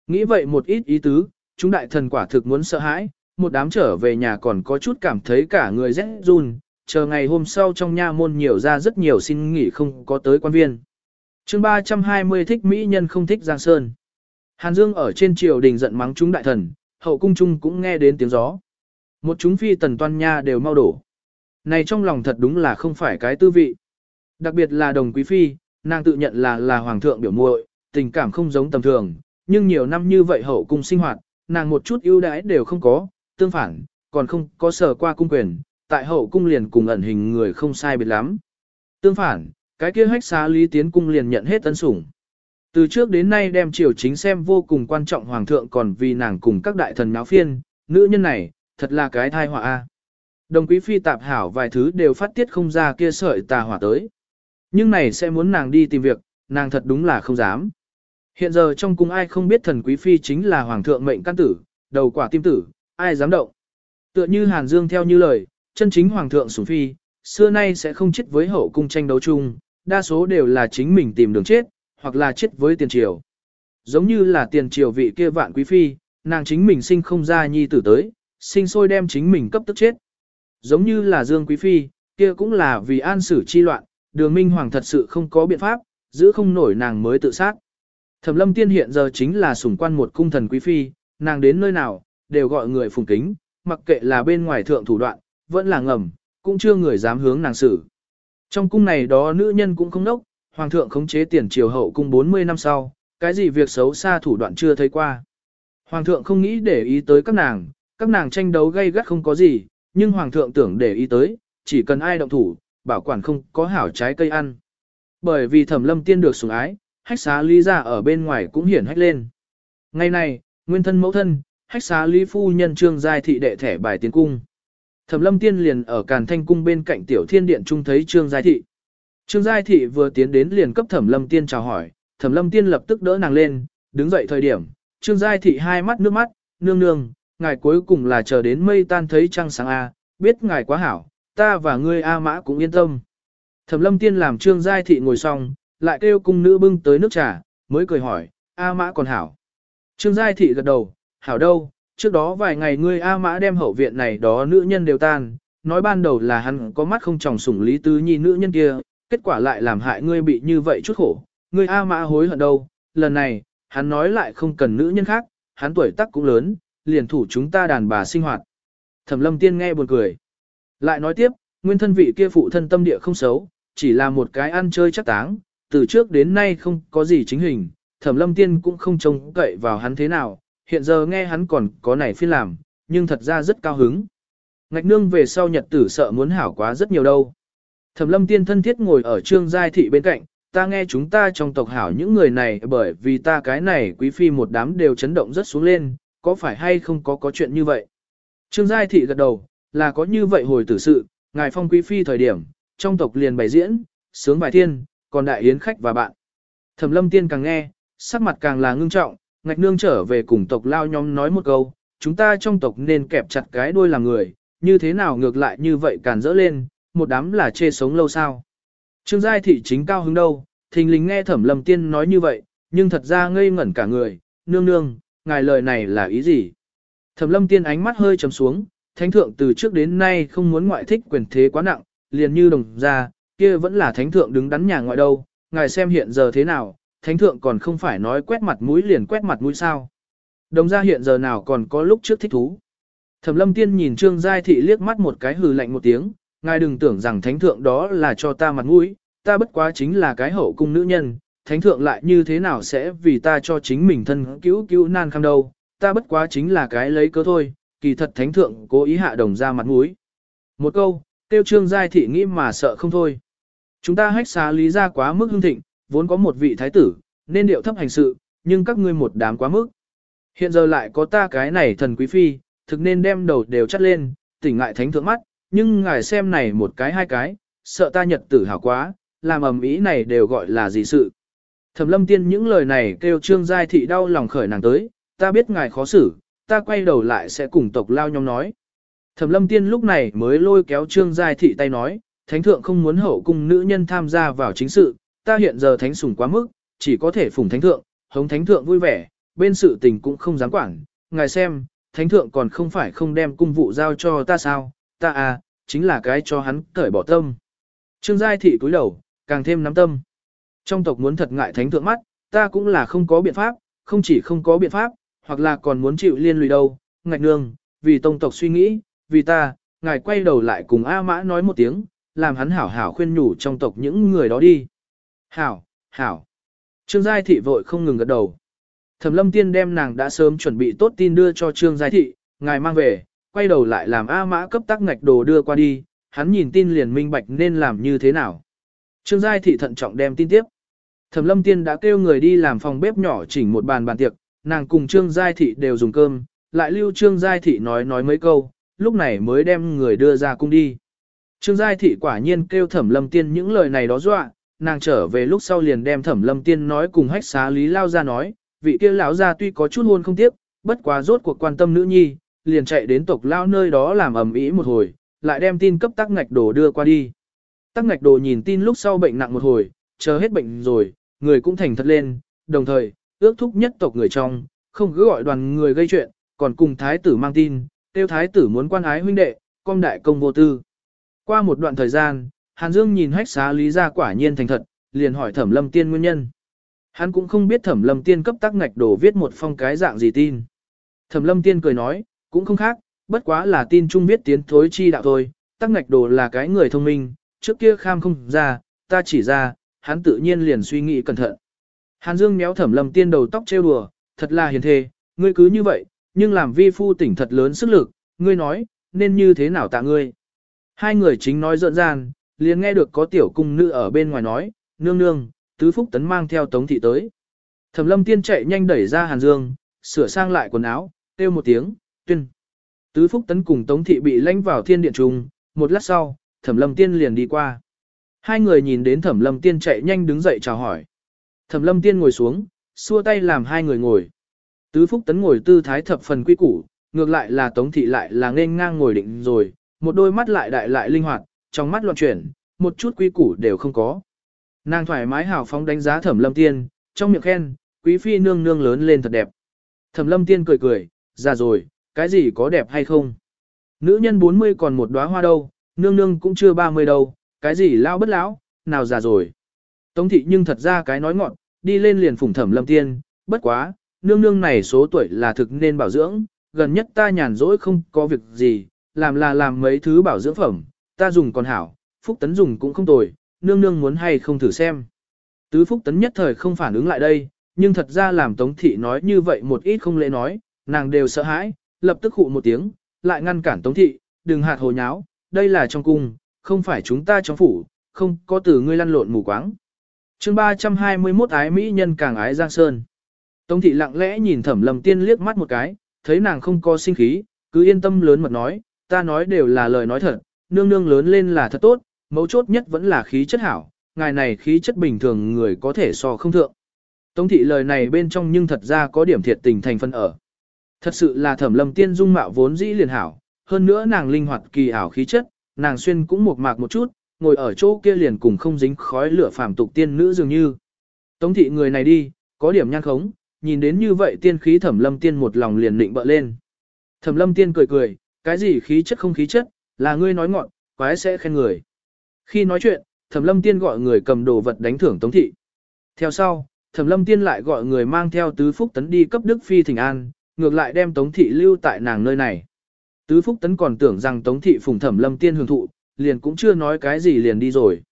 Nghĩ vậy một ít ý tứ, chúng đại thần quả thực muốn sợ hãi, một đám trở về nhà còn có chút cảm thấy cả người rét run, chờ ngày hôm sau trong nha môn nhiều ra rất nhiều xin nghỉ không có tới quan viên. chương 320 thích Mỹ nhân không thích Giang Sơn. Hàn Dương ở trên triều đình giận mắng chúng đại thần, hậu cung trung cũng nghe đến tiếng gió. Một chúng phi tần toan nha đều mau đổ. Này trong lòng thật đúng là không phải cái tư vị. Đặc biệt là đồng quý phi, nàng tự nhận là là hoàng thượng biểu muội, tình cảm không giống tầm thường, nhưng nhiều năm như vậy hậu cung sinh hoạt, nàng một chút ưu đãi đều không có, tương phản, còn không có sở qua cung quyền, tại hậu cung liền cùng ẩn hình người không sai biệt lắm. Tương phản, cái kia hách xá lý tiến cung liền nhận hết tân sủng. Từ trước đến nay đem triều chính xem vô cùng quan trọng hoàng thượng còn vì nàng cùng các đại thần náo phiên, nữ nhân này, thật là cái thai họa a. Đồng quý phi tạp hảo vài thứ đều phát tiết không ra kia sợi tà hỏa tới. Nhưng này sẽ muốn nàng đi tìm việc, nàng thật đúng là không dám. Hiện giờ trong cung ai không biết thần quý phi chính là hoàng thượng mệnh căn tử, đầu quả tim tử, ai dám động. Tựa như Hàn Dương theo như lời, chân chính hoàng thượng sủng phi, xưa nay sẽ không chết với hậu cung tranh đấu chung, đa số đều là chính mình tìm đường chết, hoặc là chết với tiền triều. Giống như là tiền triều vị kia vạn quý phi, nàng chính mình sinh không ra nhi tử tới, sinh sôi đem chính mình cấp tức chết. Giống như là Dương quý phi, kia cũng là vì an xử chi loạn, đường minh hoàng thật sự không có biện pháp, giữ không nổi nàng mới tự sát. Thẩm lâm tiên hiện giờ chính là sủng quan một cung thần quý phi, nàng đến nơi nào, đều gọi người phùng kính, mặc kệ là bên ngoài thượng thủ đoạn, vẫn là ngầm, cũng chưa người dám hướng nàng xử. Trong cung này đó nữ nhân cũng không nốc, hoàng thượng khống chế tiền triều hậu cung 40 năm sau, cái gì việc xấu xa thủ đoạn chưa thấy qua. Hoàng thượng không nghĩ để ý tới các nàng, các nàng tranh đấu gay gắt không có gì, nhưng hoàng thượng tưởng để ý tới, chỉ cần ai động thủ, bảo quản không có hảo trái cây ăn. Bởi vì thẩm lâm tiên được sủng ái, hách xá lý ra ở bên ngoài cũng hiển hách lên. Ngày này, nguyên thân mẫu thân, hách xá lý phu nhân trương giai thị đệ thẻ bài tiến cung. Thẩm lâm tiên liền ở càn thanh cung bên cạnh tiểu thiên điện trung thấy trương giai thị. Trương giai thị vừa tiến đến liền cấp thẩm lâm tiên chào hỏi, thẩm lâm tiên lập tức đỡ nàng lên, đứng dậy thời điểm, trương giai thị hai mắt nước mắt, nương nương, ngài cuối cùng là chờ đến mây tan thấy trăng sáng A, biết ngài quá hảo, ta và ngươi A mã cũng yên tâm. Thẩm lâm tiên làm trương giai thị ngồi xong, lại kêu cung nữ bưng tới nước trà, mới cười hỏi, A mã còn hảo. Trương giai thị gật đầu, hảo đâu, trước đó vài ngày ngươi A mã đem hậu viện này đó nữ nhân đều tan, nói ban đầu là hắn có mắt không tròng sủng lý tứ nhi nữ nhân kia, kết quả lại làm hại ngươi bị như vậy chút khổ, ngươi A mã hối hận đâu, lần này, hắn nói lại không cần nữ nhân khác, hắn tuổi tác cũng lớn, liền thủ chúng ta đàn bà sinh hoạt. Thẩm lâm tiên nghe buồn cười. Lại nói tiếp, nguyên thân vị kia phụ thân tâm địa không xấu, chỉ là một cái ăn chơi chắc táng, từ trước đến nay không có gì chính hình, thẩm lâm tiên cũng không trông cậy vào hắn thế nào, hiện giờ nghe hắn còn có này phiên làm, nhưng thật ra rất cao hứng. Ngạch nương về sau nhật tử sợ muốn hảo quá rất nhiều đâu. Thẩm lâm tiên thân thiết ngồi ở trương giai thị bên cạnh, ta nghe chúng ta trong tộc hảo những người này bởi vì ta cái này quý phi một đám đều chấn động rất xuống lên, có phải hay không có có chuyện như vậy? Trương Giai Thị gật đầu, là có như vậy hồi tử sự, ngài phong quý phi thời điểm, trong tộc liền bày diễn, sướng bài thiên, còn đại yến khách và bạn. Thẩm lâm tiên càng nghe, sắc mặt càng là ngưng trọng, ngạch nương trở về cùng tộc lao nhóm nói một câu, chúng ta trong tộc nên kẹp chặt cái đuôi làm người, như thế nào ngược lại như vậy càn dỡ lên, một đám là chê sống lâu sao. Trương Giai Thị chính cao hứng đâu, thình lình nghe thẩm lâm tiên nói như vậy, nhưng thật ra ngây ngẩn cả người, nương nương, ngài lời này là ý gì? Thẩm lâm tiên ánh mắt hơi trầm xuống, thánh thượng từ trước đến nay không muốn ngoại thích quyền thế quá nặng, liền như đồng ra, kia vẫn là thánh thượng đứng đắn nhà ngoại đâu, ngài xem hiện giờ thế nào, thánh thượng còn không phải nói quét mặt mũi liền quét mặt mũi sao. Đồng gia hiện giờ nào còn có lúc trước thích thú. Thẩm lâm tiên nhìn Trương Giai Thị liếc mắt một cái hừ lạnh một tiếng, ngài đừng tưởng rằng thánh thượng đó là cho ta mặt mũi, ta bất quá chính là cái hậu cung nữ nhân, thánh thượng lại như thế nào sẽ vì ta cho chính mình thân cứu cứu nan khăm đâu, ta bất quá chính là cái lấy cớ thôi, kỳ thật thánh thượng cố ý hạ đồng ra mặt mũi. Một câu, tiêu trương giai thị nghĩ mà sợ không thôi. Chúng ta hách xá lý ra quá mức hưng thịnh, vốn có một vị thái tử, nên điệu thấp hành sự, nhưng các ngươi một đám quá mức. Hiện giờ lại có ta cái này thần quý phi, thực nên đem đầu đều chắt lên, tỉnh ngại thánh thượng mắt, nhưng ngài xem này một cái hai cái, sợ ta nhật tử hảo quá, làm ầm ý này đều gọi là gì sự. Thẩm lâm tiên những lời này kêu trương giai thị đau lòng khởi nàng tới, ta biết ngài khó xử, ta quay đầu lại sẽ cùng tộc lao nhóm nói. Thẩm lâm tiên lúc này mới lôi kéo trương giai thị tay nói, thánh thượng không muốn hậu cung nữ nhân tham gia vào chính sự, ta hiện giờ thánh sủng quá mức, chỉ có thể phụng thánh thượng, hống thánh thượng vui vẻ, bên sự tình cũng không dám quản, ngài xem, thánh thượng còn không phải không đem cung vụ giao cho ta sao, ta à, chính là cái cho hắn cởi bỏ tâm. Trương giai thị cúi đầu, càng thêm nắm tâm. Trong tộc muốn thật ngại thánh thượng mắt, ta cũng là không có biện pháp, không chỉ không có biện pháp, hoặc là còn muốn chịu liên lụy đâu, ngạch nương, vì tông tộc suy nghĩ, vì ta, ngài quay đầu lại cùng A Mã nói một tiếng, làm hắn hảo hảo khuyên nhủ trong tộc những người đó đi. Hảo, hảo. Trương Giai Thị vội không ngừng gật đầu. Thẩm lâm tiên đem nàng đã sớm chuẩn bị tốt tin đưa cho Trương Giai Thị, ngài mang về, quay đầu lại làm A Mã cấp tắc ngạch đồ đưa qua đi, hắn nhìn tin liền minh bạch nên làm như thế nào. Trương Giai Thị thận trọng đem tin tiếp. Thẩm Lâm Tiên đã kêu người đi làm phòng bếp nhỏ chỉnh một bàn bàn tiệc, nàng cùng Trương Giai Thị đều dùng cơm, lại lưu Trương Giai Thị nói nói mấy câu, lúc này mới đem người đưa ra cung đi. Trương Giai Thị quả nhiên kêu Thẩm Lâm Tiên những lời này đó dọa, nàng trở về lúc sau liền đem Thẩm Lâm Tiên nói cùng hách xá Lý Lao ra nói, vị kia lão ra tuy có chút hôn không tiếc, bất quá rốt cuộc quan tâm nữ nhi, liền chạy đến tộc lao nơi đó làm ầm ĩ một hồi, lại đem tin cấp tắc ngạch đồ đưa qua đi. Tắc ngạch đồ nhìn tin lúc sau bệnh nặng một hồi, chờ hết bệnh rồi, người cũng thành thật lên, đồng thời, ước thúc nhất tộc người trong, không cứ gọi đoàn người gây chuyện, còn cùng thái tử mang tin, tiêu thái tử muốn quan ái huynh đệ, công đại công vô tư. Qua một đoạn thời gian, Hàn Dương nhìn hách xá lý ra quả nhiên thành thật, liền hỏi thẩm lâm tiên nguyên nhân. Hắn cũng không biết thẩm lâm tiên cấp tác ngạch đổ viết một phong cái dạng gì tin. Thẩm lâm tiên cười nói, cũng không khác, bất quá là tin chung viết tiến thối chi đạo thôi, tác ngạch đồ là cái người thông minh, trước kia kham không ra, ta chỉ ra, hắn tự nhiên liền suy nghĩ cẩn thận. Hàn Dương méo thẩm lâm tiên đầu tóc trêu đùa, thật là hiền thề, ngươi cứ như vậy, nhưng làm vi phu tỉnh thật lớn sức lực, ngươi nói, nên như thế nào tạ ngươi. Hai người chính nói rợn ràng, liền nghe được có tiểu cung nữ ở bên ngoài nói, nương nương, tứ phúc tấn mang theo tống thị tới. Thẩm lâm tiên chạy nhanh đẩy ra Hàn Dương, sửa sang lại quần áo, kêu một tiếng, tuyên. Tứ phúc tấn cùng tống thị bị lãnh vào thiên điện trùng một lát sau, thẩm lâm tiên liền đi qua. Hai người nhìn đến thẩm lâm tiên chạy nhanh đứng dậy chào hỏi. Thẩm lâm tiên ngồi xuống, xua tay làm hai người ngồi. Tứ phúc tấn ngồi tư thái thập phần quy củ, ngược lại là tống thị lại là nên ngang ngồi định rồi, một đôi mắt lại đại lại linh hoạt, trong mắt loạn chuyển, một chút quy củ đều không có. Nàng thoải mái hào phóng đánh giá thẩm lâm tiên, trong miệng khen, quý phi nương nương lớn lên thật đẹp. Thẩm lâm tiên cười cười, già rồi, cái gì có đẹp hay không? Nữ nhân 40 còn một đóa hoa đâu, nương nương cũng chưa 30 đâu, cái gì lao bất lão, nào già rồi. Tống thị nhưng thật ra cái nói ngọn, đi lên liền phủng thẩm lâm tiên, bất quá, nương nương này số tuổi là thực nên bảo dưỡng, gần nhất ta nhàn rỗi không có việc gì, làm là làm mấy thứ bảo dưỡng phẩm, ta dùng còn hảo, phúc tấn dùng cũng không tồi, nương nương muốn hay không thử xem. Tứ phúc tấn nhất thời không phản ứng lại đây, nhưng thật ra làm tống thị nói như vậy một ít không lễ nói, nàng đều sợ hãi, lập tức hụ một tiếng, lại ngăn cản tống thị, đừng hạt hồ nháo, đây là trong cung, không phải chúng ta trong phủ, không có từ ngươi lăn lộn mù quáng. chương 321 ái Mỹ nhân càng ái Giang Sơn. Tống thị lặng lẽ nhìn thẩm lầm tiên liếc mắt một cái, thấy nàng không có sinh khí, cứ yên tâm lớn mật nói, ta nói đều là lời nói thật, nương nương lớn lên là thật tốt, mấu chốt nhất vẫn là khí chất hảo, ngài này khí chất bình thường người có thể so không thượng. Tống thị lời này bên trong nhưng thật ra có điểm thiệt tình thành phân ở. Thật sự là thẩm lâm tiên dung mạo vốn dĩ liền hảo, hơn nữa nàng linh hoạt kỳ ảo khí chất, nàng xuyên cũng mộc mạc một chút, ngồi ở chỗ kia liền cùng không dính khói lửa phàm tục tiên nữ dường như. Tống thị người này đi, có điểm nhan khống, nhìn đến như vậy tiên khí thẩm lâm tiên một lòng liền định bợ lên. Thẩm lâm tiên cười cười, cái gì khí chất không khí chất, là ngươi nói ngọn, quái sẽ khen người. Khi nói chuyện, thẩm lâm tiên gọi người cầm đồ vật đánh thưởng tống thị. Theo sau, thẩm lâm tiên lại gọi người mang theo tứ phúc tấn đi cấp đức phi thỉnh an, ngược lại đem tống thị lưu tại nàng nơi này. Tứ phúc tấn còn tưởng rằng tống thị phùng thẩm lâm tiên hưởng thụ, liền cũng chưa nói cái gì liền đi rồi.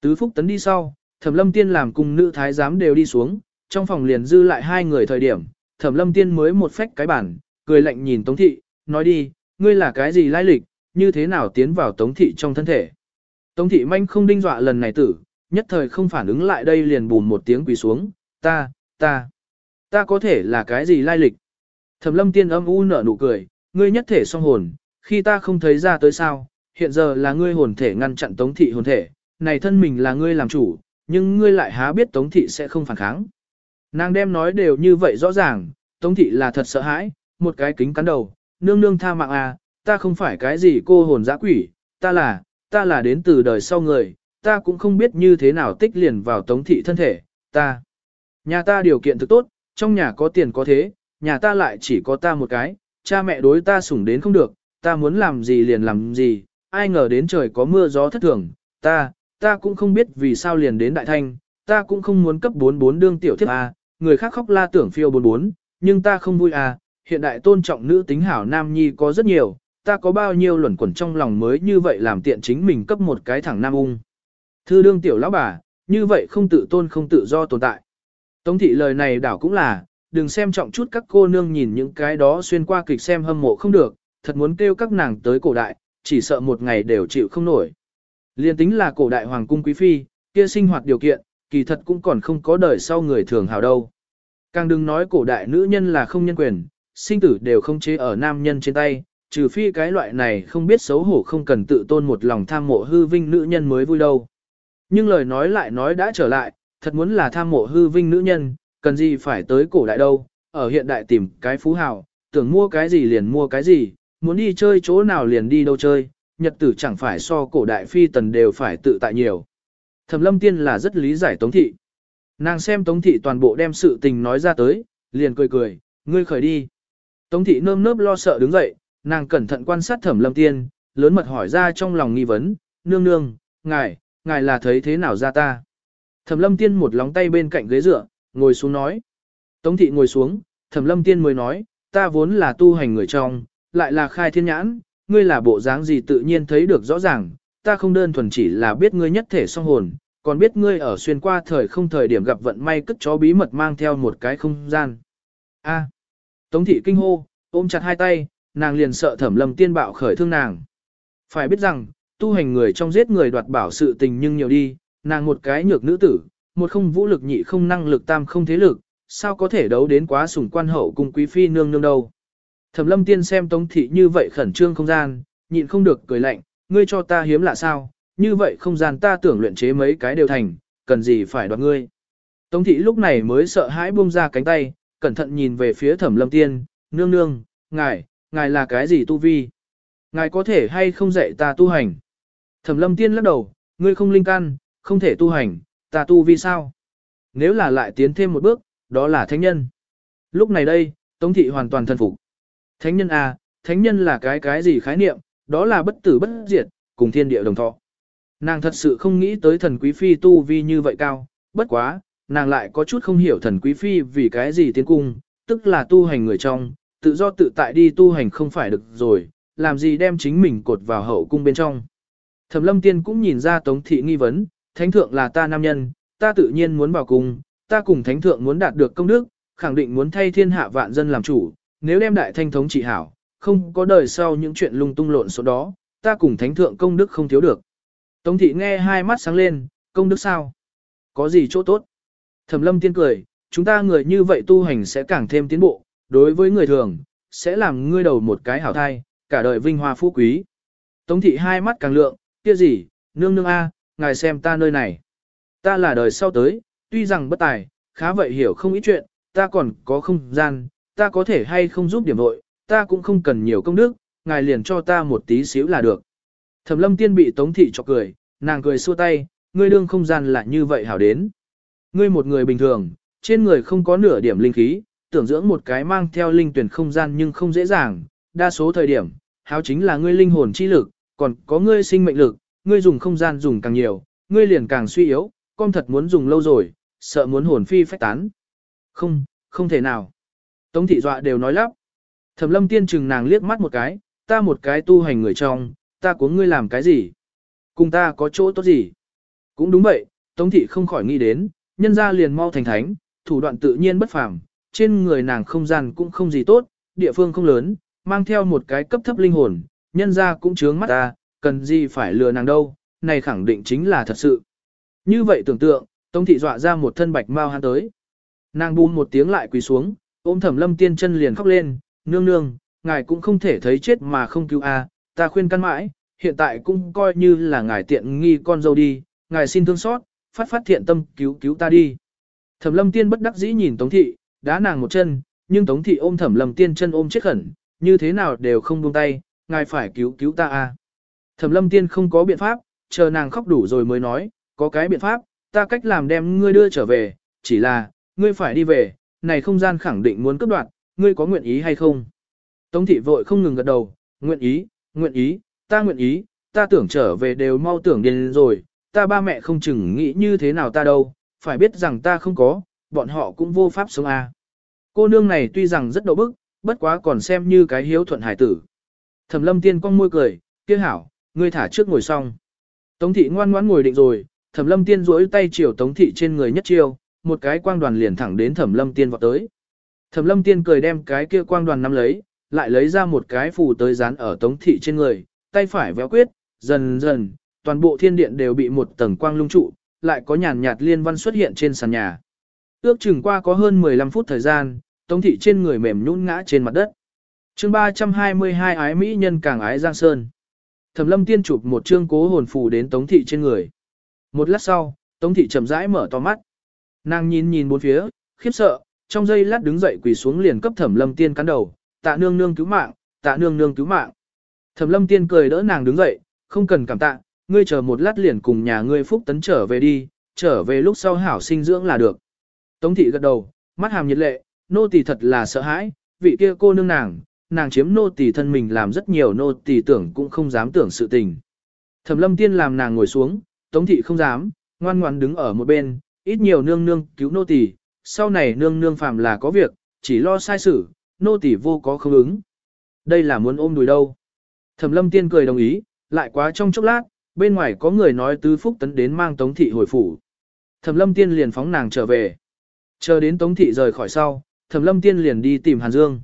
Tứ phúc tấn đi sau, thẩm lâm tiên làm cùng nữ thái giám đều đi xuống, trong phòng liền dư lại hai người thời điểm, thẩm lâm tiên mới một phách cái bản, cười lạnh nhìn tống thị, nói đi, ngươi là cái gì lai lịch, như thế nào tiến vào tống thị trong thân thể. Tống thị manh không đinh dọa lần này tử, nhất thời không phản ứng lại đây liền bùn một tiếng quỳ xuống, ta, ta, ta có thể là cái gì lai lịch. Thẩm lâm tiên âm u nở nụ cười, ngươi nhất thể song hồn, khi ta không thấy ra tới sao, hiện giờ là ngươi hồn thể ngăn chặn tống thị hồn thể, này thân mình là ngươi làm chủ, nhưng ngươi lại há biết tống thị sẽ không phản kháng. Nàng đem nói đều như vậy rõ ràng, tống thị là thật sợ hãi, một cái kính cắn đầu, nương nương tha mạng à, ta không phải cái gì cô hồn dã quỷ, ta là, ta là đến từ đời sau người, ta cũng không biết như thế nào tích liền vào tống thị thân thể, ta. Nhà ta điều kiện thực tốt, trong nhà có tiền có thế, nhà ta lại chỉ có ta một cái, cha mẹ đối ta sủng đến không được, ta muốn làm gì liền làm gì, ai ngờ đến trời có mưa gió thất thường, ta, ta cũng không biết vì sao liền đến đại thanh, ta cũng không muốn cấp 44 đương tiểu thiếp à, người khác khóc la tưởng phiêu 44, nhưng ta không vui à, hiện đại tôn trọng nữ tính hảo nam nhi có rất nhiều, ta có bao nhiêu luẩn quẩn trong lòng mới như vậy làm tiện chính mình cấp một cái thẳng nam ung. Thư đương tiểu lão bà, như vậy không tự tôn không tự do tồn tại. Tống thị lời này đảo cũng là, đừng xem trọng chút các cô nương nhìn những cái đó xuyên qua kịch xem hâm mộ không được, thật muốn kêu các nàng tới cổ đại, chỉ sợ một ngày đều chịu không nổi. Liên tính là cổ đại hoàng cung quý phi, kia sinh hoạt điều kiện, kỳ thật cũng còn không có đời sau người thường hào đâu. Càng đừng nói cổ đại nữ nhân là không nhân quyền, sinh tử đều không chế ở nam nhân trên tay, trừ phi cái loại này không biết xấu hổ không cần tự tôn một lòng tham mộ hư vinh nữ nhân mới vui đâu. Nhưng lời nói lại nói đã trở lại, thật muốn là tham mộ hư vinh nữ nhân, cần gì phải tới cổ đại đâu, ở hiện đại tìm cái phú hào, tưởng mua cái gì liền mua cái gì, muốn đi chơi chỗ nào liền đi đâu chơi, nhật tử chẳng phải so cổ đại phi tần đều phải tự tại nhiều. Thẩm lâm tiên là rất lý giải Tống Thị. Nàng xem Tống Thị toàn bộ đem sự tình nói ra tới, liền cười cười, ngươi khởi đi. Tống Thị nơm nớp lo sợ đứng dậy, nàng cẩn thận quan sát thẩm lâm tiên, lớn mật hỏi ra trong lòng nghi vấn, nương nương, ngài, ngài là thấy thế nào ra ta. Thẩm lâm tiên một lóng tay bên cạnh ghế dựa, ngồi xuống nói. Tống thị ngồi xuống, thẩm lâm tiên mới nói, ta vốn là tu hành người trong, lại là khai thiên nhãn, ngươi là bộ dáng gì tự nhiên thấy được rõ ràng, ta không đơn thuần chỉ là biết ngươi nhất thể song hồn, còn biết ngươi ở xuyên qua thời không thời điểm gặp vận may cất chó bí mật mang theo một cái không gian. A. Tống thị kinh hô, ôm chặt hai tay, nàng liền sợ thẩm lâm tiên bạo khởi thương nàng. Phải biết rằng, tu hành người trong giết người đoạt bảo sự tình nhưng nhiều đi, nàng một cái nhược nữ tử, một không vũ lực nhị không năng lực tam không thế lực, sao có thể đấu đến quá sủng quan hậu cùng quý phi nương nương đâu. Thẩm lâm tiên xem tống thị như vậy khẩn trương không gian, nhịn không được cười lạnh, ngươi cho ta hiếm lạ sao, như vậy không gian ta tưởng luyện chế mấy cái đều thành, cần gì phải đoạt ngươi. Tống thị lúc này mới sợ hãi buông ra cánh tay, cẩn thận nhìn về phía thẩm lâm tiên, nương nương, ngài, ngài là cái gì tu vi? Ngài có thể hay không dạy ta tu hành? Thẩm lâm tiên lắc đầu, ngươi không linh căn, không thể tu hành, ta tu vi sao? Nếu là lại tiến thêm một bước, đó là thánh nhân. Lúc này đây, Tống thị hoàn toàn thân phục. Thánh nhân à, thánh nhân là cái cái gì khái niệm, đó là bất tử bất diệt, cùng thiên địa đồng thọ. Nàng thật sự không nghĩ tới thần quý phi tu vi như vậy cao, bất quá, nàng lại có chút không hiểu thần quý phi vì cái gì tiến cung, tức là tu hành người trong, tự do tự tại đi tu hành không phải được rồi, làm gì đem chính mình cột vào hậu cung bên trong. Thẩm lâm tiên cũng nhìn ra tống thị nghi vấn, thánh thượng là ta nam nhân, ta tự nhiên muốn vào cung, ta cùng thánh thượng muốn đạt được công đức, khẳng định muốn thay thiên hạ vạn dân làm chủ, nếu đem đại thanh thống trị hảo, không có đời sau những chuyện lung tung lộn số đó, ta cùng thánh thượng công đức không thiếu được. Tống thị nghe hai mắt sáng lên, công đức sao? Có gì chỗ tốt? Thẩm lâm tiên cười, chúng ta người như vậy tu hành sẽ càng thêm tiến bộ, đối với người thường, sẽ làm ngươi đầu một cái hảo thai, cả đời vinh hoa phú quý. Tống thị hai mắt càng lượng, kia gì, nương nương a, ngài xem ta nơi này. Ta là đời sau tới, tuy rằng bất tài, khá vậy hiểu không ít chuyện, ta còn có không gian, ta có thể hay không giúp điểm vội, ta cũng không cần nhiều công đức, ngài liền cho ta một tí xíu là được. Thẩm lâm tiên bị tống thị chọc cười, nàng cười xua tay, ngươi đương không gian là như vậy hảo đến. Ngươi một người bình thường, trên người không có nửa điểm linh khí, tưởng dưỡng một cái mang theo linh tuyển không gian nhưng không dễ dàng, đa số thời điểm, háo chính là ngươi linh hồn chi lực, còn có ngươi sinh mệnh lực, ngươi dùng không gian dùng càng nhiều, ngươi liền càng suy yếu, con thật muốn dùng lâu rồi, sợ muốn hồn phi phách tán. Không, không thể nào. Tống thị dọa đều nói lắp. Thẩm lâm tiên chừng nàng liếc mắt một cái, ta một cái tu hành người trong, ta của ngươi làm cái gì? Cùng ta có chỗ tốt gì? Cũng đúng vậy, Tống thị không khỏi nghĩ đến, nhân ra liền mau thành thánh, thủ đoạn tự nhiên bất phàm, trên người nàng không gian cũng không gì tốt, địa phương không lớn, mang theo một cái cấp thấp linh hồn, nhân ra cũng chướng mắt ta, cần gì phải lừa nàng đâu, này khẳng định chính là thật sự. Như vậy tưởng tượng, Tống thị dọa ra một thân bạch mau hắn tới. Nàng bùn một tiếng lại quỳ xuống, ôm thẩm lâm tiên chân liền khóc lên, nương nương, ngài cũng không thể thấy chết mà không cứu a, ta khuyên căn mãi, hiện tại cũng coi như là ngài tiện nghi con dâu đi, ngài xin thương xót, phát phát thiện tâm cứu cứu ta đi. Thẩm lâm tiên bất đắc dĩ nhìn Tống thị, đá nàng một chân, nhưng Tống thị ôm thẩm lâm tiên chân ôm chết khẩn, như thế nào đều không buông tay, ngài phải cứu cứu ta a. Thẩm lâm tiên không có biện pháp, chờ nàng khóc đủ rồi mới nói, có cái biện pháp, ta cách làm đem ngươi đưa trở về, chỉ là, ngươi phải đi về, này không gian khẳng định muốn cướp đoạt, ngươi có nguyện ý hay không? Tống thị vội không ngừng gật đầu, nguyện ý, nguyện ý, ta nguyện ý, ta tưởng trở về đều mau tưởng điên rồi, ta ba mẹ không chừng nghĩ như thế nào ta đâu, phải biết rằng ta không có, bọn họ cũng vô pháp sống a. Cô nương này tuy rằng rất độ bức, bất quá còn xem như cái hiếu thuận hải tử. Thẩm lâm tiên cong môi cười, kia hảo, ngươi thả trước ngồi xong. Tống thị ngoan ngoãn ngồi định rồi, thẩm lâm tiên duỗi tay chiều tống thị trên người nhất chiêu, một cái quang đoàn liền thẳng đến thẩm lâm tiên vọt tới. Thẩm lâm tiên cười đem cái kia quang đoàn nắm lấy, lại lấy ra một cái phù tới dán ở tống thị trên người, tay phải véo quyết, dần dần, toàn bộ thiên điện đều bị một tầng quang lung trụ, lại có nhàn nhạt liên văn xuất hiện trên sàn nhà. Ước chừng qua có hơn 15 phút thời gian, tống thị trên người mềm nhũn ngã trên mặt đất. chương 322 ái Mỹ nhân càng ái Giang Sơn. Thẩm lâm tiên chụp một chương cố hồn phù đến tống thị trên người. Một lát sau, tống thị chậm rãi mở to mắt. Nàng nhìn nhìn bốn phía, khiếp sợ, trong giây lát đứng dậy quỳ xuống liền cấp thẩm lâm tiên cắn đầu, tạ nương nương cứu mạng, tạ nương nương cứu mạng. Thẩm lâm tiên cười đỡ nàng đứng dậy, không cần cảm tạ, ngươi chờ một lát liền cùng nhà ngươi phúc tấn trở về đi, trở về lúc sau hảo sinh dưỡng là được. Tống thị gật đầu, mắt hàm nhiệt lệ, nô tỳ thật là sợ hãi, vị kia cô nương nàng, nàng chiếm nô tỳ thân mình làm rất nhiều nô tỳ tưởng cũng không dám tưởng sự tình. Thẩm lâm tiên làm nàng ngồi xuống, tống thị không dám, ngoan ngoan đứng ở một bên, ít nhiều nương nương cứu nô tỳ, sau này nương nương phàm là có việc, chỉ lo sai xử, nô tỳ vô có không ứng. Đây là muốn ôm đùi đâu. Thẩm lâm tiên cười đồng ý, lại quá trong chốc lát, bên ngoài có người nói tứ phúc tấn đến mang tống thị hồi phủ. Thẩm lâm tiên liền phóng nàng trở về. Chờ đến tống thị rời khỏi sau, thẩm lâm tiên liền đi tìm Hàn Dương.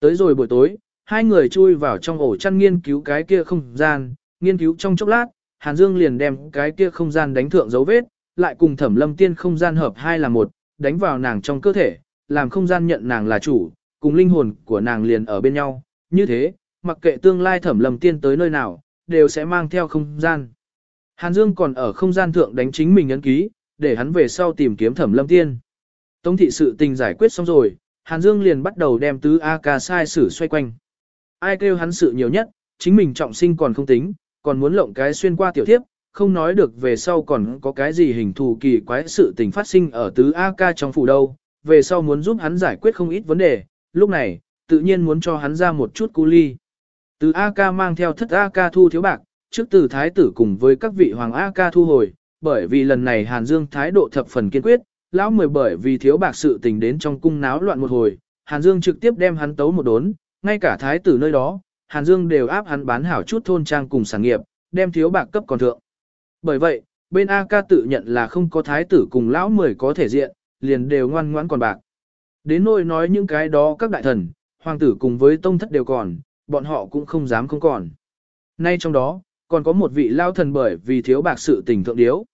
Tới rồi buổi tối, hai người chui vào trong ổ chăn nghiên cứu cái kia không gian, nghiên cứu trong chốc lát, Hàn Dương liền đem cái kia không gian đánh thượng dấu vết, lại cùng thẩm lâm tiên không gian hợp hai là một, đánh vào nàng trong cơ thể, làm không gian nhận nàng là chủ, cùng linh hồn của nàng liền ở bên nhau. Như thế, mặc kệ tương lai thẩm lâm tiên tới nơi nào, đều sẽ mang theo không gian. Hàn Dương còn ở không gian thượng đánh chính mình ấn ký, để hắn về sau tìm kiếm thẩm lâm tiên. Tống thị sự tình giải quyết xong rồi, Hàn Dương liền bắt đầu đem tứ A ca sai sử xoay quanh. Ai kêu hắn sự nhiều nhất, chính mình trọng sinh còn không tính, còn muốn lộng cái xuyên qua tiểu thiếp, không nói được về sau còn có cái gì hình thù kỳ quái sự tình phát sinh ở tứ A ca trong phủ đâu, về sau muốn giúp hắn giải quyết không ít vấn đề, lúc này, tự nhiên muốn cho hắn ra một chút cu ly. tứ A ca mang theo thất A ca thu thiếu bạc, trước từ thái tử cùng với các vị hoàng A ca thu hồi, bởi vì lần này Hàn Dương thái độ thập phần kiên quyết, lão mười bởi vì thiếu bạc sự tình đến trong cung náo loạn một hồi, Hàn Dương trực tiếp đem hắn tấu một đốn, ngay cả thái tử nơi đó, Hàn Dương đều áp hắn bán hảo chút thôn trang cùng sản nghiệp, đem thiếu bạc cấp còn thượng. Bởi vậy, bên A ca tự nhận là không có thái tử cùng lão mười có thể diện, liền đều ngoan ngoãn còn bạc. Đến nỗi nói những cái đó các đại thần, hoàng tử cùng với tông thất đều còn, bọn họ cũng không dám không còn. Nay trong đó, còn có một vị lao thần bởi vì thiếu bạc sự tình thượng điếu.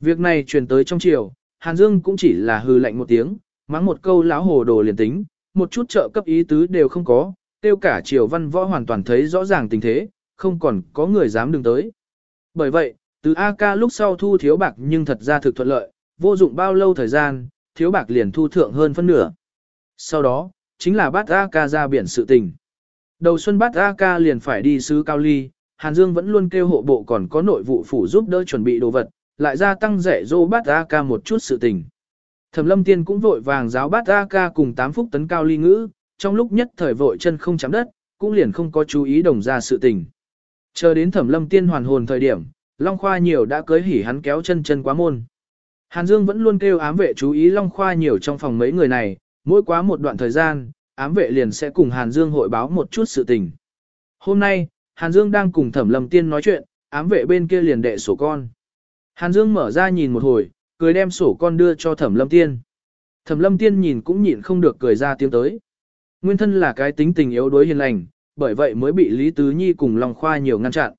Việc này truyền tới trong triều, Hàn Dương cũng chỉ là hư lạnh một tiếng, mắng một câu lão hồ đồ liền tính, một chút trợ cấp ý tứ đều không có, tiêu cả triều văn võ hoàn toàn thấy rõ ràng tình thế, không còn có người dám đứng tới. Bởi vậy, từ AK lúc sau thu thiếu bạc nhưng thật ra thực thuận lợi, vô dụng bao lâu thời gian, thiếu bạc liền thu thượng hơn phân nửa. Sau đó, chính là bắt AK ra biển sự tình. Đầu xuân bắt AK liền phải đi sứ Cao Ly, Hàn Dương vẫn luôn kêu hộ bộ còn có nội vụ phủ giúp đỡ chuẩn bị đồ vật, lại gia tăng rẻ dô bắt AK một chút sự tình. Thẩm lâm tiên cũng vội vàng giáo bắt AK cùng 8 phúc tấn Cao Ly ngữ, trong lúc nhất thời vội chân không chạm đất, cũng liền không có chú ý đồng ra sự tình. Chờ đến thẩm lâm tiên hoàn hồn thời điểm, Long Khoa nhiều đã cưới hỉ hắn kéo chân chân quá môn. Hàn Dương vẫn luôn kêu ám vệ chú ý Long Khoa nhiều trong phòng mấy người này, mỗi quá một đoạn thời gian, ám vệ liền sẽ cùng Hàn Dương hội báo một chút sự tình. Hôm nay, Hàn Dương đang cùng Thẩm Lâm Tiên nói chuyện, ám vệ bên kia liền đệ sổ con. Hàn Dương mở ra nhìn một hồi, cười đem sổ con đưa cho Thẩm Lâm Tiên. Thẩm Lâm Tiên nhìn cũng nhịn không được cười ra tiếng tới. Nguyên thân là cái tính tình yếu đuối hiền lành, bởi vậy mới bị Lý Tứ Nhi cùng Long Khoa nhiều ngăn chặn.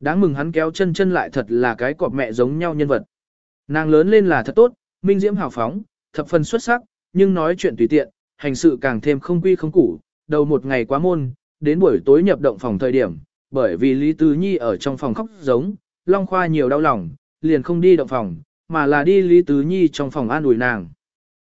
Đáng mừng hắn kéo chân chân lại thật là cái cọp mẹ giống nhau nhân vật. Nàng lớn lên là thật tốt, minh diễm hào phóng, thập phần xuất sắc, nhưng nói chuyện tùy tiện, hành sự càng thêm không quy không củ, đầu một ngày quá môn, đến buổi tối nhập động phòng thời điểm, bởi vì Lý Tứ Nhi ở trong phòng khóc giống, Long Khoa nhiều đau lòng, liền không đi động phòng, mà là đi Lý Tứ Nhi trong phòng an ủi nàng.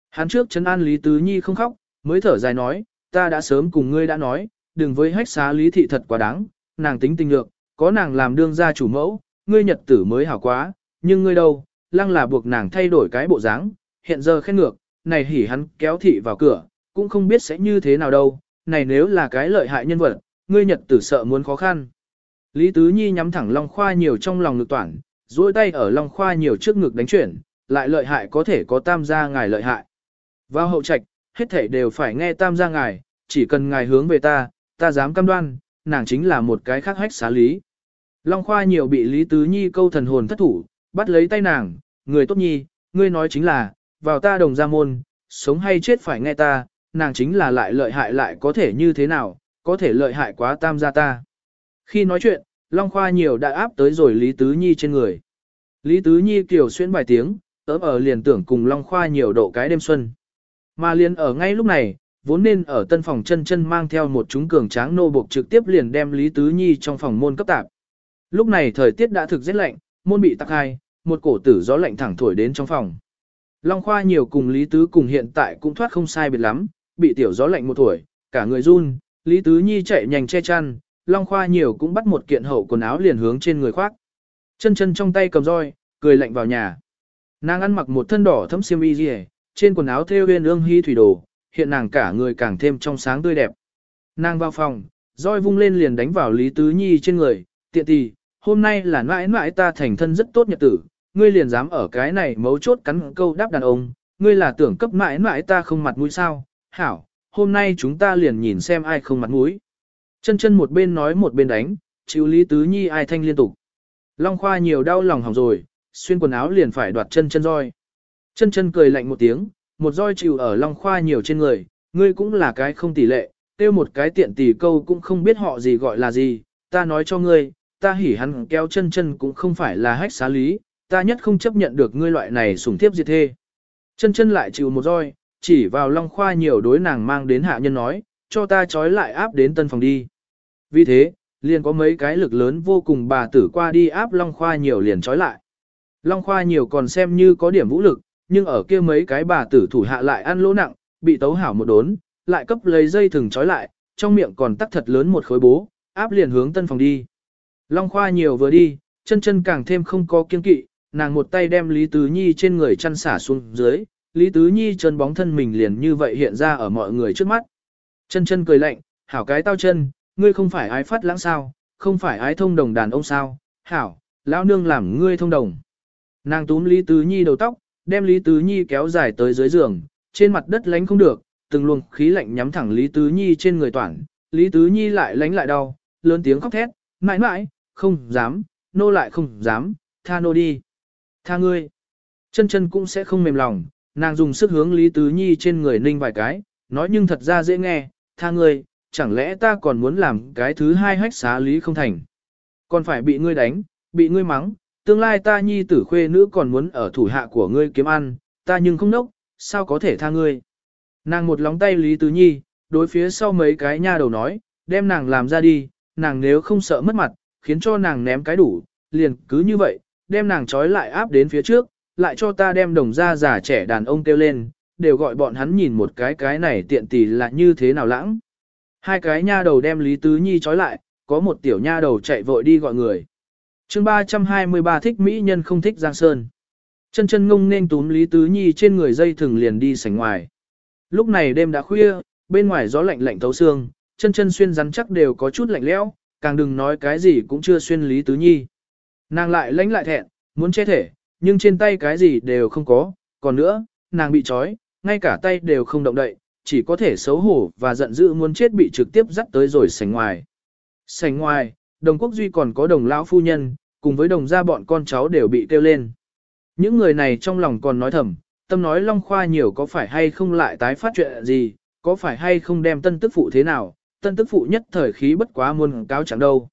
Hắn trước chấn an Lý Tứ Nhi không khóc, mới thở dài nói, ta đã sớm cùng ngươi đã nói, đừng với hách xá Lý Thị thật quá đáng, nàng tính tình lược, có nàng làm đương gia chủ mẫu, ngươi nhật tử mới hảo quá, nhưng ngươi đâu, lăng là buộc nàng thay đổi cái bộ dáng, hiện giờ khen ngược, này hỉ hắn kéo thị vào cửa, cũng không biết sẽ như thế nào đâu, này nếu là cái lợi hại nhân vật, ngươi nhật tử sợ muốn khó khăn. Lý Tứ Nhi nhắm thẳng Long Khoa nhiều trong lòng lực toản, duỗi tay ở Long Khoa nhiều trước ngực đánh chuyển, lại lợi hại có thể có tam gia ngài lợi hại. Vào hậu trạch, hết thể đều phải nghe tam gia ngài, chỉ cần ngài hướng về ta, ta dám cam đoan, nàng chính là một cái khác hách xá lý. Long Khoa nhiều bị Lý Tứ Nhi câu thần hồn thất thủ, bắt lấy tay nàng, người tốt nhi, ngươi nói chính là, vào ta đồng gia môn, sống hay chết phải nghe ta, nàng chính là lại lợi hại lại có thể như thế nào, có thể lợi hại quá tam gia ta. Khi nói chuyện, Long Khoa nhiều đã áp tới rồi Lý Tứ Nhi trên người. Lý Tứ Nhi kiểu xuyên vài tiếng, ớm ở liền tưởng cùng Long Khoa nhiều độ cái đêm xuân. Mà liền ở ngay lúc này, vốn nên ở tân phòng chân chân mang theo một chúng cường tráng nô buộc trực tiếp liền đem Lý Tứ Nhi trong phòng môn cấp tạp. Lúc này thời tiết đã thực rất lạnh, môn bị tắc hai, một cổ tử gió lạnh thẳng thổi đến trong phòng. Long Khoa nhiều cùng Lý Tứ cùng hiện tại cũng thoát không sai biệt lắm, bị tiểu gió lạnh một tuổi, cả người run, Lý Tứ Nhi chạy nhanh che chăn, Long Khoa nhiều cũng bắt một kiện hậu quần áo liền hướng trên người khoác. Chân chân trong tay cầm roi, cười lạnh vào nhà. Nàng ăn mặc một thân đỏ thấm xiêm y rìa, trên quần áo thêu viên ương hy thủy đồ, hiện nàng cả người càng thêm trong sáng tươi đẹp. Nàng vào phòng, roi vung lên liền đánh vào Lý Tứ Nhi trên người, tiện tì, hôm nay là mãi mãi ta thành thân rất tốt nhật tử, ngươi liền dám ở cái này mấu chốt cắn câu đáp đàn ông, ngươi là tưởng cấp mãi mãi ta không mặt mũi sao, hảo, hôm nay chúng ta liền nhìn xem ai không mặt mũi. Chân chân một bên nói một bên đánh, chịu Lý Tứ Nhi ai thanh liên tục. Long Khoa nhiều đau lòng hỏng rồi, xuyên quần áo liền phải đoạt chân chân roi. Chân chân cười lạnh một tiếng, một roi chịu ở Long Khoa nhiều trên người, ngươi cũng là cái không tỷ lệ, tiêu một cái tiện tỷ câu cũng không biết họ gì gọi là gì, ta nói cho ngươi, ta hỉ hắn kéo chân chân cũng không phải là hách xá lý, ta nhất không chấp nhận được ngươi loại này sủng thiếp diệt thê. Chân chân lại chịu một roi, chỉ vào Long Khoa nhiều đối nàng mang đến hạ nhân nói, cho ta trói lại áp đến tân phòng đi. Vì thế, liền có mấy cái lực lớn vô cùng bà tử qua đi áp Long Khoa nhiều liền trói lại. Long Khoa nhiều còn xem như có điểm vũ lực, nhưng ở kia mấy cái bà tử thủ hạ lại ăn lỗ nặng, bị tấu hảo một đốn, lại cấp lấy dây thừng trói lại, trong miệng còn tắc thật lớn một khối bố, áp liền hướng tân phòng đi. Long Khoa nhiều vừa đi, chân chân càng thêm không có kiên kỵ, nàng một tay đem Lý Tứ Nhi trên người chăn xả xuống dưới, Lý Tứ Nhi chân bóng thân mình liền như vậy hiện ra ở mọi người trước mắt. Chân chân cười lạnh, hảo cái tao chân, ngươi không phải ái phát lãng sao, không phải ái thông đồng đàn ông sao, hảo, lão nương làm ngươi thông đồng. Nàng túm Lý Tứ Nhi đầu tóc, đem Lý Tứ Nhi kéo dài tới dưới giường, trên mặt đất lánh không được, từng luồng khí lạnh nhắm thẳng Lý Tứ Nhi trên người toàn, Lý Tứ Nhi lại lánh lại đau, lớn tiếng khóc thét, mãi mãi, không dám, nô lại không dám, tha nô đi. Tha ngươi. Chân chân cũng sẽ không mềm lòng, nàng dùng sức hướng Lý Tứ Nhi trên người ninh vài cái, nói nhưng thật ra dễ nghe, tha ngươi, chẳng lẽ ta còn muốn làm cái thứ hai hách xá lý không thành. Còn phải bị ngươi đánh, bị ngươi mắng, tương lai ta nhi tử khuê nữ còn muốn ở thủ hạ của ngươi kiếm ăn, ta nhưng không nốc, sao có thể tha ngươi. Nàng một lóng tay Lý Tứ Nhi, đối phía sau mấy cái nha đầu nói, đem nàng làm ra đi, nàng nếu không sợ mất mặt, khiến cho nàng ném cái đủ, liền cứ như vậy, đem nàng trói lại áp đến phía trước, lại cho ta đem đồng ra già trẻ đàn ông kêu lên, đều gọi bọn hắn nhìn một cái cái này tiện tỷ là như thế nào lãng. Hai cái nha đầu đem Lý Tứ Nhi trói lại, có một tiểu nha đầu chạy vội đi gọi người. chương 323 thích Mỹ nhân không thích Giang Sơn. Chân chân ngông nên túm Lý Tứ Nhi trên người dây thừng liền đi sảnh ngoài. Lúc này đêm đã khuya, bên ngoài gió lạnh lạnh thấu xương, chân chân xuyên rắn chắc đều có chút lạnh lẽo, càng đừng nói cái gì cũng chưa xuyên Lý Tứ Nhi. Nàng lại lánh lại thẹn, muốn che thể, nhưng trên tay cái gì đều không có, còn nữa, nàng bị trói, ngay cả tay đều không động đậy, chỉ có thể xấu hổ và giận dữ muốn chết bị trực tiếp dắt tới rồi sảnh ngoài. Sảnh ngoài, đồng quốc duy còn có đồng lão phu nhân, cùng với đồng gia bọn con cháu đều bị kêu lên. Những người này trong lòng còn nói thầm, tâm nói Long Khoa nhiều có phải hay không lại tái phát chuyện gì, có phải hay không đem tân tức phụ thế nào, tân tức phụ nhất thời khí bất quá muôn cáo chẳng đâu.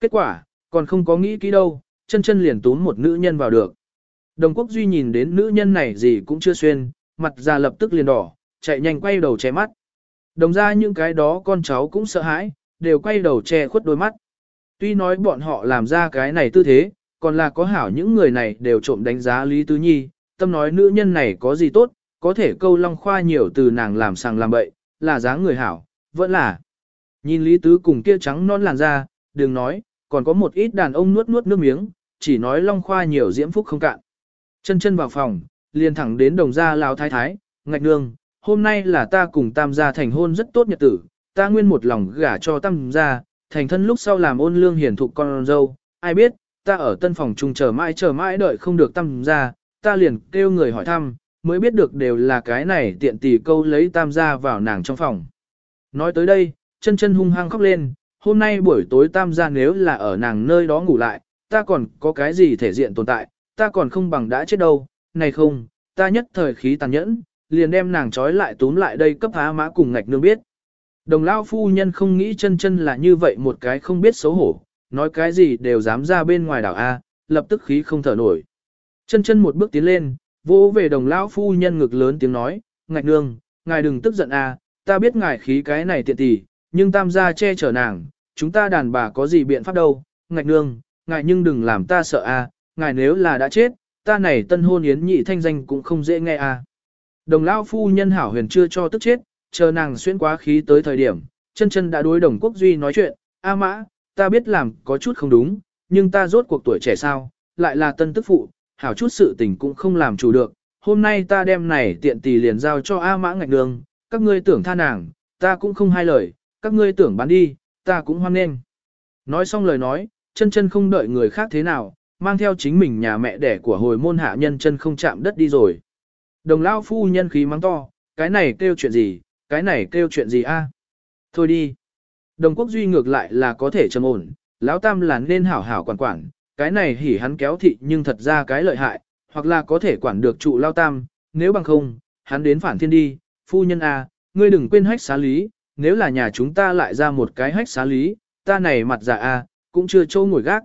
Kết quả, còn không có nghĩ kỹ đâu, chân chân liền túm một nữ nhân vào được. Đồng quốc duy nhìn đến nữ nhân này gì cũng chưa xuyên, mặt ra lập tức liền đỏ, chạy nhanh quay đầu che mắt. Đồng ra những cái đó con cháu cũng sợ hãi, đều quay đầu che khuất đôi mắt. Tuy nói bọn họ làm ra cái này tư thế, còn là có hảo những người này đều trộm đánh giá Lý Tứ Nhi, tâm nói nữ nhân này có gì tốt, có thể câu long khoa nhiều từ nàng làm sàng làm bậy, là dáng người hảo, vẫn là. Nhìn Lý Tứ cùng kia trắng non làn da, đừng nói, còn có một ít đàn ông nuốt nuốt nước miếng, chỉ nói long khoa nhiều diễm phúc không cạn. Chân chân vào phòng, liền thẳng đến đồng gia lão thái thái, ngạch nương, hôm nay là ta cùng tam gia thành hôn rất tốt nhật tử, ta nguyên một lòng gả cho tam gia, thành thân lúc sau làm ôn lương hiển thụ con dâu, ai biết, ta ở tân phòng chung chờ mãi chờ mãi đợi không được tam gia, ta liền kêu người hỏi thăm, mới biết được đều là cái này tiện tỷ câu lấy tam gia vào nàng trong phòng. Nói tới đây, chân chân hung hăng khóc lên, hôm nay buổi tối tam gia nếu là ở nàng nơi đó ngủ lại, ta còn có cái gì thể diện tồn tại, ta còn không bằng đã chết đâu, này không, ta nhất thời khí tàn nhẫn, liền đem nàng trói lại túm lại đây cấp há mã cùng ngạch nương biết. Đồng lao phu nhân không nghĩ chân chân là như vậy một cái không biết xấu hổ, nói cái gì đều dám ra bên ngoài đảo A, lập tức khí không thở nổi. Chân chân một bước tiến lên, vô về đồng lao phu nhân ngực lớn tiếng nói, ngạch nương, ngài đừng tức giận A, ta biết ngài khí cái này tiện tỷ, nhưng tam gia che chở nàng, chúng ta đàn bà có gì biện pháp đâu, ngạch nương, ngài nhưng đừng làm ta sợ A, ngài nếu là đã chết, ta này tân hôn yến nhị thanh danh cũng không dễ nghe A. Đồng lao phu nhân hảo huyền chưa cho tức chết, chờ nàng xuyên quá khí tới thời điểm, chân chân đã đối đồng quốc duy nói chuyện, A mã, ta biết làm có chút không đúng, nhưng ta rốt cuộc tuổi trẻ sao, lại là tân tức phụ, hảo chút sự tình cũng không làm chủ được. Hôm nay ta đem này tiện tỷ liền giao cho A mã ngạch đường, các ngươi tưởng tha nàng, ta cũng không hai lời, các ngươi tưởng bán đi, ta cũng hoan nghênh. Nói xong lời nói, chân chân không đợi người khác thế nào, mang theo chính mình nhà mẹ đẻ của hồi môn hạ nhân chân không chạm đất đi rồi. Đồng lao phu nhân khí mắng to, cái này kêu chuyện gì, cái này kêu chuyện gì a? Thôi đi. Đồng quốc duy ngược lại là có thể trầm ổn, lão tam là nên hảo hảo quản quản, cái này hỉ hắn kéo thị nhưng thật ra cái lợi hại, hoặc là có thể quản được trụ lao tam, nếu bằng không, hắn đến phản thiên đi, phu nhân a, ngươi đừng quên hách xá lý, nếu là nhà chúng ta lại ra một cái hách xá lý, ta này mặt dạ a, cũng chưa trâu ngồi gác.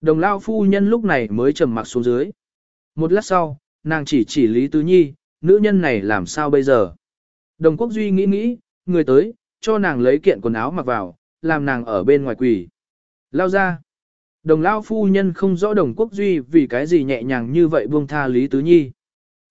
Đồng lao phu nhân lúc này mới trầm mặc xuống dưới. Một lát sau, nàng chỉ chỉ Lý Tứ Nhi, nữ nhân này làm sao bây giờ? Đồng quốc duy nghĩ nghĩ, người tới, cho nàng lấy kiện quần áo mặc vào, làm nàng ở bên ngoài quỷ. Lao ra. Đồng lao phu nhân không rõ đồng quốc duy vì cái gì nhẹ nhàng như vậy buông tha Lý Tứ Nhi.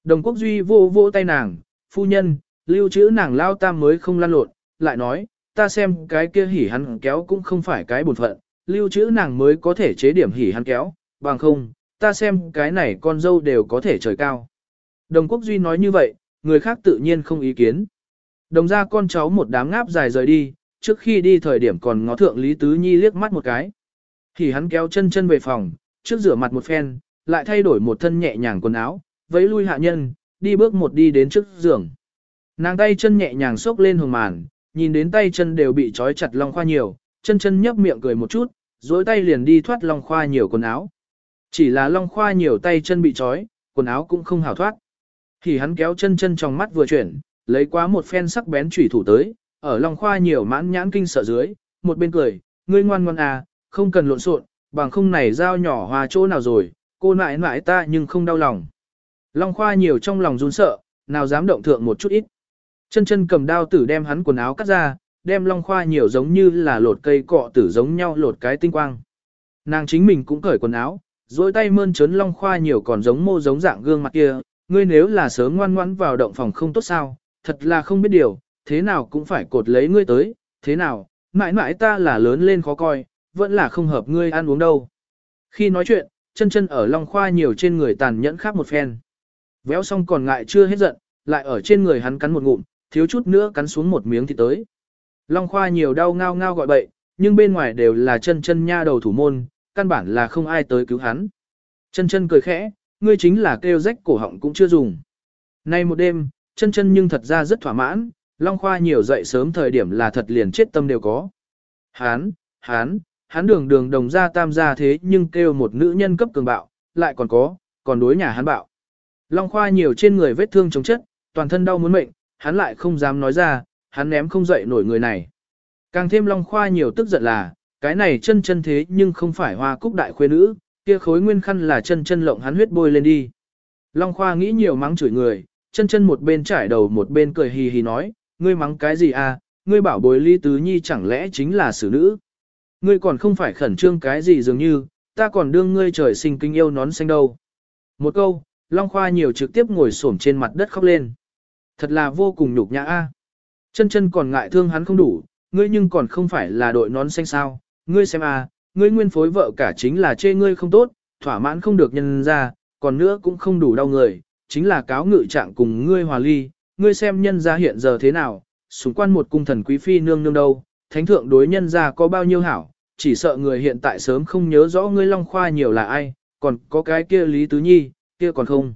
Đồng quốc duy vô vô tay nàng, phu nhân, lưu trữ nàng lao tam mới không lan lộn, lại nói, ta xem cái kia hỉ hắn kéo cũng không phải cái bổn phận, lưu trữ nàng mới có thể chế điểm hỉ hắn kéo, bằng không, ta xem cái này con dâu đều có thể trời cao. Đồng quốc duy nói như vậy, người khác tự nhiên không ý kiến. Đồng ra con cháu một đám ngáp dài rời đi, trước khi đi thời điểm còn ngó thượng Lý Tứ Nhi liếc mắt một cái. Thì hắn kéo chân chân về phòng, trước rửa mặt một phen, lại thay đổi một thân nhẹ nhàng quần áo, vẫy lui hạ nhân, đi bước một đi đến trước giường. Nàng tay chân nhẹ nhàng xốc lên hồng màn, nhìn đến tay chân đều bị trói chặt long khoa nhiều, chân chân nhấp miệng cười một chút, dối tay liền đi thoát long khoa nhiều quần áo. Chỉ là long khoa nhiều tay chân bị trói, quần áo cũng không hào thoát. Thì hắn kéo chân chân trong mắt vừa chuyển, lấy quá một phen sắc bén chủy thủ tới, ở long khoa nhiều mãn nhãn kinh sợ dưới, một bên cười, ngươi ngoan ngoan à, không cần lộn xộn, bằng không này dao nhỏ hòa chỗ nào rồi, cô nại nại ta nhưng không đau lòng. Long khoa nhiều trong lòng run sợ, nào dám động thượng một chút ít. Chân chân cầm đao tử đem hắn quần áo cắt ra, đem long khoa nhiều giống như là lột cây cọ tử giống nhau lột cái tinh quang. Nàng chính mình cũng cởi quần áo, dối tay mơn trớn long khoa nhiều còn giống mô giống dạng gương mặt kia, ngươi nếu là sớm ngoan ngoãn vào động phòng không tốt sao, thật là không biết điều, thế nào cũng phải cột lấy ngươi tới, thế nào, mãi mãi ta là lớn lên khó coi, vẫn là không hợp ngươi ăn uống đâu. Khi nói chuyện, chân chân ở long khoa nhiều trên người tàn nhẫn khác một phen. Véo xong còn ngại chưa hết giận, lại ở trên người hắn cắn một ngụm, thiếu chút nữa cắn xuống một miếng thì tới. Long khoa nhiều đau ngao ngao gọi bậy, nhưng bên ngoài đều là chân chân nha đầu thủ môn, căn bản là không ai tới cứu hắn. Chân chân cười khẽ, ngươi chính là kêu rách cổ họng cũng chưa dùng. Nay một đêm, chân chân nhưng thật ra rất thỏa mãn, Long Khoa nhiều dậy sớm thời điểm là thật liền chết tâm đều có. Hán, hán, hán đường đường đồng ra tam gia thế nhưng kêu một nữ nhân cấp cường bạo, lại còn có, còn đối nhà hắn bạo. Long Khoa nhiều trên người vết thương chống chất, toàn thân đau muốn mệnh, hắn lại không dám nói ra, hắn ném không dậy nổi người này. Càng thêm Long Khoa nhiều tức giận là, cái này chân chân thế nhưng không phải hoa cúc đại khuê nữ, kia khối nguyên khăn là chân chân lộng hắn huyết bôi lên đi. Long Khoa nghĩ nhiều mắng chửi người, chân chân một bên trải đầu một bên cười hì hì nói, ngươi mắng cái gì à, ngươi bảo bối ly tứ nhi chẳng lẽ chính là xử nữ. Ngươi còn không phải khẩn trương cái gì dường như, ta còn đương ngươi trời sinh kinh yêu nón xanh đâu. Một câu, Long Khoa nhiều trực tiếp ngồi xổm trên mặt đất khóc lên. Thật là vô cùng nhục nhã a. Chân chân còn ngại thương hắn không đủ, ngươi nhưng còn không phải là đội nón xanh sao, ngươi xem a, ngươi nguyên phối vợ cả chính là chê ngươi không tốt, thỏa mãn không được nhân ra, còn nữa cũng không đủ đau người, chính là cáo ngự trạng cùng ngươi hòa ly, ngươi xem nhân ra hiện giờ thế nào, xung quan một cung thần quý phi nương nương đâu, thánh thượng đối nhân ra có bao nhiêu hảo, chỉ sợ người hiện tại sớm không nhớ rõ ngươi long khoa nhiều là ai, còn có cái kia Lý Tứ Nhi, kia còn không.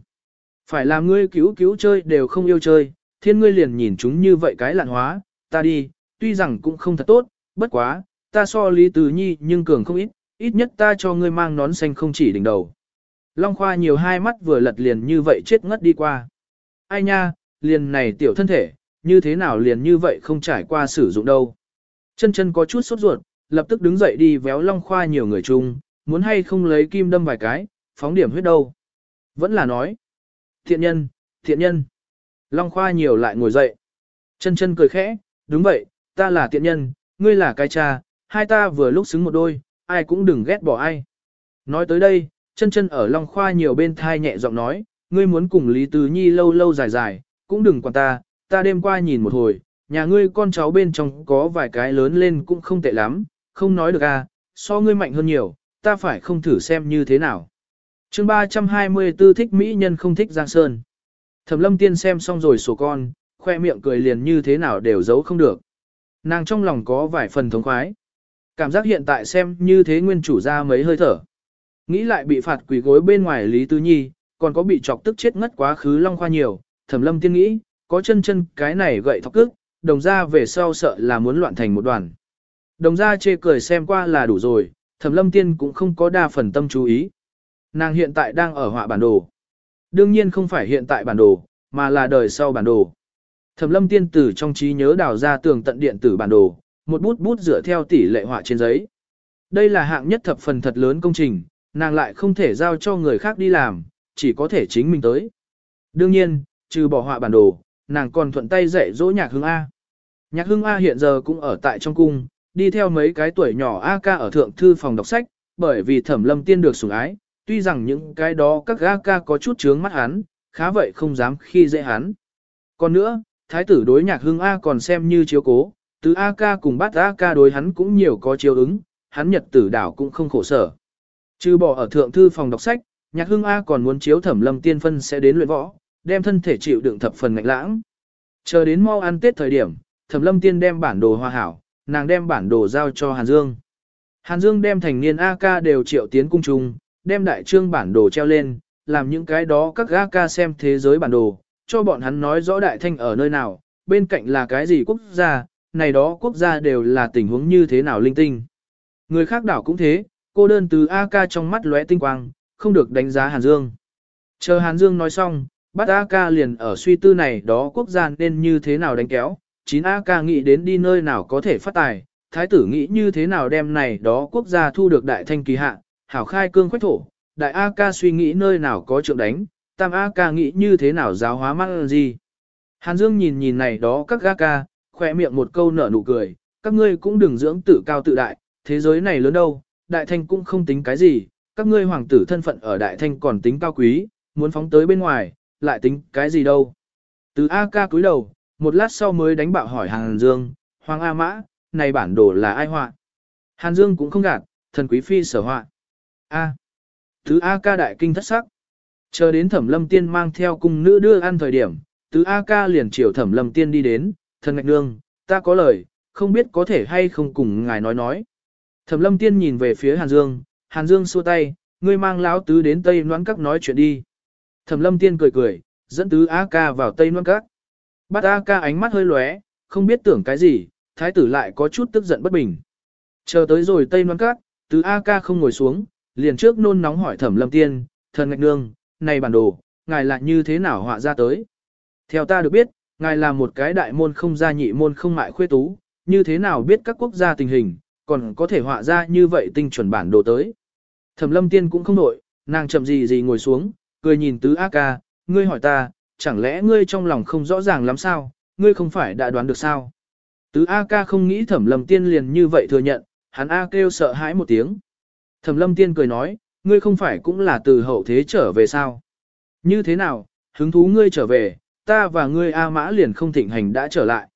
Phải làm ngươi cứu cứu chơi đều không yêu chơi, thiên ngươi liền nhìn chúng như vậy cái lạn hóa, ta đi, tuy rằng cũng không thật tốt, bất quá, ta so Lý Tứ Nhi nhưng cường không ít, ít nhất ta cho ngươi mang nón xanh không chỉ đỉnh đầu. Long Khoa nhiều hai mắt vừa lật liền như vậy chết ngất đi qua. Ai nha, liền này tiểu thân thể, như thế nào liền như vậy không trải qua sử dụng đâu. Chân chân có chút sốt ruột, lập tức đứng dậy đi véo Long Khoa nhiều người chung, muốn hay không lấy kim đâm vài cái, phóng điểm huyết đâu. Vẫn là nói. Thiện nhân, thiện nhân. Long Khoa nhiều lại ngồi dậy. Chân chân cười khẽ, đúng vậy, ta là thiện nhân, ngươi là cái cha, hai ta vừa lúc xứng một đôi, ai cũng đừng ghét bỏ ai. Nói tới đây, chân chân ở Long Khoa nhiều bên thai nhẹ giọng nói, ngươi muốn cùng Lý Tứ Nhi lâu lâu dài dài, cũng đừng quản ta, ta đêm qua nhìn một hồi, nhà ngươi con cháu bên trong có vài cái lớn lên cũng không tệ lắm, không nói được à, so ngươi mạnh hơn nhiều, ta phải không thử xem như thế nào. chương 324 thích Mỹ nhân không thích Giang Sơn. Thẩm lâm tiên xem xong rồi sổ con, khoe miệng cười liền như thế nào đều giấu không được. Nàng trong lòng có vài phần thống khoái. Cảm giác hiện tại xem như thế nguyên chủ ra mấy hơi thở. Nghĩ lại bị phạt quỷ gối bên ngoài Lý Tứ Nhi, còn có bị chọc tức chết ngất quá khứ Long Khoa nhiều, thẩm lâm tiên nghĩ, có chân chân cái này gậy thọc cước đồng ra về sau sợ là muốn loạn thành một đoàn. Đồng ra chê cười xem qua là đủ rồi, thẩm lâm tiên cũng không có đa phần tâm chú ý. Nàng hiện tại đang ở họa bản đồ. Đương nhiên không phải hiện tại bản đồ, mà là đời sau bản đồ. Thẩm lâm tiên tử trong trí nhớ đào ra tường tận điện tử bản đồ, một bút bút dựa theo tỷ lệ họa trên giấy. Đây là hạng nhất thập phần thật lớn công trình, nàng lại không thể giao cho người khác đi làm, chỉ có thể chính mình tới. Đương nhiên, trừ bỏ họa bản đồ, nàng còn thuận tay dạy dỗ nhạc hương A. Nhạc hương A hiện giờ cũng ở tại trong cung, đi theo mấy cái tuổi nhỏ A ca ở thượng thư phòng đọc sách, bởi vì thẩm lâm tiên được sủng ái, tuy rằng những cái đó các A ca có chút chướng mắt hắn, khá vậy không dám khi dễ hắn. Còn nữa, thái tử đối nhạc hương A còn xem như chiếu cố, từ A ca cùng bắt A ca đối hắn cũng nhiều có chiếu ứng, hắn nhật tử đảo cũng không khổ sở. Trừ bỏ ở thượng thư phòng đọc sách, nhạc hương A còn muốn chiếu thẩm lâm tiên phân sẽ đến luyện võ, đem thân thể chịu đựng thập phần ngạnh lãng. Chờ đến mau ăn tết thời điểm, thẩm lâm tiên đem bản đồ hoa hảo, nàng đem bản đồ giao cho Hàn Dương. Hàn Dương đem thành niên A ca đều triệu tiến cung trung, đem đại trương bản đồ treo lên, làm những cái đó các A ca xem thế giới bản đồ, cho bọn hắn nói rõ đại thanh ở nơi nào, bên cạnh là cái gì quốc gia, này đó quốc gia đều là tình huống như thế nào linh tinh. Người khác đảo cũng thế, cô đơn từ ak trong mắt lóe tinh quang, không được đánh giá Hàn Dương. Chờ Hàn Dương nói xong, bắt ak liền ở suy tư này đó quốc gia nên như thế nào đánh kéo, chín ak nghĩ đến đi nơi nào có thể phát tài, thái tử nghĩ như thế nào đem này đó quốc gia thu được đại thanh kỳ hạ, hảo khai cương khoách thổ, đại ak suy nghĩ nơi nào có trượng đánh, tam ak nghĩ như thế nào giáo hóa mắt gì. Hàn Dương nhìn nhìn này đó các ak khoe miệng một câu nở nụ cười, các ngươi cũng đừng dưỡng tử cao tự đại, thế giới này lớn đâu, đại thanh cũng không tính cái gì, các ngươi hoàng tử thân phận ở đại thanh còn tính cao quý, muốn phóng tới bên ngoài, lại tính cái gì đâu. Từ A ca cúi đầu, một lát sau mới đánh bạo hỏi Hàn Dương, Hoàng A Mã, này bản đồ là ai họa? Hàn Dương cũng không gạt, thần quý phi sở họa. A. Tứ A ca đại kinh thất sắc. Chờ đến thẩm lâm tiên mang theo cung nữ đưa ăn thời điểm, tứ A ca liền chiều thẩm lâm tiên đi đến, thần ngạch nương, ta có lời, không biết có thể hay không cùng ngài nói nói. Thẩm lâm tiên nhìn về phía Hàn Dương, Hàn Dương xua tay, ngươi mang lão tứ đến Tây Noãn Các nói chuyện đi. Thẩm lâm tiên cười cười, dẫn tứ A ca vào Tây Noãn Các. Bát A ca ánh mắt hơi lóe, không biết tưởng cái gì, thái tử lại có chút tức giận bất bình. Chờ tới rồi Tây Noãn Các, tứ A ca không ngồi xuống, liền trước nôn nóng hỏi thẩm lâm tiên, thần ngạch nương, này bản đồ, ngài lại như thế nào họa ra tới. Theo ta được biết, ngài là một cái đại môn không gia nhị môn không mại khuê tú, như thế nào biết các quốc gia tình hình, còn có thể họa ra như vậy tinh chuẩn bản đồ tới. Thẩm lâm tiên cũng không nổi, nàng chậm gì gì ngồi xuống, cười nhìn tứ A ca, ngươi hỏi ta, chẳng lẽ ngươi trong lòng không rõ ràng lắm sao, ngươi không phải đã đoán được sao. Tứ A ca không nghĩ thẩm lâm tiên liền như vậy thừa nhận, hắn A kêu sợ hãi một tiếng. Thẩm lâm tiên cười nói, ngươi không phải cũng là từ hậu thế trở về sao? Như thế nào, hứng thú ngươi trở về, ta và ngươi A mã liền không thịnh hành đã trở lại.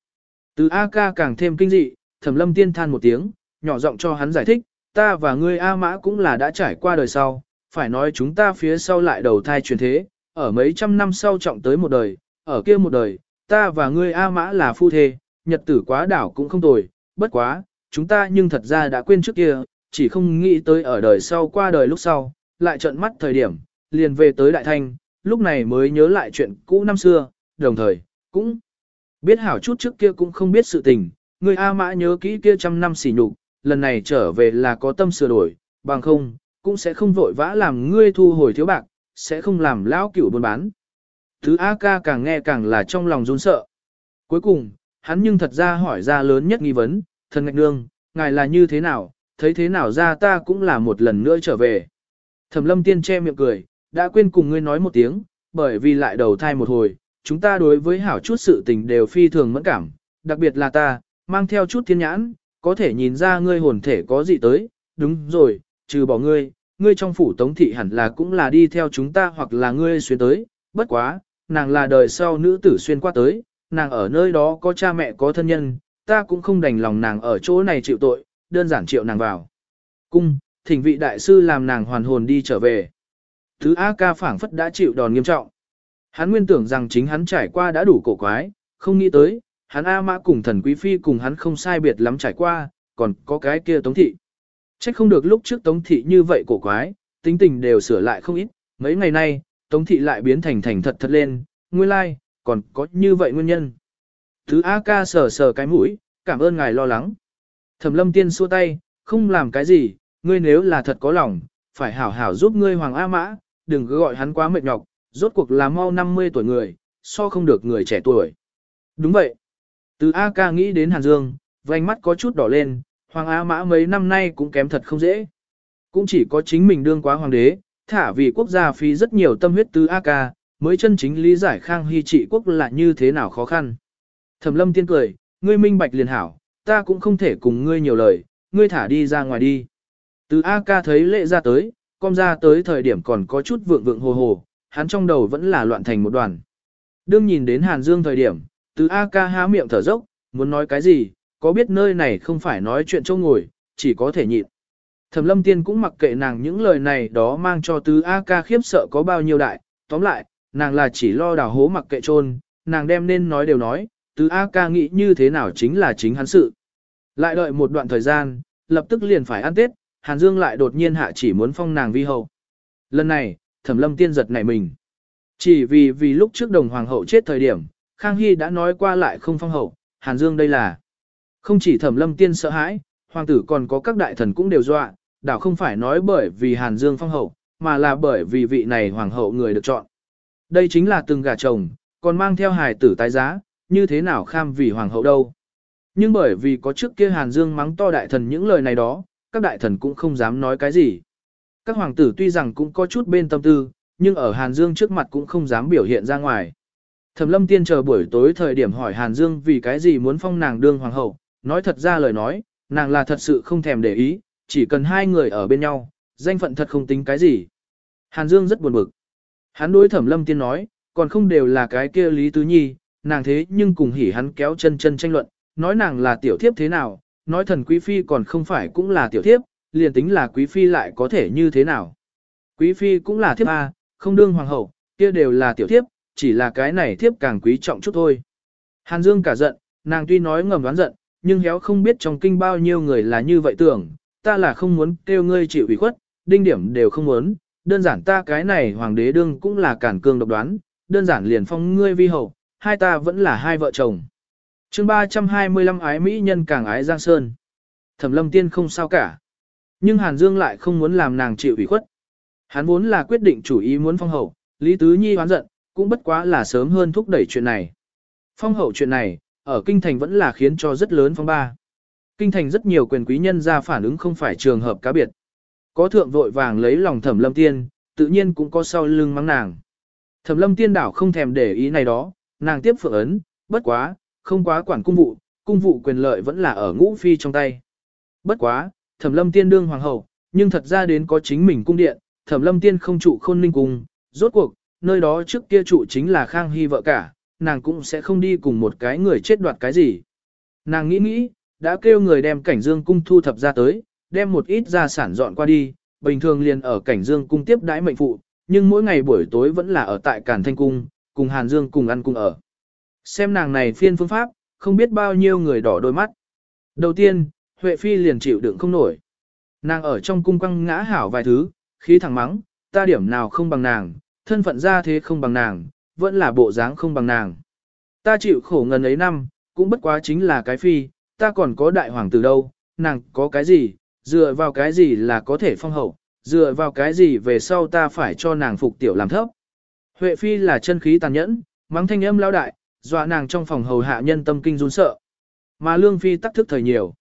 Từ A ca càng thêm kinh dị, thẩm lâm tiên than một tiếng, nhỏ giọng cho hắn giải thích, ta và ngươi A mã cũng là đã trải qua đời sau, phải nói chúng ta phía sau lại đầu thai truyền thế, ở mấy trăm năm sau trọng tới một đời, ở kia một đời, ta và ngươi A mã là phu thê, nhật tử quá đảo cũng không tồi, bất quá, chúng ta nhưng thật ra đã quên trước kia, chỉ không nghĩ tới ở đời sau qua đời lúc sau, lại trợn mắt thời điểm, liền về tới Đại Thanh, lúc này mới nhớ lại chuyện cũ năm xưa, đồng thời, cũng biết hảo chút trước kia cũng không biết sự tình, người A Mã nhớ kỹ kia trăm năm xỉ nhục, lần này trở về là có tâm sửa đổi, bằng không, cũng sẽ không vội vã làm ngươi thu hồi thiếu bạc, sẽ không làm lão cửu buôn bán. Thứ A ca càng nghe càng là trong lòng run sợ. Cuối cùng, hắn nhưng thật ra hỏi ra lớn nhất nghi vấn, thần ngạch nương, ngài là như thế nào, thấy thế nào ra ta cũng là một lần nữa trở về. Thẩm lâm tiên che miệng cười, đã quên cùng ngươi nói một tiếng, bởi vì lại đầu thai một hồi, chúng ta đối với hảo chút sự tình đều phi thường mẫn cảm, đặc biệt là ta, mang theo chút thiên nhãn, có thể nhìn ra ngươi hồn thể có gì tới, đúng rồi, trừ bỏ ngươi, ngươi trong phủ tống thị hẳn là cũng là đi theo chúng ta hoặc là ngươi xuyên tới, bất quá, nàng là đời sau nữ tử xuyên qua tới, nàng ở nơi đó có cha mẹ có thân nhân, ta cũng không đành lòng nàng ở chỗ này chịu tội, đơn giản triệu nàng vào. Cung, thỉnh vị đại sư làm nàng hoàn hồn đi trở về. Thứ A ca phảng phất đã chịu đòn nghiêm trọng. Hắn nguyên tưởng rằng chính hắn trải qua đã đủ cổ quái, không nghĩ tới, hắn A mã cùng thần quý phi cùng hắn không sai biệt lắm trải qua, còn có cái kia tống thị. Trách không được lúc trước tống thị như vậy cổ quái, tính tình đều sửa lại không ít, mấy ngày nay, Tống thị lại biến thành thành thật thật lên, nguyên lai, like, còn có như vậy nguyên nhân. Thứ A ca sờ sờ cái mũi, cảm ơn ngài lo lắng. Thẩm lâm tiên xua tay, không làm cái gì, ngươi nếu là thật có lòng, phải hảo hảo giúp ngươi Hoàng A Mã, đừng cứ gọi hắn quá mệt nhọc, rốt cuộc là mau 50 tuổi người, so không được người trẻ tuổi. Đúng vậy. Từ A ca nghĩ đến Hàn Dương, vành mắt có chút đỏ lên, Hoàng A Mã mấy năm nay cũng kém thật không dễ. Cũng chỉ có chính mình đương quá hoàng đế, thả vì quốc gia phí rất nhiều tâm huyết từ A ca, mới chân chính lý giải Khang Hy trị quốc là như thế nào khó khăn. Thẩm lâm tiên cười, ngươi minh bạch liền hảo, ta cũng không thể cùng ngươi nhiều lời, ngươi thả đi ra ngoài đi. Từ A ca thấy lệ ra tới, con ra tới thời điểm còn có chút vượng vượng hồ hồ, hắn trong đầu vẫn là loạn thành một đoàn. Đương nhìn đến Hàn Dương thời điểm, từ A ca há miệng thở dốc, muốn nói cái gì, có biết nơi này không phải nói chuyện châu ngồi, chỉ có thể nhịn. Thẩm lâm tiên cũng mặc kệ nàng những lời này đó mang cho tứ A ca khiếp sợ có bao nhiêu đại, tóm lại, nàng là chỉ lo đào hố mặc kệ trôn, nàng đem nên nói đều nói, tứ A ca nghĩ như thế nào chính là chính hắn sự. Lại đợi một đoạn thời gian, lập tức liền phải ăn Tết, Hàn Dương lại đột nhiên hạ chỉ muốn phong nàng vi hậu. Lần này, thẩm lâm tiên giật nảy mình. Chỉ vì vì lúc trước đồng hoàng hậu chết thời điểm, Khang Hy đã nói qua lại không phong hậu, Hàn Dương đây là. Không chỉ thẩm lâm tiên sợ hãi, hoàng tử còn có các đại thần cũng đều dọa, đảo không phải nói bởi vì Hàn Dương phong hậu, mà là bởi vì vị này hoàng hậu người được chọn. Đây chính là từng gà chồng, còn mang theo hài tử tái giá, như thế nào kham vì hoàng hậu đâu. Nhưng bởi vì có trước kia Hàn Dương mắng to đại thần những lời này đó, các đại thần cũng không dám nói cái gì. Các hoàng tử tuy rằng cũng có chút bên tâm tư, nhưng ở Hàn Dương trước mặt cũng không dám biểu hiện ra ngoài. Thẩm lâm tiên chờ buổi tối thời điểm hỏi Hàn Dương vì cái gì muốn phong nàng đương hoàng hậu, nói thật ra lời nói, nàng là thật sự không thèm để ý, chỉ cần hai người ở bên nhau, danh phận thật không tính cái gì. Hàn Dương rất buồn bực. Hắn đối thẩm lâm tiên nói, còn không đều là cái kia Lý Tứ Nhi, nàng thế nhưng cùng hỉ hắn kéo chân chân tranh luận, nói nàng là tiểu thiếp thế nào, nói thần quý phi còn không phải cũng là tiểu thiếp, liền tính là quý phi lại có thể như thế nào. Quý phi cũng là thiếp A, không đương hoàng hậu, kia đều là tiểu thiếp, chỉ là cái này thiếp càng quý trọng chút thôi. Hàn Dương cả giận, nàng tuy nói ngầm đoán giận, nhưng héo không biết trong kinh bao nhiêu người là như vậy tưởng, ta là không muốn kêu ngươi chịu ủy khuất, đinh điểm đều không muốn, đơn giản ta cái này hoàng đế đương cũng là cản cương độc đoán, đơn giản liền phong ngươi vi hậu, hai ta vẫn là hai vợ chồng. chương 325 ái Mỹ nhân càng ái Giang Sơn. Thẩm lâm tiên không sao cả. Nhưng Hàn Dương lại không muốn làm nàng chịu ủy khuất. Hắn vốn là quyết định chủ ý muốn phong hậu, Lý Tứ Nhi hoán giận, cũng bất quá là sớm hơn thúc đẩy chuyện này. Phong hậu chuyện này, ở kinh thành vẫn là khiến cho rất lớn phong ba. Kinh thành rất nhiều quyền quý nhân ra phản ứng không phải trường hợp cá biệt. Có thượng vội vàng lấy lòng thẩm lâm tiên, tự nhiên cũng có sau lưng mắng nàng. Thẩm lâm tiên đảo không thèm để ý này đó, nàng tiếp phượng ấn, bất quá, không quá quản cung vụ, cung vụ quyền lợi vẫn là ở ngũ phi trong tay. Bất quá, thẩm lâm tiên đương hoàng hậu, nhưng thật ra đến có chính mình cung điện, thẩm lâm tiên không trụ khôn ninh cung, rốt cuộc, nơi đó trước kia trụ chính là khang hy vợ cả, nàng cũng sẽ không đi cùng một cái người chết đoạt cái gì. Nàng nghĩ nghĩ, đã kêu người đem cảnh dương cung thu thập ra tới, đem một ít gia sản dọn qua đi, bình thường liền ở cảnh dương cung tiếp đãi mệnh phụ, nhưng mỗi ngày buổi tối vẫn là ở tại Càn Thanh Cung, cùng Hàn Dương cùng ăn cùng ở. Xem nàng này phiên phương pháp, không biết bao nhiêu người đỏ đôi mắt. Đầu tiên, Huệ Phi liền chịu đựng không nổi. Nàng ở trong cung quăng ngã hảo vài thứ, khí thẳng mắng, ta điểm nào không bằng nàng, thân phận ra thế không bằng nàng, vẫn là bộ dáng không bằng nàng. Ta chịu khổ ngần ấy năm, cũng bất quá chính là cái phi, ta còn có đại hoàng tử đâu, nàng có cái gì, dựa vào cái gì là có thể phong hậu, dựa vào cái gì về sau ta phải cho nàng phục tiểu làm thấp. Huệ phi là chân khí tàn nhẫn, mắng thanh âm lao đại, dọa nàng trong phòng hầu hạ nhân tâm kinh run sợ. Mà lương phi tắc thức thời nhiều.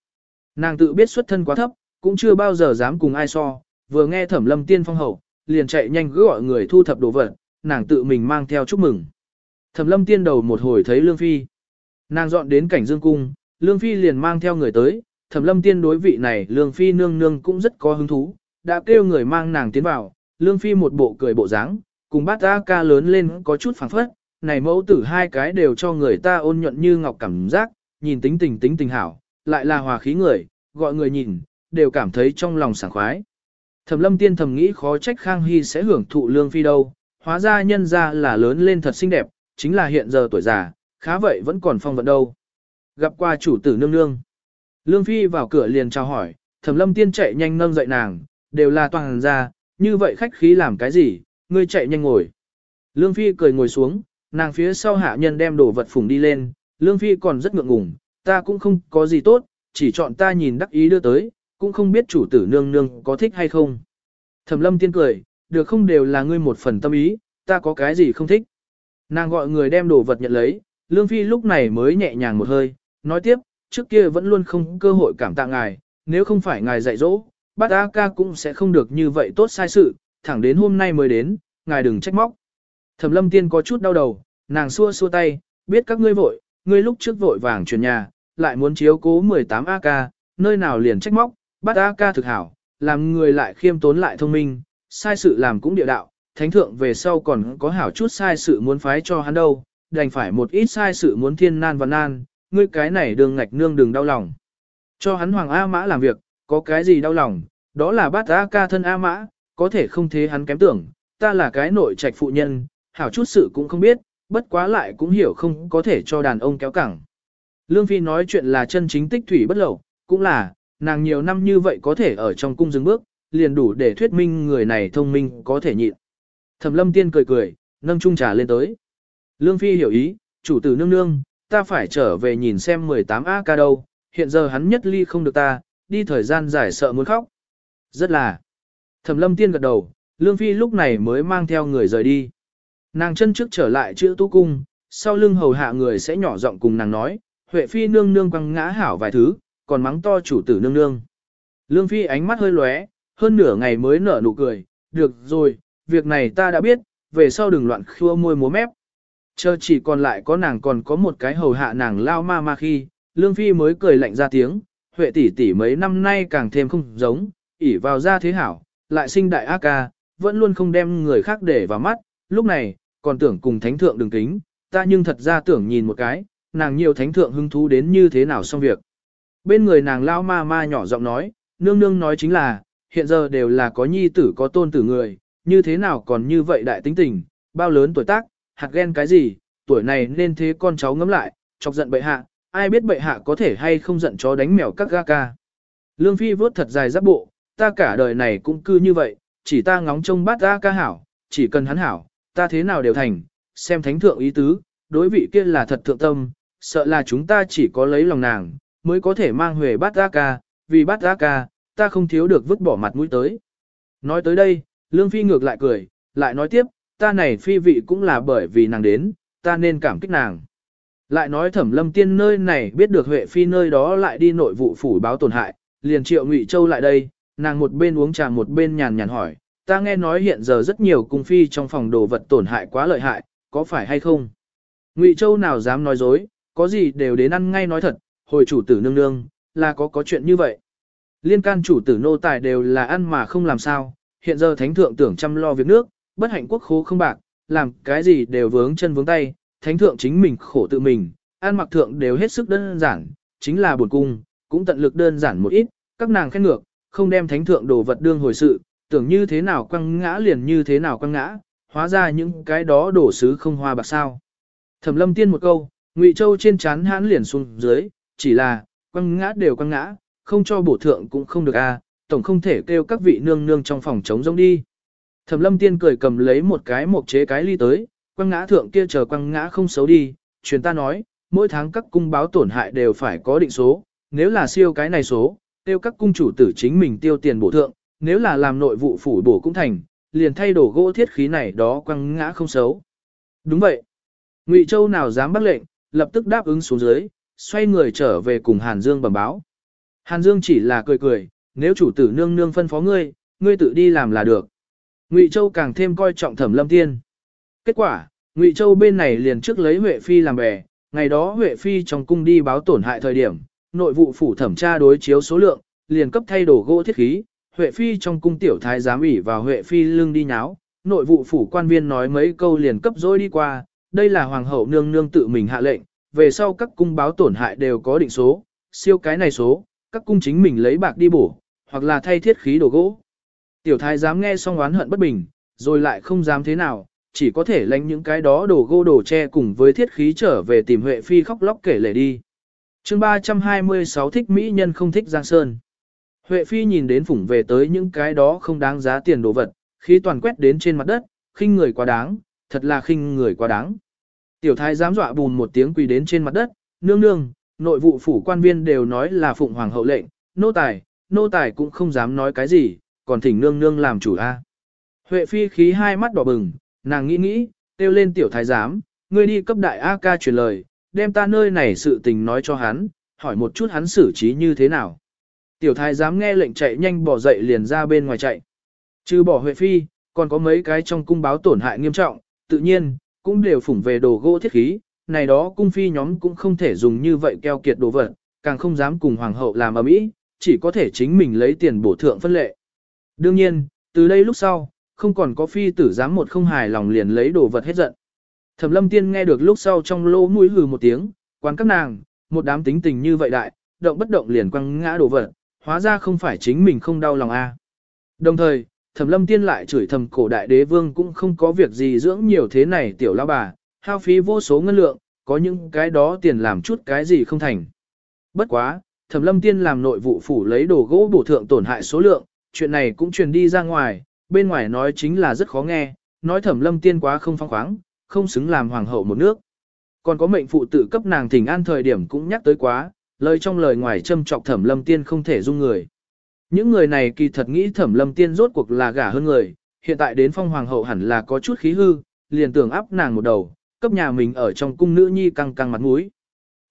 Nàng tự biết xuất thân quá thấp, cũng chưa bao giờ dám cùng ai so, vừa nghe thẩm lâm tiên phong hậu, liền chạy nhanh cứ gọi người thu thập đồ vật, nàng tự mình mang theo chúc mừng. Thẩm lâm tiên đầu một hồi thấy lương phi. Nàng dọn đến cảnh dương cung, lương phi liền mang theo người tới, thẩm lâm tiên đối vị này lương phi nương nương cũng rất có hứng thú, đã kêu người mang nàng tiến vào, lương phi một bộ cười bộ dáng, cùng bát ta ca lớn lên có chút phảng phất, này mẫu tử hai cái đều cho người ta ôn nhuận như ngọc cảm giác, nhìn tính tình tính tình hảo, lại là hòa khí người, gọi người nhìn, đều cảm thấy trong lòng sảng khoái. Thẩm lâm tiên thầm nghĩ khó trách Khang Hy sẽ hưởng thụ lương phi đâu, hóa ra nhân ra là lớn lên thật xinh đẹp, chính là hiện giờ tuổi già, khá vậy vẫn còn phong vận đâu. Gặp qua chủ tử nương nương. Lương phi vào cửa liền chào hỏi, thẩm lâm tiên chạy nhanh nâng dậy nàng, đều là toàn ra, như vậy khách khí làm cái gì, ngươi chạy nhanh ngồi. Lương Phi cười ngồi xuống, nàng phía sau hạ nhân đem đồ vật phủng đi lên, Lương Phi còn rất ngượng ngùng, ta cũng không có gì tốt, chỉ chọn ta nhìn đắc ý đưa tới, cũng không biết chủ tử nương nương có thích hay không. Thẩm lâm tiên cười, được không đều là ngươi một phần tâm ý, ta có cái gì không thích. Nàng gọi người đem đồ vật nhận lấy, Lương Phi lúc này mới nhẹ nhàng một hơi, nói tiếp, trước kia vẫn luôn không cơ hội cảm tạ ngài, nếu không phải ngài dạy dỗ, bát A ca cũng sẽ không được như vậy tốt sai sự, thẳng đến hôm nay mới đến, ngài đừng trách móc. Thẩm lâm tiên có chút đau đầu, nàng xua xua tay, biết các ngươi vội, ngươi lúc trước vội vàng chuyển nhà, lại muốn chiếu cố 18 A ca, nơi nào liền trách móc, bắt A ca thực hảo, làm người lại khiêm tốn lại thông minh, sai sự làm cũng địa đạo, thánh thượng về sau còn có hảo chút sai sự muốn phái cho hắn đâu, đành phải một ít sai sự muốn thiên nan và nan, ngươi cái này đường ngạch nương đừng đau lòng. Cho hắn hoàng A mã làm việc, có cái gì đau lòng, đó là bắt A ca thân A mã, có thể không thế hắn kém tưởng, ta là cái nội trạch phụ nhân, hảo chút sự cũng không biết, bất quá lại cũng hiểu không có thể cho đàn ông kéo cẳng. Lương Phi nói chuyện là chân chính tích thủy bất lậu, cũng là, nàng nhiều năm như vậy có thể ở trong cung dừng bước, liền đủ để thuyết minh người này thông minh có thể nhịn. Thẩm lâm tiên cười cười, nâng chung trà lên tới. Lương Phi hiểu ý, chủ tử nương nương, ta phải trở về nhìn xem 18 A ca đâu, hiện giờ hắn nhất ly không được ta, đi thời gian dài sợ muốn khóc. Rất là. Thẩm lâm tiên gật đầu, Lương Phi lúc này mới mang theo người rời đi. Nàng chân trước trở lại chữ tu cung, sau lưng hầu hạ người sẽ nhỏ giọng cùng nàng nói, Huệ Phi nương nương quăng ngã hảo vài thứ, còn mắng to chủ tử nương nương. Lương Phi ánh mắt hơi lóe, hơn nửa ngày mới nở nụ cười, được rồi, việc này ta đã biết, về sau đừng loạn khua môi múa mép. Chờ chỉ còn lại có nàng còn có một cái hầu hạ nàng lao ma ma khi, Lương Phi mới cười lạnh ra tiếng, Huệ tỷ tỷ mấy năm nay càng thêm không giống, ỉ vào ra thế hảo, lại sinh đại ác ca, vẫn luôn không đem người khác để vào mắt, lúc này, còn tưởng cùng thánh thượng đừng kính, ta nhưng thật ra tưởng nhìn một cái, nàng nhiều thánh thượng hứng thú đến như thế nào xong việc. Bên người nàng lao ma ma nhỏ giọng nói, nương nương nói chính là, hiện giờ đều là có nhi tử có tôn tử người, như thế nào còn như vậy đại tính tình, bao lớn tuổi tác, hạt ghen cái gì, tuổi này nên thế con cháu ngấm lại, chọc giận bệ hạ, ai biết bệ hạ có thể hay không giận chó đánh mèo các ga ca. Lương Phi vớt thật dài giáp bộ, ta cả đời này cũng cư như vậy, chỉ ta ngóng trông bát ga ca hảo, chỉ cần hắn hảo, ta thế nào đều thành, xem thánh thượng ý tứ, đối vị kia là thật thượng tâm, sợ là chúng ta chỉ có lấy lòng nàng, mới có thể mang huề bát ga ca, vì bát ga ca, ta không thiếu được vứt bỏ mặt mũi tới. Nói tới đây, Lương Phi ngược lại cười, lại nói tiếp, ta này phi vị cũng là bởi vì nàng đến, ta nên cảm kích nàng. Lại nói thẩm lâm tiên nơi này biết được Huệ Phi nơi đó lại đi nội vụ phủ báo tổn hại, liền triệu Ngụy Châu lại đây, nàng một bên uống trà một bên nhàn nhàn hỏi, ta nghe nói hiện giờ rất nhiều cung phi trong phòng đồ vật tổn hại quá lợi hại, có phải hay không? Ngụy Châu nào dám nói dối, có gì đều đến ăn ngay nói thật, hồi chủ tử nương nương, là có có chuyện như vậy. Liên can chủ tử nô tài đều là ăn mà không làm sao, hiện giờ thánh thượng tưởng chăm lo việc nước, bất hạnh quốc khố không bạc, làm cái gì đều vướng chân vướng tay, thánh thượng chính mình khổ tự mình, ăn mặc thượng đều hết sức đơn giản, chính là buồn cung, cũng tận lực đơn giản một ít, các nàng khen ngược, không đem thánh thượng đồ vật đương hồi sự, tưởng như thế nào quăng ngã liền như thế nào quăng ngã, hóa ra những cái đó đổ sứ không hoa bạc sao. Thẩm lâm tiên một câu, Ngụy Châu trên chán hãn liền xuống dưới, chỉ là, quăng ngã đều quăng ngã, không cho bổ thượng cũng không được a, tổng không thể kêu các vị nương nương trong phòng chống rông đi. Thẩm lâm tiên cười cầm lấy một cái mộc chế cái ly tới, quăng ngã thượng kia chờ quăng ngã không xấu đi, truyền ta nói, mỗi tháng các cung báo tổn hại đều phải có định số, nếu là siêu cái này số, tiêu các cung chủ tử chính mình tiêu tiền bổ thượng, nếu là làm nội vụ phủ bổ cũng thành, liền thay đổ gỗ thiết khí này đó quăng ngã không xấu. Đúng vậy. Ngụy Châu nào dám bắt lệnh, lập tức đáp ứng xuống dưới, xoay người trở về cùng Hàn Dương bẩm báo. Hàn Dương chỉ là cười cười, nếu chủ tử nương nương phân phó ngươi, ngươi tự đi làm là được. Ngụy Châu càng thêm coi trọng Thẩm Lâm Tiên. Kết quả, Ngụy Châu bên này liền trước lấy Huệ Phi làm bè, ngày đó Huệ Phi trong cung đi báo tổn hại thời điểm, nội vụ phủ thẩm tra đối chiếu số lượng, liền cấp thay đổi gỗ thiết khí, Huệ Phi trong cung tiểu thái giám ủy vào Huệ Phi lưng đi nháo, nội vụ phủ quan viên nói mấy câu liền cấp dối đi qua, đây là hoàng hậu nương nương tự mình hạ lệnh, về sau các cung báo tổn hại đều có định số, siêu cái này số, các cung chính mình lấy bạc đi bổ, hoặc là thay thiết khí đồ gỗ. Tiểu thái Giám nghe xong oán hận bất bình, rồi lại không dám thế nào, chỉ có thể lánh những cái đó đồ gỗ đồ che cùng với thiết khí trở về tìm Huệ Phi khóc lóc kể lể đi. chương 326 thích Mỹ nhân không thích Giang Sơn. Huệ Phi nhìn đến phủng về tới những cái đó không đáng giá tiền đồ vật, khí toàn quét đến trên mặt đất, khinh người quá đáng, thật là khinh người quá đáng. Tiểu thái dám dọa bùn một tiếng quỳ đến trên mặt đất, nương nương, nội vụ phủ quan viên đều nói là phụng hoàng hậu lệnh, nô tài, nô tài cũng không dám nói cái gì, còn thỉnh nương nương làm chủ a. Huệ phi khí hai mắt đỏ bừng, nàng nghĩ nghĩ, kêu lên tiểu thái giám, ngươi đi cấp đại A ca truyền lời, đem ta nơi này sự tình nói cho hắn, hỏi một chút hắn xử trí như thế nào. Tiểu thái dám nghe lệnh chạy nhanh bỏ dậy liền ra bên ngoài chạy. Trừ bỏ Huệ phi, còn có mấy cái trong cung báo tổn hại nghiêm trọng, tự nhiên, cũng đều phủng về đồ gỗ thiết khí, này đó cung phi nhóm cũng không thể dùng như vậy keo kiệt đồ vật, càng không dám cùng hoàng hậu làm ở mỹ, chỉ có thể chính mình lấy tiền bổ thượng phân lệ. Đương nhiên, từ đây lúc sau, không còn có phi tử dám một không hài lòng liền lấy đồ vật hết giận. Thẩm lâm tiên nghe được lúc sau trong lỗ mũi hừ một tiếng, quán các nàng, một đám tính tình như vậy đại, động bất động liền quăng ngã đồ vật, hóa ra không phải chính mình không đau lòng a. Đồng thời, thẩm lâm tiên lại chửi thầm cổ đại đế vương cũng không có việc gì dưỡng nhiều thế này tiểu lão bà, hao phí vô số ngân lượng, có những cái đó tiền làm chút cái gì không thành. Bất quá, thẩm lâm tiên làm nội vụ phủ lấy đồ gỗ bổ thượng tổn hại số lượng, chuyện này cũng truyền đi ra ngoài, bên ngoài nói chính là rất khó nghe, nói thẩm lâm tiên quá không phong khoáng, không xứng làm hoàng hậu một nước. Còn có mệnh phụ tự cấp nàng thỉnh an thời điểm cũng nhắc tới quá, lời trong lời ngoài châm trọc thẩm lâm tiên không thể dung người. Những người này kỳ thật nghĩ thẩm lâm tiên rốt cuộc là gả hơn người, hiện tại đến phong hoàng hậu hẳn là có chút khí hư, liền tưởng áp nàng một đầu, cấp nhà mình ở trong cung nữ nhi căng căng mặt mũi.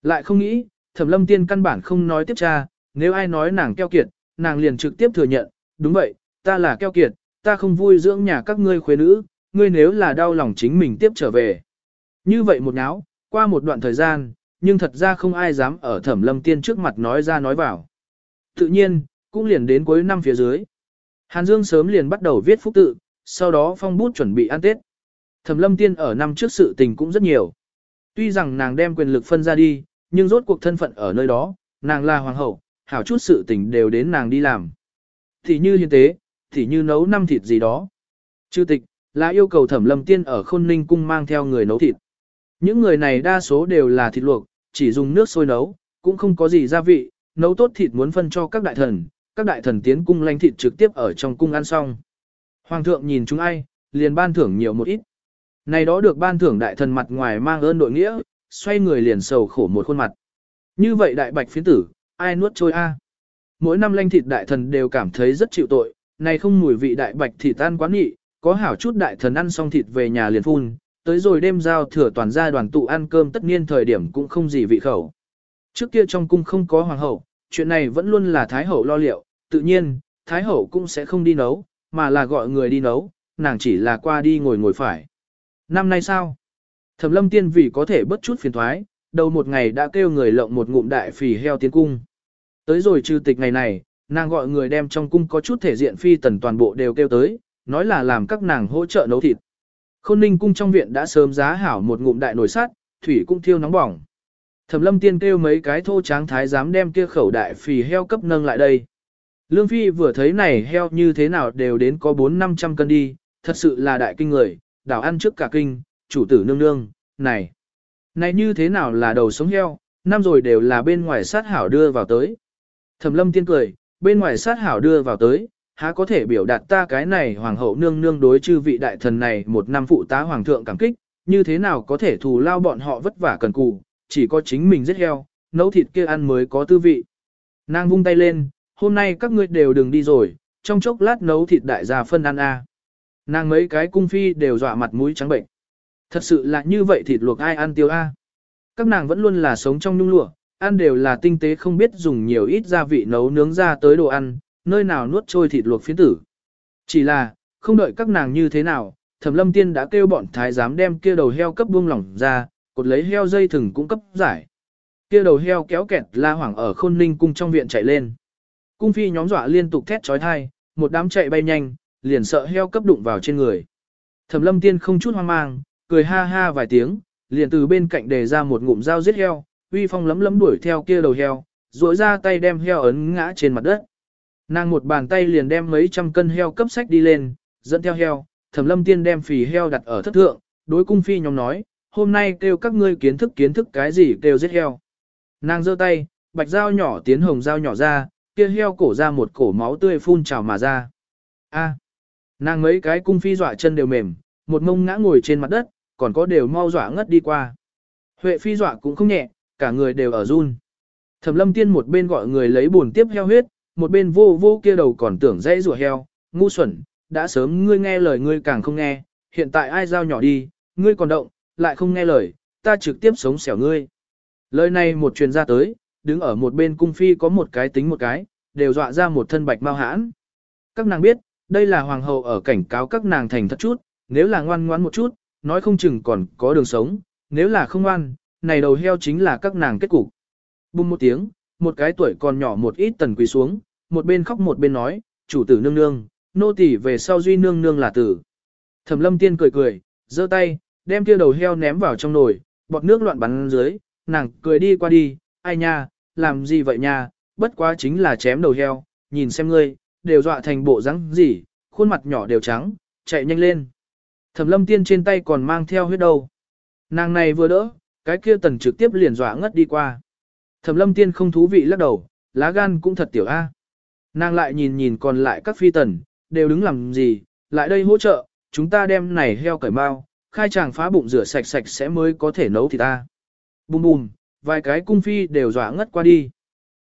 Lại không nghĩ, thẩm lâm tiên căn bản không nói tiếp cha, nếu ai nói nàng keo kiệt, nàng liền trực tiếp thừa nhận, đúng vậy, ta là keo kiệt, ta không vui dưỡng nhà các ngươi khuê nữ, ngươi nếu là đau lòng chính mình tiếp trở về. Như vậy một náo, qua một đoạn thời gian, nhưng thật ra không ai dám ở thẩm lâm tiên trước mặt nói ra nói vào. Tự nhiên, cũng liền đến cuối năm phía dưới. Hàn Dương sớm liền bắt đầu viết phúc tự, sau đó phong bút chuẩn bị ăn Tết. Thẩm lâm tiên ở năm trước sự tình cũng rất nhiều. Tuy rằng nàng đem quyền lực phân ra đi, nhưng rốt cuộc thân phận ở nơi đó, nàng là hoàng hậu, hảo chút sự tình đều đến nàng đi làm. Thì như hiến tế, thì như nấu năm thịt gì đó. Chư tịch, là yêu cầu thẩm lâm tiên ở khôn ninh cung mang theo người nấu thịt. Những người này đa số đều là thịt luộc, chỉ dùng nước sôi nấu, cũng không có gì gia vị, nấu tốt thịt muốn phân cho các đại thần, các đại thần tiến cung lanh thịt trực tiếp ở trong cung ăn xong. Hoàng thượng nhìn chúng ai, liền ban thưởng nhiều một ít. Này đó được ban thưởng đại thần mặt ngoài mang ơn đội nghĩa, xoay người liền sầu khổ một khuôn mặt. Như vậy đại bạch phiến tử, ai nuốt trôi a? Mỗi năm lanh thịt đại thần đều cảm thấy rất chịu tội, này không mùi vị đại bạch thịt tan quá nghị, có hảo chút đại thần ăn xong thịt về nhà liền phun, tới rồi đêm giao thừa toàn gia đoàn tụ ăn cơm tất nhiên thời điểm cũng không gì vị khẩu. Trước kia trong cung không có hoàng hậu, chuyện này vẫn luôn là thái hậu lo liệu, tự nhiên, thái hậu cũng sẽ không đi nấu, mà là gọi người đi nấu, nàng chỉ là qua đi ngồi ngồi phải. Năm nay sao? Thẩm lâm tiên vì có thể bất chút phiền thoái, đầu một ngày đã kêu người lộng một ngụm đại phì heo tiến cung. Tới rồi trừ tịch ngày này, nàng gọi người đem trong cung có chút thể diện phi tần toàn bộ đều kêu tới, nói là làm các nàng hỗ trợ nấu thịt. Khôn ninh cung trong viện đã sớm giá hảo một ngụm đại nồi sắt, thủy cũng thiêu nóng bỏng. Thẩm lâm tiên kêu mấy cái thô tráng thái dám đem kia khẩu đại phì heo cấp nâng lại đây. Lương Phi vừa thấy này heo như thế nào đều đến có 4-500 cân đi, thật sự là đại kinh người, đảo ăn trước cả kinh, chủ tử nương nương, này. Này như thế nào là đầu sống heo, năm rồi đều là bên ngoài sát hảo đưa vào tới. Thẩm lâm tiên cười, bên ngoài sát hảo đưa vào tới, há có thể biểu đạt ta cái này hoàng hậu nương nương đối chư vị đại thần này một năm phụ tá hoàng thượng cảm kích, như thế nào có thể thù lao bọn họ vất vả cần cù, chỉ có chính mình giết heo, nấu thịt kia ăn mới có tư vị. Nàng vung tay lên, hôm nay các ngươi đều đừng đi rồi, trong chốc lát nấu thịt đại gia phân ăn a. Nàng mấy cái cung phi đều dọa mặt mũi trắng bệnh. Thật sự là như vậy thịt luộc ai ăn tiêu a? Các nàng vẫn luôn là sống trong nhung lụa, ăn đều là tinh tế không biết dùng nhiều ít gia vị nấu nướng ra tới đồ ăn, nơi nào nuốt trôi thịt luộc phiến tử. Chỉ là, không đợi các nàng như thế nào, Thẩm Lâm Tiên đã kêu bọn thái giám đem kia đầu heo cấp buông lỏng ra, cột lấy heo dây thừng cũng cấp giải. Kia đầu heo kéo kẹt la hoảng ở Khôn Ninh cung trong viện chạy lên. Cung phi nhóm dọa liên tục thét chói tai, một đám chạy bay nhanh, liền sợ heo cấp đụng vào trên người. Thẩm Lâm Tiên không chút hoang mang, cười ha ha vài tiếng, liền từ bên cạnh đề ra một ngụm dao giết heo, uy phong lấm lấm đuổi theo kia đầu heo, duỗi ra tay đem heo ấn ngã trên mặt đất. Nàng một bàn tay liền đem mấy trăm cân heo cấp sách đi lên, dẫn theo heo, Thẩm Lâm Tiên đem phì heo đặt ở thất thượng, đối cung phi nhóm nói, hôm nay kêu các ngươi kiến thức kiến thức cái gì kêu giết heo. Nàng giơ tay, bạch dao nhỏ tiến hồng dao nhỏ ra, kia heo cổ ra một cổ máu tươi phun trào mà ra. A. Nàng mấy cái cung phi dọa chân đều mềm, một mông ngã ngồi trên mặt đất, còn có đều mau dọa ngất đi qua. Huệ phi dọa cũng không nhẹ, cả người đều ở run. Thẩm lâm tiên một bên gọi người lấy buồn tiếp heo huyết, một bên vô vô kia đầu còn tưởng dãy rủa heo, ngu xuẩn, đã sớm ngươi nghe lời ngươi càng không nghe, hiện tại ai giao nhỏ đi, ngươi còn động, lại không nghe lời, ta trực tiếp sống xẻo ngươi. Lời này một truyền ra tới, đứng ở một bên cung phi có một cái tính một cái, đều dọa ra một thân bạch mau hãn. Các nàng biết, đây là hoàng hậu ở cảnh cáo các nàng thành thật chút, nếu là ngoan ngoãn một chút, nói không chừng còn có đường sống, nếu là không ngoan, này đầu heo chính là các nàng kết cục. Bùng một tiếng, một cái tuổi còn nhỏ một ít tần quỳ xuống, một bên khóc một bên nói, chủ tử nương nương, nô tỳ về sau duy nương nương là tử. Thẩm lâm tiên cười cười, giơ tay, đem kia đầu heo ném vào trong nồi, bọt nước loạn bắn dưới, nàng cười đi qua đi, ai nha, làm gì vậy nha, bất quá chính là chém đầu heo, nhìn xem ngươi, đều dọa thành bộ rắn gì, khuôn mặt nhỏ đều trắng, chạy nhanh lên. Thẩm lâm tiên trên tay còn mang theo huyết đâu. Nàng này vừa đỡ, cái kia tần trực tiếp liền dọa ngất đi qua. Thẩm lâm tiên không thú vị lắc đầu, lá gan cũng thật tiểu a. Nàng lại nhìn nhìn còn lại các phi tần, đều đứng làm gì, lại đây hỗ trợ, chúng ta đem này heo cởi mau, khai chàng phá bụng rửa sạch sạch sẽ mới có thể nấu thịt ta. Bùm bùm, vài cái cung phi đều dọa ngất qua đi.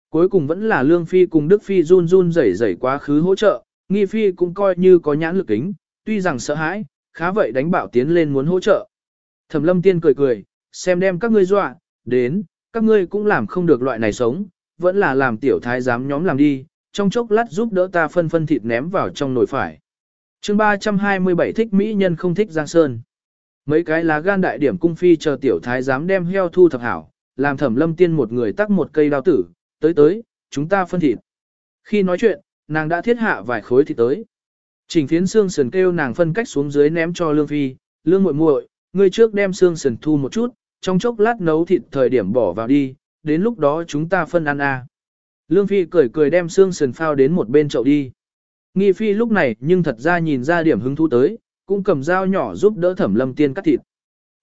Cuối cùng vẫn là Lương Phi cùng Đức Phi run run rẩy rẩy quá khứ hỗ trợ, Nghi Phi cũng coi như có nhãn lực kính, tuy rằng sợ hãi, khá vậy đánh bảo tiến lên muốn hỗ trợ. Thẩm lâm tiên cười cười, xem đem các ngươi dọa, đến, các ngươi cũng làm không được loại này sống, vẫn là làm tiểu thái giám nhóm làm đi, trong chốc lát giúp đỡ ta phân phân thịt ném vào trong nồi phải. chương 327 thích mỹ nhân không thích Giang Sơn. Mấy cái lá gan đại điểm cung phi chờ tiểu thái giám đem heo thu thập hảo, làm thẩm lâm tiên một người tắc một cây đao tử, tới tới, chúng ta phân thịt. Khi nói chuyện, nàng đã thiết hạ vài khối thịt tới. Trình phiến xương sườn kêu nàng phân cách xuống dưới ném cho lương phi, lương muội muội, ngươi trước đem xương sườn thu một chút, trong chốc lát nấu thịt thời điểm bỏ vào đi, đến lúc đó chúng ta phân ăn à. Lương phi cười cười đem xương sườn phao đến một bên chậu đi. Nghi phi lúc này nhưng thật ra nhìn ra điểm hứng thú tới, cũng cầm dao nhỏ giúp đỡ thẩm lâm tiên cắt thịt.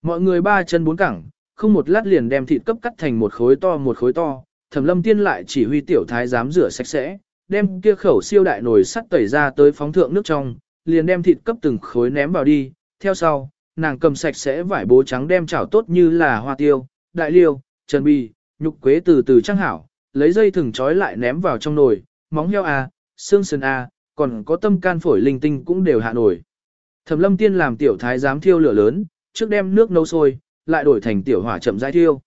Mọi người ba chân bốn cẳng, không một lát liền đem thịt cấp cắt thành một khối to một khối to, thẩm lâm tiên lại chỉ huy tiểu thái giám rửa sạch sẽ, đem kia khẩu siêu đại nồi sắt tẩy ra tới phóng thượng nước trong, liền đem thịt cấp từng khối ném vào đi, theo sau, nàng cầm sạch sẽ vải bố trắng đem chảo tốt như là hoa tiêu, đại liêu, trần bì, nhục quế từ từ trang hảo, lấy dây thừng trói lại ném vào trong nồi, móng heo a, xương sườn a, còn có tâm can phổi linh tinh cũng đều hạ nổi. Thẩm lâm tiên làm tiểu thái giám thiêu lửa lớn, trước đem nước nấu sôi, lại đổi thành tiểu hỏa chậm rãi thiêu.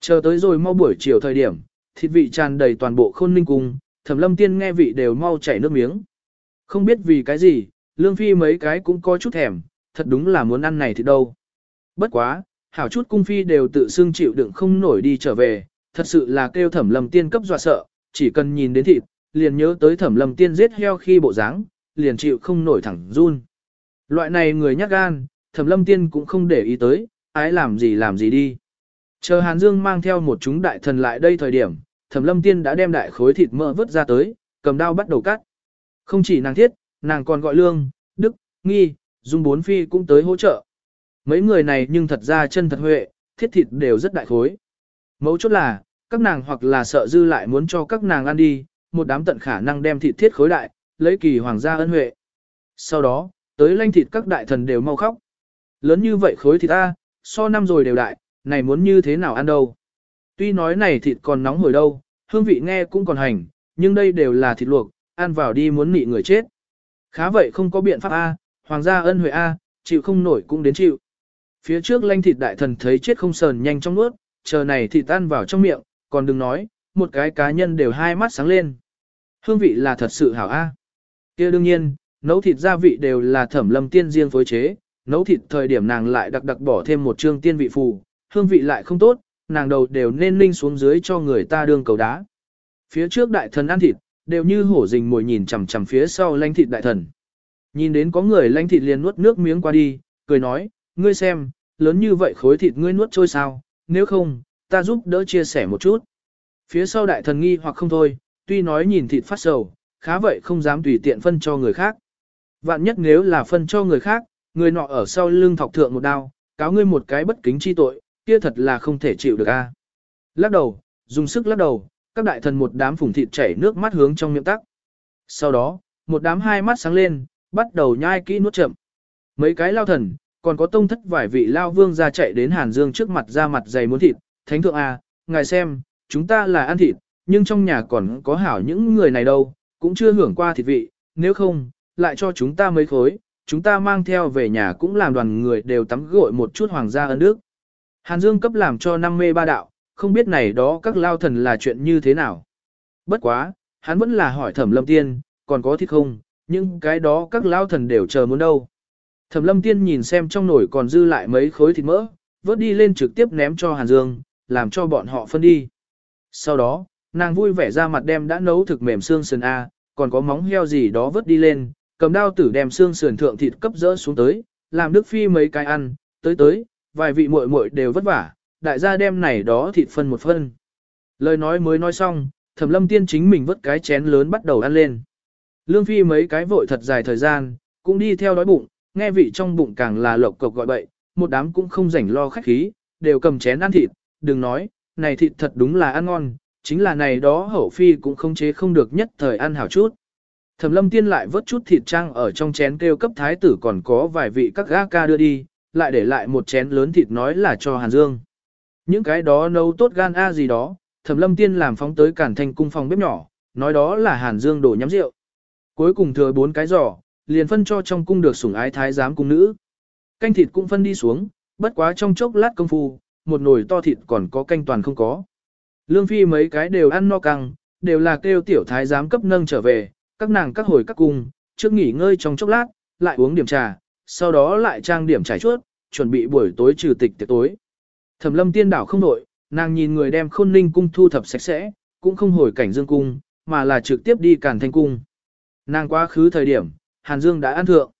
Chờ tới rồi mau buổi chiều thời điểm, thịt vị tràn đầy toàn bộ khôn ninh cung, thẩm lâm tiên nghe vị đều mau chảy nước miếng. Không biết vì cái gì, lương phi mấy cái cũng có chút thèm, thật đúng là muốn ăn này thì đâu. Bất quá, hảo chút cung phi đều tự xưng chịu đựng không nổi đi trở về, thật sự là kêu thẩm lâm tiên cấp dọa sợ, chỉ cần nhìn đến thịt, liền nhớ tới thẩm lâm tiên giết heo khi bộ dáng, liền chịu không nổi thẳng run. Loại này người nhát gan, thẩm lâm tiên cũng không để ý tới, ái làm gì làm gì đi. Chờ Hàn Dương mang theo một chúng đại thần lại đây thời điểm, thẩm lâm tiên đã đem đại khối thịt mỡ vớt ra tới, cầm đao bắt đầu cắt. Không chỉ nàng thiết, nàng còn gọi lương, đức, nghi, dung bốn phi cũng tới hỗ trợ. Mấy người này nhưng thật ra chân thật huệ, thiết thịt đều rất đại khối. Mấu chốt là, các nàng hoặc là sợ dư lại muốn cho các nàng ăn đi, một đám tận khả năng đem thịt thiết khối đại, lấy kỳ hoàng gia ân huệ. Sau đó, tới lanh thịt các đại thần đều mau khóc. Lớn như vậy khối thịt ta, so năm rồi đều đại, này muốn như thế nào ăn đâu. Tuy nói này thịt còn nóng hồi đâu, hương vị nghe cũng còn hành, nhưng đây đều là thịt luộc, ăn vào đi muốn nị người chết. Khá vậy không có biện pháp A, hoàng gia ân huệ A, chịu không nổi cũng đến chịu. Phía trước lanh thịt đại thần thấy chết không sờn nhanh trong nuốt, chờ này thịt tan vào trong miệng, còn đừng nói, một cái cá nhân đều hai mắt sáng lên. Hương vị là thật sự hảo A. À? kia đương nhiên, nấu thịt gia vị đều là thẩm lâm tiên riêng phối chế, nấu thịt thời điểm nàng lại đặc đặc bỏ thêm một trương tiên vị phù, hương vị lại không tốt, nàng đầu đều nên ninh xuống dưới cho người ta đương cầu đá. Phía trước đại thần ăn thịt, đều như hổ rình mồi nhìn chằm chằm phía sau lanh thịt đại thần. Nhìn đến có người lanh thịt liền nuốt nước miếng qua đi, cười nói, ngươi xem, lớn như vậy khối thịt ngươi nuốt trôi sao, nếu không, ta giúp đỡ chia sẻ một chút. Phía sau đại thần nghi hoặc không thôi, tuy nói nhìn thịt phát sầu, khá vậy không dám tùy tiện phân cho người khác. Vạn nhất nếu là phân cho người khác, người nọ ở sau lưng thọc thượng một đao, cáo ngươi một cái bất kính chi tội, kia thật là không thể chịu được a. Lắc đầu, dùng sức lắc đầu, các đại thần một đám phùng thịt chảy nước mắt hướng trong miệng tắc. Sau đó, một đám hai mắt sáng lên, bắt đầu nhai kỹ nuốt chậm. Mấy cái lao thần, còn có tông thất vài vị lao vương ra chạy đến Hàn Dương trước mặt ra mặt dày muốn thịt, thánh thượng à, ngài xem, chúng ta là ăn thịt, nhưng trong nhà còn có hảo những người này đâu, cũng chưa hưởng qua thịt vị, nếu không, lại cho chúng ta mấy khối, chúng ta mang theo về nhà cũng làm đoàn người đều tắm gội một chút hoàng gia ân đức. Hàn Dương cấp làm cho năm mê ba đạo, không biết này đó các lao thần là chuyện như thế nào. Bất quá, hắn vẫn là hỏi thẩm lâm tiên, còn có thịt không, nhưng cái đó các lao thần đều chờ muốn đâu. Thẩm lâm tiên nhìn xem trong nồi còn dư lại mấy khối thịt mỡ, vớt đi lên trực tiếp ném cho Hàn Dương, làm cho bọn họ phân đi. Sau đó, nàng vui vẻ ra mặt đem đã nấu thực mềm xương sườn A, còn có móng heo gì đó vớt đi lên, cầm đao tử đem xương sườn thượng thịt cấp dỡ xuống tới, làm Đức Phi mấy cái ăn, tới tới, vài vị muội muội đều vất vả, đại gia đem này đó thịt phân một phân. Lời nói mới nói xong, Thẩm Lâm Tiên chính mình vớt cái chén lớn bắt đầu ăn lên. Lương Phi mấy cái vội thật dài thời gian, cũng đi theo đói bụng, nghe vị trong bụng càng là lộc cộc gọi bậy, một đám cũng không rảnh lo khách khí, đều cầm chén ăn thịt, đừng nói, này thịt thật đúng là ăn ngon, chính là này đó hậu phi cũng không chế không được nhất thời ăn hảo chút. Thẩm lâm tiên lại vớt chút thịt trang ở trong chén kêu cấp thái tử còn có vài vị các gã ca đưa đi, lại để lại một chén lớn thịt nói là cho Hàn Dương. Những cái đó nấu tốt gan a gì đó, thẩm lâm tiên làm phóng tới cản thành cung phòng bếp nhỏ, nói đó là Hàn Dương đổ nhắm rượu. Cuối cùng thừa bốn cái giỏ, liền phân cho trong cung được sủng ái thái giám cung nữ. Canh thịt cũng phân đi xuống, bất quá trong chốc lát công phu, một nồi to thịt còn có canh toàn không có. Lương phi mấy cái đều ăn no căng, đều là kêu tiểu thái giám cấp nâng trở về, các nàng các hồi các cung, trước nghỉ ngơi trong chốc lát, lại uống điểm trà, sau đó lại trang điểm trải chuốt, chuẩn bị buổi tối trừ tịch tiệc tối. Thẩm lâm tiên đảo không nội, nàng nhìn người đem khôn ninh cung thu thập sạch sẽ, cũng không hồi cảnh dương cung, mà là trực tiếp đi cản thanh cung. Nàng quá khứ thời điểm, Hàn Dương đã ăn thượng.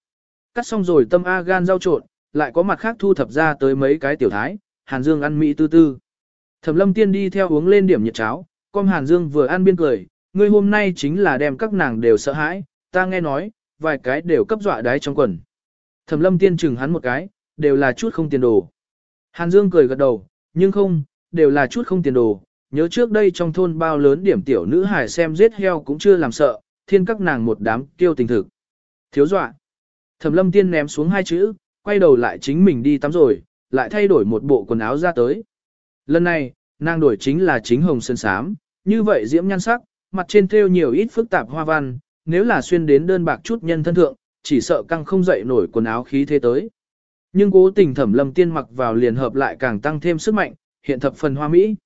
Cắt xong rồi tâm A gan rau trộn, lại có mặt khác thu thập ra tới mấy cái tiểu thái, Hàn Dương ăn mỹ tư tư. Thẩm lâm tiên đi theo uống lên điểm nhiệt cháo, con Hàn Dương vừa ăn biên cười, ngươi hôm nay chính là đem các nàng đều sợ hãi, ta nghe nói, vài cái đều cấp dọa đáy trong quần. Thẩm lâm tiên chừng hắn một cái, đều là chút không tiền đồ. Hàn Dương cười gật đầu, nhưng không, đều là chút không tiền đồ. Nhớ trước đây trong thôn bao lớn điểm tiểu nữ hải xem giết heo cũng chưa làm sợ, thiên các nàng một đám kêu tình thực. Thiếu dọa. Thẩm lâm tiên ném xuống hai chữ, quay đầu lại chính mình đi tắm rồi, lại thay đổi một bộ quần áo ra tới. Lần này, nàng đổi chính là chính hồng sơn sám, như vậy diễm nhan sắc, mặt trên thêu nhiều ít phức tạp hoa văn, nếu là xuyên đến đơn bạc chút nhân thân thượng, chỉ sợ căng không dậy nổi quần áo khí thế tới. Nhưng cố tình thẩm lâm tiên mặc vào liền hợp lại càng tăng thêm sức mạnh, hiện thập phần hoa mỹ.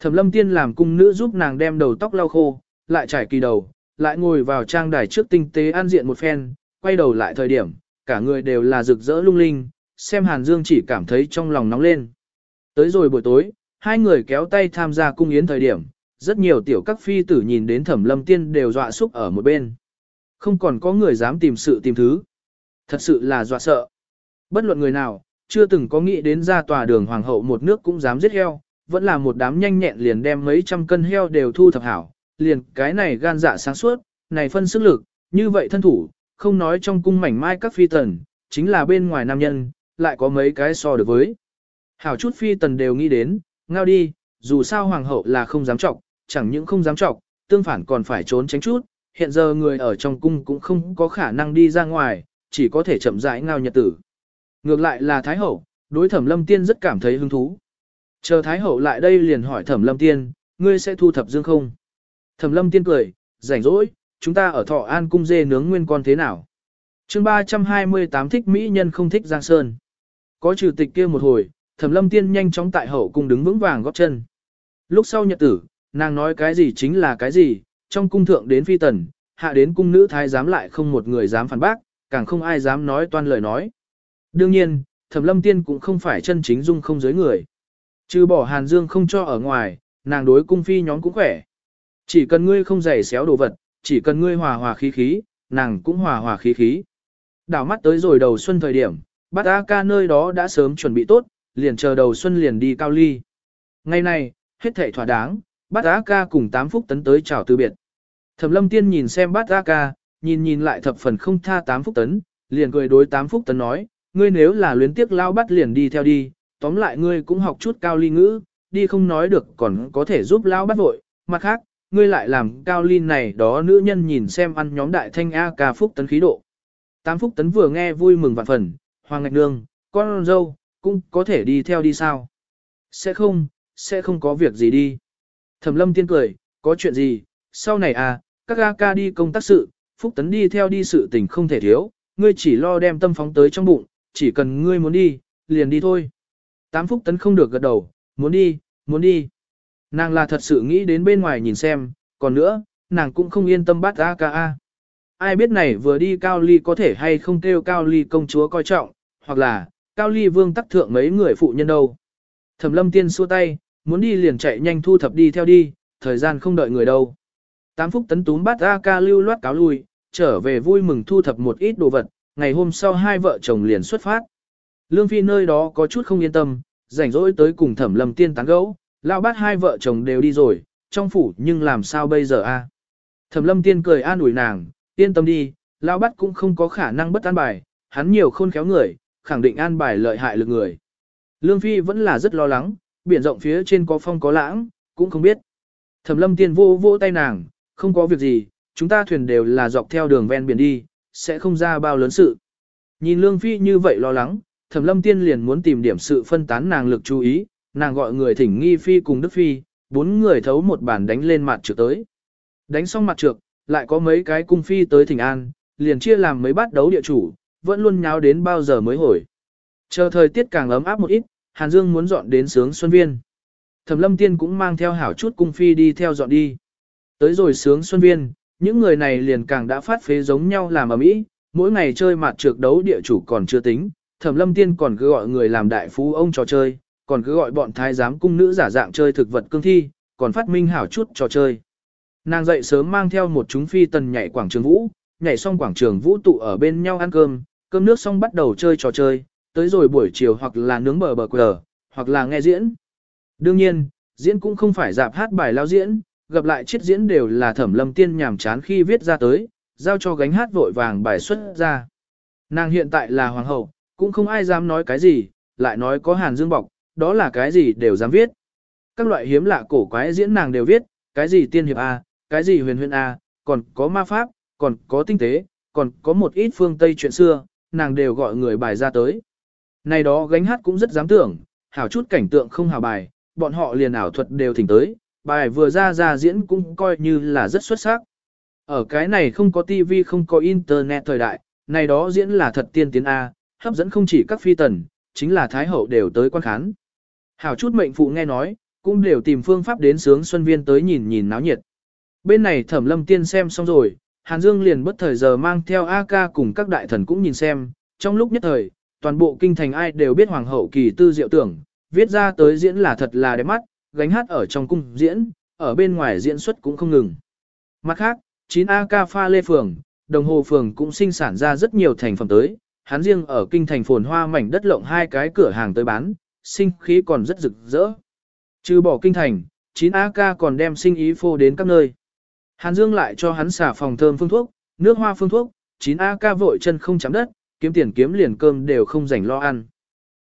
Thẩm lâm tiên làm cung nữ giúp nàng đem đầu tóc lau khô, lại trải kỳ đầu, lại ngồi vào trang đài trước tinh tế an diện một phen, quay đầu lại thời điểm, cả người đều là rực rỡ lung linh, xem Hàn Dương chỉ cảm thấy trong lòng nóng lên. Tới rồi buổi tối, hai người kéo tay tham gia cung yến thời điểm, rất nhiều tiểu các phi tử nhìn đến thẩm lâm tiên đều dọa xúc ở một bên. Không còn có người dám tìm sự tìm thứ. Thật sự là dọa sợ. Bất luận người nào, chưa từng có nghĩ đến ra tòa đường hoàng hậu một nước cũng dám giết heo, vẫn là một đám nhanh nhẹn liền đem mấy trăm cân heo đều thu thập hảo, liền cái này gan dạ sáng suốt, này phân sức lực, như vậy thân thủ, không nói trong cung mảnh mai các phi tần, chính là bên ngoài nam nhân, lại có mấy cái so được với. Hảo chút phi tần đều nghĩ đến, ngao đi, dù sao hoàng hậu là không dám trọng, chẳng những không dám trọng, tương phản còn phải trốn tránh chút, hiện giờ người ở trong cung cũng không có khả năng đi ra ngoài, chỉ có thể chậm rãi ngao nhật tử. Ngược lại là Thái Hậu, đối thẩm lâm tiên rất cảm thấy hứng thú. Chờ Thái Hậu lại đây liền hỏi thẩm lâm tiên, ngươi sẽ thu thập dương không? Thẩm lâm tiên cười, rảnh rỗi, chúng ta ở thọ an cung dê nướng nguyên con thế nào? chương 328 thích Mỹ nhân không thích Giang Sơn. Có trừ tịch kia một hồi, thẩm lâm tiên nhanh chóng tại hậu cung đứng vững vàng góp chân. Lúc sau nhật tử, nàng nói cái gì chính là cái gì, trong cung thượng đến phi tần, hạ đến cung nữ thái giám lại không một người dám phản bác, càng không ai dám nói toan lời nói. Đương nhiên, thẩm lâm tiên cũng không phải chân chính dung không giới người. Trừ bỏ hàn dương không cho ở ngoài, nàng đối cung phi nhóm cũng khỏe. Chỉ cần ngươi không giày xéo đồ vật, chỉ cần ngươi hòa hòa khí khí, nàng cũng hòa hòa khí khí. Đảo mắt tới rồi đầu xuân thời điểm, bát A ca nơi đó đã sớm chuẩn bị tốt, liền chờ đầu xuân liền đi cao ly. Ngày này, hết thảy thỏa đáng, bát A ca cùng tám phúc tấn tới chào từ biệt. Thẩm lâm tiên nhìn xem bát A ca, nhìn nhìn lại thập phần không tha tám phúc tấn, liền cười đối tám phúc tấn nói, ngươi nếu là luyến tiếc lao bắt liền đi theo đi, tóm lại ngươi cũng học chút cao ly ngữ, đi không nói được còn có thể giúp lao bắt vội, mặt khác, ngươi lại làm cao ly này đó nữ nhân nhìn xem ăn nhóm đại thanh A ca phúc tấn khí độ. Tám Phúc Tấn vừa nghe vui mừng vạn phần, Hoàng Ngạch Nương, con dâu, cũng có thể đi theo đi sao? Sẽ không, sẽ không có việc gì đi. Thẩm lâm tiên cười, có chuyện gì, sau này à, các a ca đi công tác sự, Phúc Tấn đi theo đi sự tình không thể thiếu, ngươi chỉ lo đem tâm phóng tới trong bụng, chỉ cần ngươi muốn đi, liền đi thôi. Tám Phúc Tấn không được gật đầu, muốn đi, muốn đi. Nàng là thật sự nghĩ đến bên ngoài nhìn xem, còn nữa, nàng cũng không yên tâm bắt A ca A. Ai biết này vừa đi Cao Ly có thể hay không kêu Cao Ly công chúa coi trọng, hoặc là, Cao Ly vương tắc thượng mấy người phụ nhân đâu. Thẩm lâm tiên xua tay, muốn đi liền chạy nhanh thu thập đi theo đi, thời gian không đợi người đâu. Tám phúc tấn túm bắt A ca lưu loát cáo lui, trở về vui mừng thu thập một ít đồ vật, ngày hôm sau hai vợ chồng liền xuất phát. Lương Phi nơi đó có chút không yên tâm, rảnh rỗi tới cùng thẩm lâm tiên tán gẫu, lão bát hai vợ chồng đều đi rồi, trong phủ nhưng làm sao bây giờ a? Thẩm lâm tiên cười an ủi nàng, yên tâm đi, lão bát cũng không có khả năng bất an bài, hắn nhiều khôn khéo người, khẳng định an bài lợi hại lực người. Lương Phi vẫn là rất lo lắng, biển rộng phía trên có phong có lãng, cũng không biết. Thẩm lâm tiên vô vô tay nàng, không có việc gì, chúng ta thuyền đều là dọc theo đường ven biển đi, sẽ không ra bao lớn sự. Nhìn Lương Phi như vậy lo lắng, Thẩm lâm tiên liền muốn tìm điểm sự phân tán nàng lực chú ý, nàng gọi người thỉnh nghi phi cùng Đức Phi, bốn người thấu một bàn đánh lên mặt trược tới. Đánh xong mặt trược, lại có mấy cái cung phi tới thỉnh an, liền chia làm mấy bát đấu địa chủ, vẫn luôn nháo đến bao giờ mới hồi. Chờ thời tiết càng ấm áp một ít, Hàn Dương muốn dọn đến sướng Xuân Viên. Thẩm lâm tiên cũng mang theo hảo chút cung phi đi theo dọn đi. Tới rồi sướng Xuân Viên, những người này liền càng đã phát phế giống nhau làm ở mỹ, mỗi ngày chơi mặt trược đấu địa chủ còn chưa tính, Thẩm lâm tiên còn cứ gọi người làm đại phú ông trò chơi, còn cứ gọi bọn thái giám cung nữ giả dạng chơi thực vật cương thi, còn phát minh hảo chút trò chơi. Nàng dậy sớm mang theo một chúng phi tần nhảy quảng trường vũ, nhảy xong quảng trường vũ tụ ở bên nhau ăn cơm, cơm nước xong bắt đầu chơi trò chơi, tới rồi buổi chiều hoặc là nướng bờ bờ quờ, hoặc là nghe diễn. Đương nhiên, diễn cũng không phải dạp hát bài lao diễn, gặp lại chiết diễn đều là thẩm lâm tiên nhàm chán khi viết ra tới, giao cho gánh hát vội vàng bài xuất ra. Nàng hiện tại là hoàng hậu, cũng không ai dám nói cái gì, lại nói có hàn dương bọc, đó là cái gì đều dám viết. Các loại hiếm lạ cổ quái diễn nàng đều viết, cái gì tiên hiệp A, cái gì huyền huyền A, còn có ma pháp, còn có tinh tế, còn có một ít phương Tây chuyện xưa, nàng đều gọi người bài ra tới. Này đó gánh hát cũng rất dám tưởng, hảo chút cảnh tượng không hảo bài, bọn họ liền ảo thuật đều thỉnh tới, bài vừa ra ra diễn cũng coi như là rất xuất sắc. Ở cái này không có tivi không có internet thời đại, này đó diễn là thật tiên tiến A, hấp dẫn không chỉ các phi tần, chính là thái hậu đều tới quan khán. Hảo chút mệnh phụ nghe nói, cũng đều tìm phương pháp đến sướng xuân viên tới nhìn nhìn náo nhiệt. Bên này thẩm lâm tiên xem xong rồi, Hàn Dương liền bất thời giờ mang theo A ca cùng các đại thần cũng nhìn xem, trong lúc nhất thời, toàn bộ kinh thành ai đều biết hoàng hậu kỳ tư diệu tưởng, viết ra tới diễn là thật là đẹp mắt, gánh hát ở trong cung diễn, ở bên ngoài diễn xuất cũng không ngừng. Mặt khác, 9A ca pha lê phường, đồng hồ phường cũng sinh sản ra rất nhiều thành phẩm tới, hắn riêng ở kinh thành phồn hoa mảnh đất lộng hai cái cửa hàng tới bán, sinh khí còn rất rực rỡ. Trừ bỏ kinh thành, 9AK còn đem sinh ý phô đến các nơi. Hàn Dương lại cho hắn xả phòng thơm phương thuốc, nước hoa phương thuốc, 9AK vội chân không chạm đất, kiếm tiền kiếm liền cơm đều không rảnh lo ăn.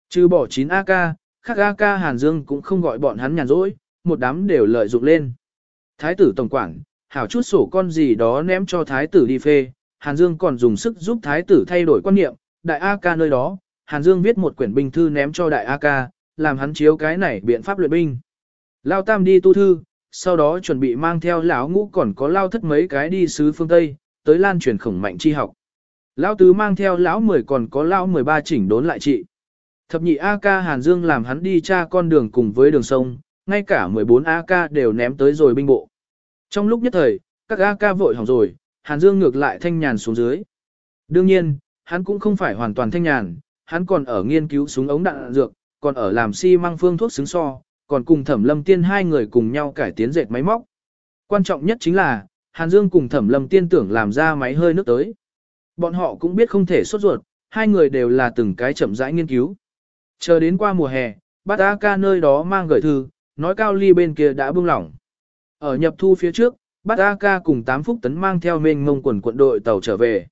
Trừ bỏ 9AK, khác AK Hàn Dương cũng không gọi bọn hắn nhàn rỗi, một đám đều lợi dụng lên. Thái tử tổng quản, hảo chút sổ con gì đó ném cho thái tử đi phê, Hàn Dương còn dùng sức giúp thái tử thay đổi quan niệm, đại AK nơi đó, Hàn Dương viết một quyển binh thư ném cho đại AK, làm hắn chiếu cái này biện pháp luyện binh. Lao Tam đi tu thư, sau đó chuẩn bị mang theo lão ngũ còn có lao thất mấy cái đi sứ phương Tây, tới lan truyền khổng mạnh chi học. Lão tứ mang theo lão mười còn có lão mười ba chỉnh đốn lại trị. Thập nhị AK Hàn Dương làm hắn đi tra con đường cùng với đường sông, ngay cả 14 AK đều ném tới rồi binh bộ. Trong lúc nhất thời, các AK vội hỏng rồi, Hàn Dương ngược lại thanh nhàn xuống dưới. Đương nhiên, hắn cũng không phải hoàn toàn thanh nhàn, hắn còn ở nghiên cứu súng ống đạn dược, còn ở làm xi si măng phương thuốc xứng so, còn cùng thẩm lâm tiên hai người cùng nhau cải tiến dệt máy móc. Quan trọng nhất chính là, Hàn Dương cùng thẩm lâm tiên tưởng làm ra máy hơi nước tới. Bọn họ cũng biết không thể sốt ruột, hai người đều là từng cái chậm rãi nghiên cứu. Chờ đến qua mùa hè, bát A ca nơi đó mang gửi thư, nói cao ly bên kia đã buông lỏng. Ở nhập thu phía trước, bát A ca cùng 8 phúc tấn mang theo mênh mông quần quận đội tàu trở về.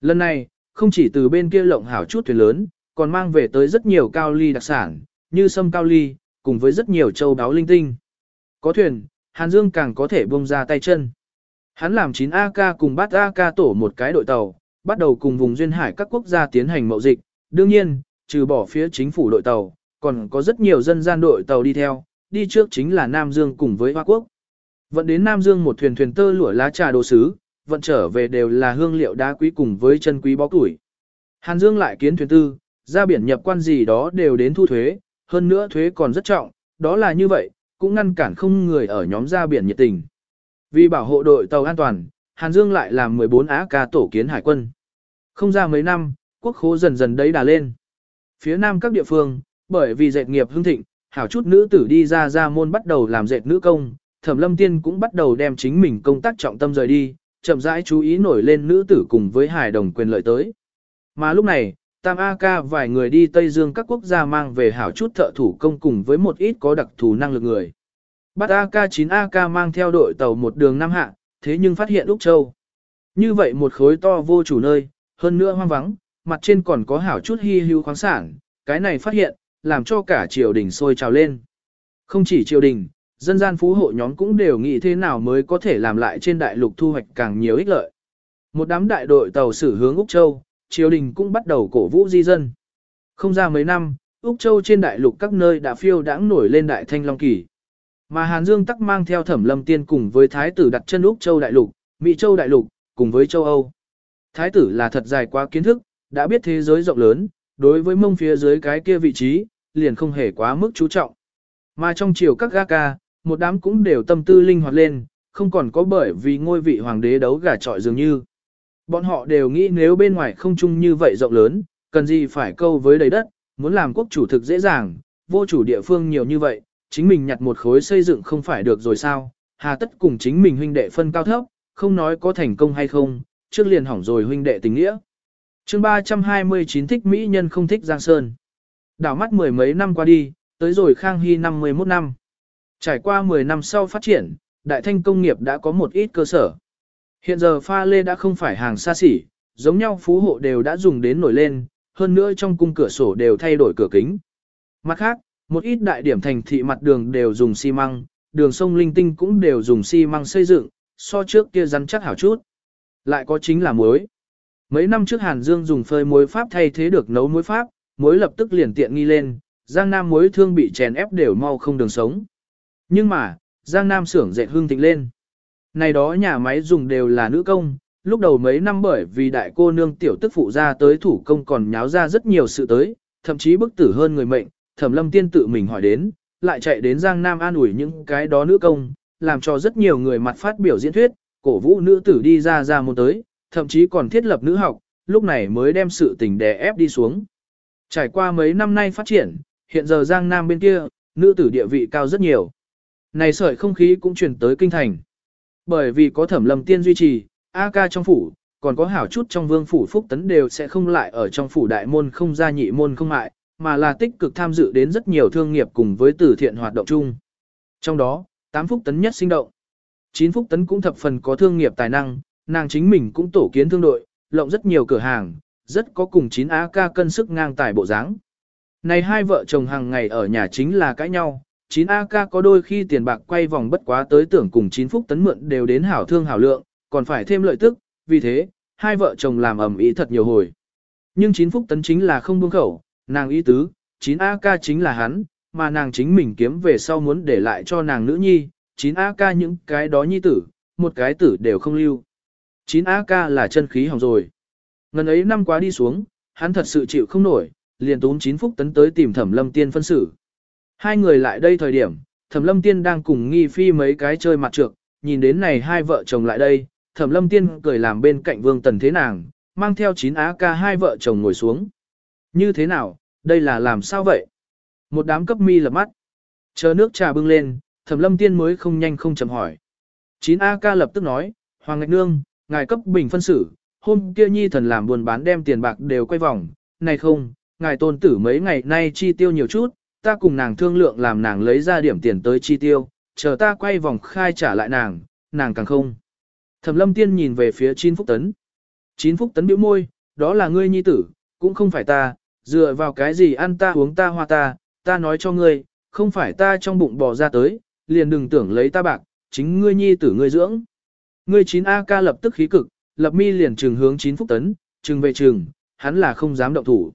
Lần này, không chỉ từ bên kia lộng hảo chút thuyền lớn, còn mang về tới rất nhiều cao ly đặc sản, như sâm cao ly, cùng với rất nhiều châu đáo linh tinh. Có thuyền, Hàn Dương càng có thể bông ra tay chân. Hắn làm 9 AK cùng bắt AK tổ một cái đội tàu, bắt đầu cùng vùng duyên hải các quốc gia tiến hành mậu dịch. Đương nhiên, trừ bỏ phía chính phủ đội tàu, còn có rất nhiều dân gian đội tàu đi theo, đi trước chính là Nam Dương cùng với Hoa Quốc. Vận đến Nam Dương một thuyền thuyền tơ lụa lá trà đồ sứ, vận trở về đều là hương liệu đá quý cùng với chân quý bó củi. Hàn Dương lại kiến thuyền tư, ra biển nhập quan gì đó đều đến thu thuế, hơn nữa thuế còn rất trọng, đó là như vậy, cũng ngăn cản không người ở nhóm ra biển nhiệt tình. Vì bảo hộ đội tàu an toàn, Hàn Dương lại làm 14 á ca tổ kiến hải quân. Không ra mấy năm, quốc khố dần dần đấy đà lên. Phía nam các địa phương, bởi vì dệt nghiệp hưng thịnh, hảo chút nữ tử đi ra ra môn bắt đầu làm dệt nữ công, Thẩm Lâm Tiên cũng bắt đầu đem chính mình công tác trọng tâm rời đi, chậm rãi chú ý nổi lên nữ tử cùng với hài đồng quyền lợi tới. Mà lúc này, Tam A Ca vài người đi Tây Dương các quốc gia mang về hảo chút thợ thủ công cùng với một ít có đặc thù năng lực người. Bắt A Ca 9 A Ca mang theo đội tàu một đường năm hạ, thế nhưng phát hiện Úc Châu. Như vậy một khối to vô chủ nơi, hơn nữa hoang vắng, mặt trên còn có hảo chút hy hữu khoáng sản, cái này phát hiện, làm cho cả triều đình sôi trào lên. Không chỉ triều đình, dân gian phú hộ nhóm cũng đều nghĩ thế nào mới có thể làm lại trên đại lục thu hoạch càng nhiều ích lợi. Một đám đại đội tàu sử hướng Úc Châu, triều đình cũng bắt đầu cổ vũ di dân. Không ra mấy năm, Úc Châu trên đại lục các nơi đã phiêu đãng nổi lên đại thanh long kỳ. Mà Hàn Dương tắc mang theo thẩm lâm tiên cùng với thái tử đặt chân Úc Châu đại lục, Mỹ Châu đại lục, cùng với châu Âu. Thái tử là thật dài quá kiến thức, đã biết thế giới rộng lớn, đối với mông phía dưới cái kia vị trí, liền không hề quá mức chú trọng. Mà trong chiều các ga ca, một đám cũng đều tâm tư linh hoạt lên, không còn có bởi vì ngôi vị hoàng đế đấu gà trọi dường như. Bọn họ đều nghĩ nếu bên ngoài không chung như vậy rộng lớn, cần gì phải câu với đầy đất, muốn làm quốc chủ thực dễ dàng, vô chủ địa phương nhiều như vậy, chính mình nhặt một khối xây dựng không phải được rồi sao, hà tất cùng chính mình huynh đệ phân cao thấp, không nói có thành công hay không, trước liền hỏng rồi huynh đệ tình nghĩa. chương 329 thích Mỹ nhân không thích Giang Sơn. Đảo mắt mười mấy năm qua đi, tới rồi Khang Hy 51 năm. Trải qua 10 năm sau phát triển, đại thanh công nghiệp đã có một ít cơ sở. Hiện giờ pha lê đã không phải hàng xa xỉ, giống nhau phú hộ đều đã dùng đến nổi lên, hơn nữa trong cung cửa sổ đều thay đổi cửa kính. Mặt khác, một ít đại điểm thành thị mặt đường đều dùng xi măng, đường sông linh tinh cũng đều dùng xi măng xây dựng, so trước kia rắn chắc hảo chút. Lại có chính là muối. Mấy năm trước Hàn Dương dùng phơi muối pháp thay thế được nấu muối pháp, muối lập tức liền tiện nghi lên, Giang Nam muối thương bị chèn ép đều mau không đường sống. Nhưng mà, Giang Nam xưởng dệt hương thịnh lên. Này đó nhà máy dùng đều là nữ công, lúc đầu mấy năm bởi vì đại cô nương tiểu tức phụ ra tới thủ công còn nháo ra rất nhiều sự tới, thậm chí bức tử hơn người mệnh, thẩm lâm tiên tự mình hỏi đến, lại chạy đến Giang Nam an ủi những cái đó nữ công, làm cho rất nhiều người mặt phát biểu diễn thuyết, cổ vũ nữ tử đi ra ra một tới, thậm chí còn thiết lập nữ học, lúc này mới đem sự tình đè ép đi xuống. Trải qua mấy năm nay phát triển, hiện giờ Giang Nam bên kia, nữ tử địa vị cao rất nhiều. Này sợi không khí cũng truyền tới kinh thành. Bởi vì có thẩm lâm tiên duy trì, A ca trong phủ, còn có hảo chút trong vương phủ phúc tấn đều sẽ không lại ở trong phủ đại môn không gia nhị môn không mại, mà là tích cực tham dự đến rất nhiều thương nghiệp cùng với từ thiện hoạt động chung. Trong đó, 8 phúc tấn nhất sinh động. 9 phúc tấn cũng thập phần có thương nghiệp tài năng, nàng chính mình cũng tổ kiến thương đội, lộng rất nhiều cửa hàng, rất có cùng 9 A ca cân sức ngang tài bộ dáng. Này hai vợ chồng hàng ngày ở nhà chính là cãi nhau, 9 AK có đôi khi tiền bạc quay vòng bất quá tới tưởng cùng 9 phúc tấn mượn đều đến hảo thương hảo lượng, còn phải thêm lợi tức, vì thế, hai vợ chồng làm ẩm ý thật nhiều hồi. Nhưng 9 phúc tấn chính là không buông khẩu, nàng ý tứ, 9 AK chính là hắn, mà nàng chính mình kiếm về sau muốn để lại cho nàng nữ nhi, 9 AK những cái đó nhi tử, một cái tử đều không lưu. 9 AK là chân khí hỏng rồi. Ngần ấy năm quá đi xuống, hắn thật sự chịu không nổi, liền tốn 9 phúc tấn tới tìm thẩm lâm tiên phân xử. Hai người lại đây thời điểm, Thẩm Lâm Tiên đang cùng nghi phi mấy cái chơi mặt trược, nhìn đến này hai vợ chồng lại đây, Thẩm Lâm Tiên cười làm bên cạnh Vương Tần thế nàng, mang theo chín á ca hai vợ chồng ngồi xuống. Như thế nào, đây là làm sao vậy? Một đám cấp mi lập mắt. Chờ nước trà bưng lên, Thẩm Lâm Tiên mới không nhanh không chậm hỏi. Chín A ca lập tức nói, Hoàng Ngạch Nương, ngài cấp bình phân xử, hôm kia nhi thần làm buồn bán đem tiền bạc đều quay vòng, này không, ngài tôn tử mấy ngày nay chi tiêu nhiều chút, ta cùng nàng thương lượng làm nàng lấy ra điểm tiền tới chi tiêu, chờ ta quay vòng khai trả lại nàng, nàng càng không. Thẩm lâm tiên nhìn về phía chín phúc tấn. Chín phúc tấn biểu môi, đó là ngươi nhi tử, cũng không phải ta, dựa vào cái gì ăn ta uống ta hoa ta, ta nói cho ngươi, không phải ta trong bụng bò ra tới, liền đừng tưởng lấy ta bạc, chính ngươi nhi tử ngươi dưỡng. Ngươi chín A ca lập tức khí cực, lập mi liền trừng hướng chín phúc tấn, trừng về trừng, hắn là không dám động thủ.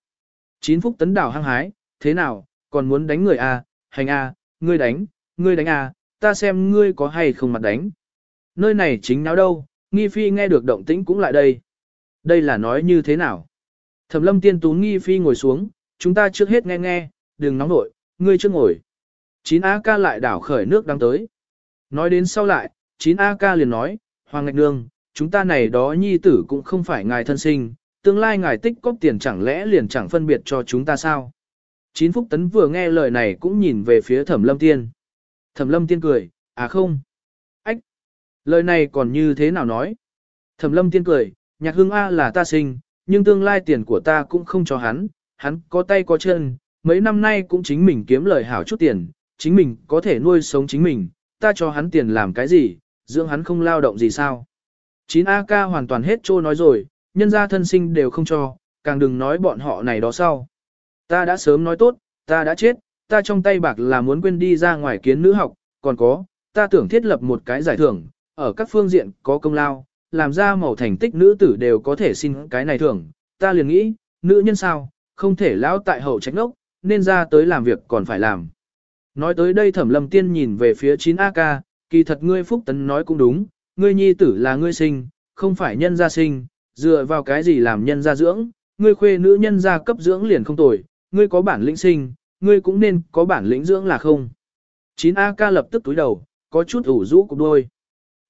Chín phúc tấn đảo hăng hái, thế nào, còn muốn đánh người à, hành à, ngươi đánh, ngươi đánh à, ta xem ngươi có hay không mặt đánh. Nơi này chính nào đâu, nghi phi nghe được động tĩnh cũng lại đây. Đây là nói như thế nào? Thẩm lâm tiên tú nghi phi ngồi xuống, chúng ta trước hết nghe nghe, đừng nóng nổi, ngươi trước ngồi. Chín A ca lại đảo khởi nước đang tới. Nói đến sau lại, chín A ca liền nói, Hoàng Ngạch Nương, chúng ta này đó nhi tử cũng không phải ngài thân sinh, tương lai ngài tích cóp tiền chẳng lẽ liền chẳng phân biệt cho chúng ta sao? Chín Phúc Tấn vừa nghe lời này cũng nhìn về phía Thẩm Lâm Tiên. Thẩm Lâm Tiên cười, à không. Ách, lời này còn như thế nào nói? Thẩm Lâm Tiên cười, nhạc hương A là ta sinh, nhưng tương lai tiền của ta cũng không cho hắn, hắn có tay có chân, mấy năm nay cũng chính mình kiếm lời hảo chút tiền, chính mình có thể nuôi sống chính mình, ta cho hắn tiền làm cái gì, dưỡng hắn không lao động gì sao. 9AK hoàn toàn hết trô nói rồi, nhân gia thân sinh đều không cho, càng đừng nói bọn họ này đó sau. Ta đã sớm nói tốt, ta đã chết, ta trong tay bạc là muốn quên đi ra ngoài kiến nữ học, còn có, ta tưởng thiết lập một cái giải thưởng, ở các phương diện có công lao, làm ra màu thành tích nữ tử đều có thể xin cái này thưởng, ta liền nghĩ, nữ nhân sao, không thể lão tại hậu tránh ngốc, nên ra tới làm việc còn phải làm. Nói tới đây thẩm lâm tiên nhìn về phía 9AK, kỳ thật ngươi phúc tấn nói cũng đúng, ngươi nhi tử là ngươi sinh, không phải nhân gia sinh, dựa vào cái gì làm nhân gia dưỡng, ngươi khuê nữ nhân gia cấp dưỡng liền không tồi, ngươi có bản lĩnh sinh, ngươi cũng nên có bản lĩnh dưỡng là không. 9AK lập tức túi đầu, có chút ủ rũ cục đôi.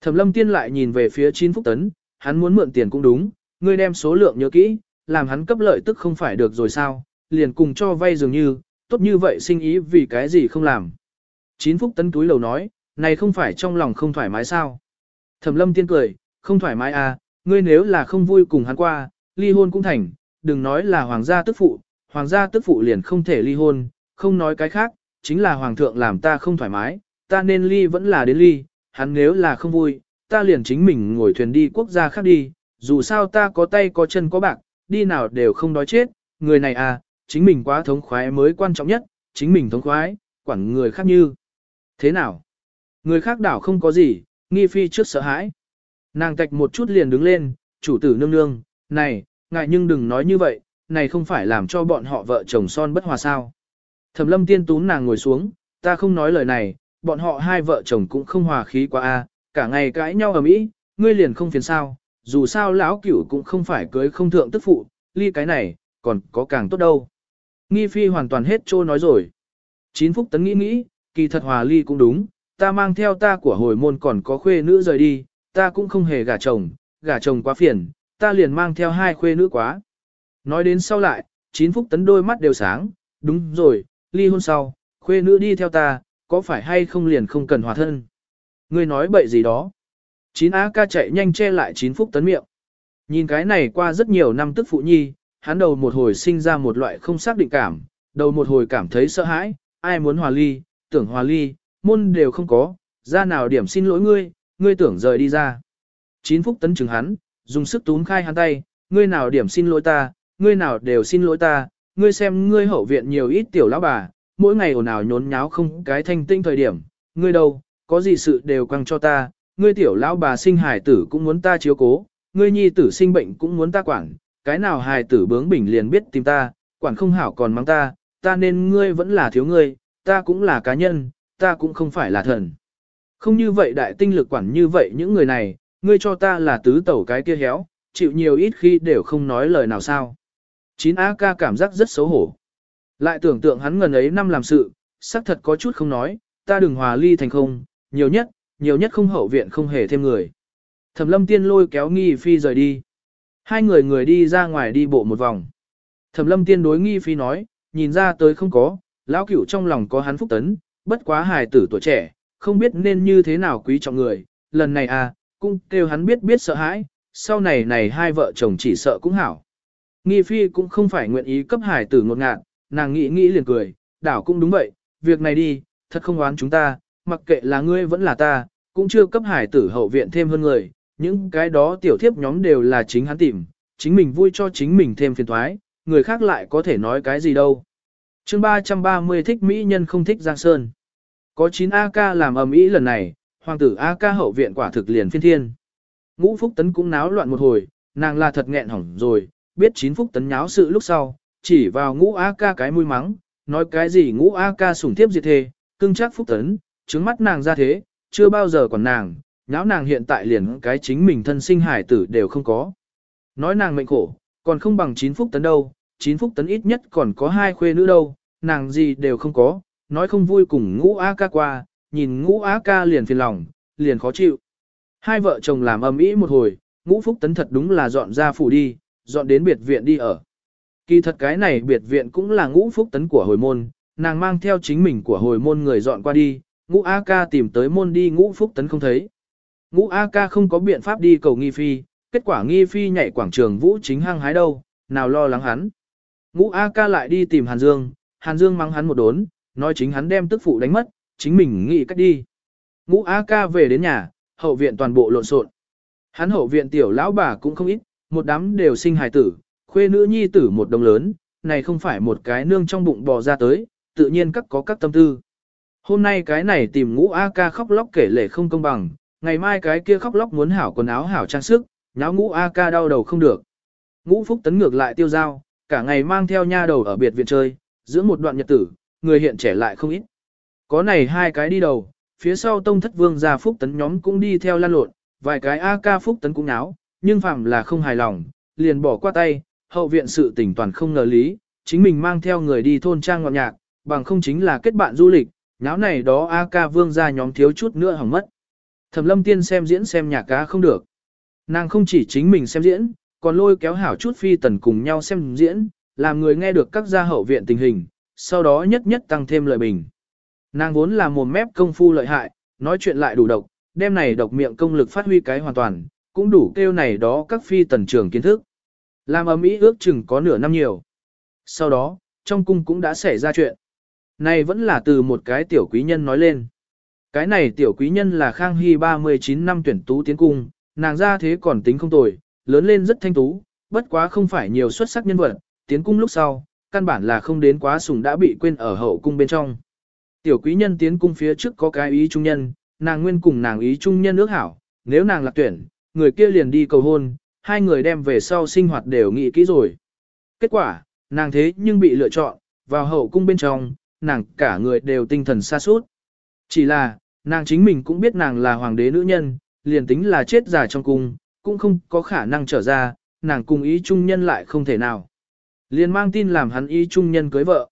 Thẩm lâm tiên lại nhìn về phía 9 phúc tấn, hắn muốn mượn tiền cũng đúng, ngươi đem số lượng nhớ kỹ, làm hắn cấp lợi tức không phải được rồi sao, liền cùng cho vay dường như, tốt như vậy sinh ý vì cái gì không làm. Chín phúc tấn túi lầu nói, này không phải trong lòng không thoải mái sao. Thẩm lâm tiên cười, không thoải mái à, ngươi nếu là không vui cùng hắn qua, ly hôn cũng thành, đừng nói là hoàng gia tức phụ, hoàng gia tức phụ liền không thể ly hôn, không nói cái khác, chính là hoàng thượng làm ta không thoải mái, ta nên ly vẫn là đến ly, hắn nếu là không vui, ta liền chính mình ngồi thuyền đi quốc gia khác đi, dù sao ta có tay có chân có bạc, đi nào đều không đói chết, người này à, chính mình quá thống khoái mới quan trọng nhất, chính mình thống khoái, quản người khác như. Thế nào? Người khác đảo không có gì, nghi phi trước sợ hãi. Nàng tạch một chút liền đứng lên, chủ tử nương nương, này, ngại nhưng đừng nói như vậy, này không phải làm cho bọn họ vợ chồng son bất hòa sao. Thẩm lâm tiên tún nàng ngồi xuống, ta không nói lời này, bọn họ hai vợ chồng cũng không hòa khí quá a, cả ngày cãi nhau ở mỹ, ngươi liền không phiền sao, dù sao lão cửu cũng không phải cưới không thượng tức phụ, ly cái này, còn có càng tốt đâu. Nghi phi hoàn toàn hết trôi nói rồi. Chín phúc tấn nghĩ nghĩ, kỳ thật hòa ly cũng đúng, ta mang theo ta của hồi môn còn có khuê nữ rời đi, ta cũng không hề gả chồng, gả chồng quá phiền, ta liền mang theo hai khuê nữ quá. Nói đến sau lại, chín phúc tấn đôi mắt đều sáng, đúng rồi, ly hôn sau, khuê nữ đi theo ta, có phải hay không liền không cần hòa thân. Ngươi nói bậy gì đó. Chín á ca chạy nhanh che lại chín phúc tấn miệng. Nhìn cái này qua rất nhiều năm tức phụ nhi, hắn đầu một hồi sinh ra một loại không xác định cảm, đầu một hồi cảm thấy sợ hãi, ai muốn hòa ly, tưởng hòa ly, môn đều không có, ra nào điểm xin lỗi ngươi, ngươi tưởng rời đi ra. Chín phúc tấn chừng hắn, dùng sức túm khai hắn tay, ngươi nào điểm xin lỗi ta, ngươi nào đều xin lỗi ta, ngươi xem ngươi hậu viện nhiều ít tiểu lão bà, mỗi ngày ồn ào nhốn nháo không cái thanh tinh thời điểm, ngươi đâu, có gì sự đều quăng cho ta, ngươi tiểu lão bà sinh hài tử cũng muốn ta chiếu cố, ngươi nhi tử sinh bệnh cũng muốn ta quản, cái nào hài tử bướng bỉnh liền biết tìm ta, quản không hảo còn mắng ta, ta nên ngươi vẫn là thiếu ngươi, ta cũng là cá nhân, ta cũng không phải là thần. Không như vậy đại tinh lực quản như vậy những người này, ngươi cho ta là tứ tẩu cái kia héo, chịu nhiều ít khi đều không nói lời nào sao. Chín A ca cảm giác rất xấu hổ. Lại tưởng tượng hắn ngần ấy năm làm sự, xác thật có chút không nói, ta đừng hòa ly thành không, nhiều nhất, nhiều nhất không hậu viện không hề thêm người. Thẩm lâm tiên lôi kéo nghi phi rời đi. Hai người người đi ra ngoài đi bộ một vòng. Thẩm lâm tiên đối nghi phi nói, nhìn ra tới không có, lão cửu trong lòng có hắn phúc tấn, bất quá hài tử tuổi trẻ, không biết nên như thế nào quý trọng người, lần này à, cũng kêu hắn biết biết sợ hãi, sau này này hai vợ chồng chỉ sợ cũng hảo. Nghi phi cũng không phải nguyện ý cấp Hải tử ngột ngạt, nàng nghĩ nghĩ liền cười, đảo cũng đúng vậy, việc này đi, thật không oán chúng ta, mặc kệ là ngươi vẫn là ta, cũng chưa cấp hải tử hậu viện thêm hơn người, những cái đó tiểu thiếp nhóm đều là chính hắn tìm, chính mình vui cho chính mình thêm phiền thoái, người khác lại có thể nói cái gì đâu. chương 330 thích Mỹ nhân không thích Giang Sơn. Có 9 AK làm ầm ĩ lần này, hoàng tử AK hậu viện quả thực liền phiên thiên. Ngũ Phúc Tấn cũng náo loạn một hồi, nàng là thật nghẹn hỏng rồi, biết chín phúc tấn nháo sự lúc sau, chỉ vào ngũ A ca cái mũi mắng, nói cái gì ngũ A ca sủng thiếp diệt thề, cưng chắc phúc tấn, trứng mắt nàng ra thế, chưa bao giờ còn nàng, nháo nàng hiện tại liền cái chính mình thân sinh hải tử đều không có. Nói nàng mệnh khổ, còn không bằng chín phúc tấn đâu, chín phúc tấn ít nhất còn có hai khuê nữ đâu, nàng gì đều không có, nói không vui cùng ngũ A ca qua, nhìn ngũ A ca liền phiền lòng, liền khó chịu. Hai vợ chồng làm ầm ĩ một hồi, ngũ phúc tấn thật đúng là dọn ra phủ đi, dọn đến biệt viện đi ở. Kỳ thật cái này biệt viện cũng là ngũ phúc tấn của hồi môn, nàng mang theo chính mình của hồi môn người dọn qua đi, ngũ A ca tìm tới môn đi ngũ phúc tấn không thấy. Ngũ A ca không có biện pháp đi cầu nghi phi, kết quả nghi phi nhảy quảng trường vũ chính hăng hái đâu, nào lo lắng hắn. Ngũ A ca lại đi tìm Hàn Dương, Hàn Dương mắng hắn một đốn, nói chính hắn đem tức phụ đánh mất, chính mình nghĩ cách đi. Ngũ A ca về đến nhà, hậu viện toàn bộ lộn xộn. Hắn hậu viện tiểu lão bà cũng không ít, một đám đều sinh hài tử, khuê nữ nhi tử một đồng lớn, này không phải một cái nương trong bụng bò ra tới, tự nhiên các có các tâm tư. Hôm nay cái này tìm ngũ A ca khóc lóc kể lể không công bằng, ngày mai cái kia khóc lóc muốn hảo quần áo hảo trang sức, nháo ngũ A ca đau đầu không được. Ngũ phúc tấn ngược lại tiêu dao, cả ngày mang theo nha đầu ở biệt viện chơi, giữa một đoạn nhật tử, người hiện trẻ lại không ít. Có này hai cái đi đầu, phía sau tông thất vương gia phúc tấn nhóm cũng đi theo lan lộn, vài cái A ca phúc tấn cũng náo, nhưng phàm là không hài lòng, liền bỏ qua tay, hậu viện sự tỉnh toàn không ngờ lý, chính mình mang theo người đi thôn trang ngọn nhạc, bằng không chính là kết bạn du lịch, náo này đó A ca vương gia nhóm thiếu chút nữa hỏng mất. Thẩm lâm tiên xem diễn xem nhạc cá không được. Nàng không chỉ chính mình xem diễn, còn lôi kéo hảo chút phi tần cùng nhau xem diễn, làm người nghe được các gia hậu viện tình hình, sau đó nhất nhất tăng thêm lời bình. Nàng vốn là mồm mép công phu lợi hại, nói chuyện lại đủ độc, đem này độc miệng công lực phát huy cái hoàn toàn, cũng đủ kêu này đó các phi tần trường kiến thức. Làm ấm ý ước chừng có nửa năm nhiều. Sau đó, trong cung cũng đã xảy ra chuyện. Này vẫn là từ một cái tiểu quý nhân nói lên. Cái này tiểu quý nhân là Khang Hy 39 năm tuyển tú tiến cung, nàng ra thế còn tính không tồi, lớn lên rất thanh tú, bất quá không phải nhiều xuất sắc nhân vật, tiến cung lúc sau, căn bản là không đến quá sùng đã bị quên ở hậu cung bên trong. Tiểu quý nhân tiến cung phía trước có cái ý trung nhân, nàng nguyên cùng nàng ý trung nhân ước hảo, nếu nàng lạc tuyển, người kia liền đi cầu hôn, hai người đem về sau sinh hoạt đều nghĩ kỹ rồi. Kết quả, nàng thế nhưng bị lựa chọn, vào hậu cung bên trong, nàng cả người đều tinh thần xa suốt. Chỉ là, nàng chính mình cũng biết nàng là hoàng đế nữ nhân, liền tính là chết già trong cung, cũng không có khả năng trở ra, nàng cùng ý trung nhân lại không thể nào. Liền mang tin làm hắn ý trung nhân cưới vợ.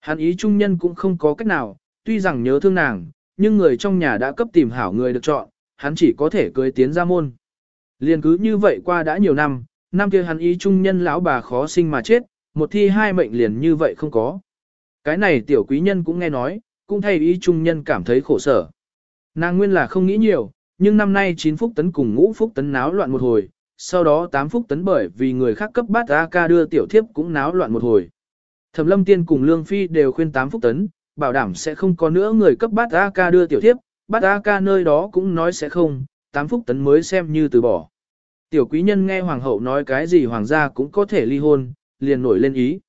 Hắn ý trung nhân cũng không có cách nào, tuy rằng nhớ thương nàng, nhưng người trong nhà đã cấp tìm hảo người được chọn, hắn chỉ có thể cưới tiến ra môn. Liền cứ như vậy qua đã nhiều năm, năm kia hắn ý trung nhân lão bà khó sinh mà chết, một thi hai mệnh liền như vậy không có. Cái này tiểu quý nhân cũng nghe nói, cũng thay ý trung nhân cảm thấy khổ sở. Nàng nguyên là không nghĩ nhiều, nhưng năm nay 9 phúc tấn cùng ngũ phúc tấn náo loạn một hồi, sau đó 8 phúc tấn bởi vì người khác cấp bát A-ca đưa tiểu thiếp cũng náo loạn một hồi. Thẩm lâm tiên cùng Lương Phi đều khuyên 8 phúc tấn, bảo đảm sẽ không có nữa người cấp bát A-ca đưa tiểu thiếp, bát A-ca nơi đó cũng nói sẽ không, 8 phúc tấn mới xem như từ bỏ. Tiểu quý nhân nghe hoàng hậu nói cái gì hoàng gia cũng có thể ly hôn, liền nổi lên ý.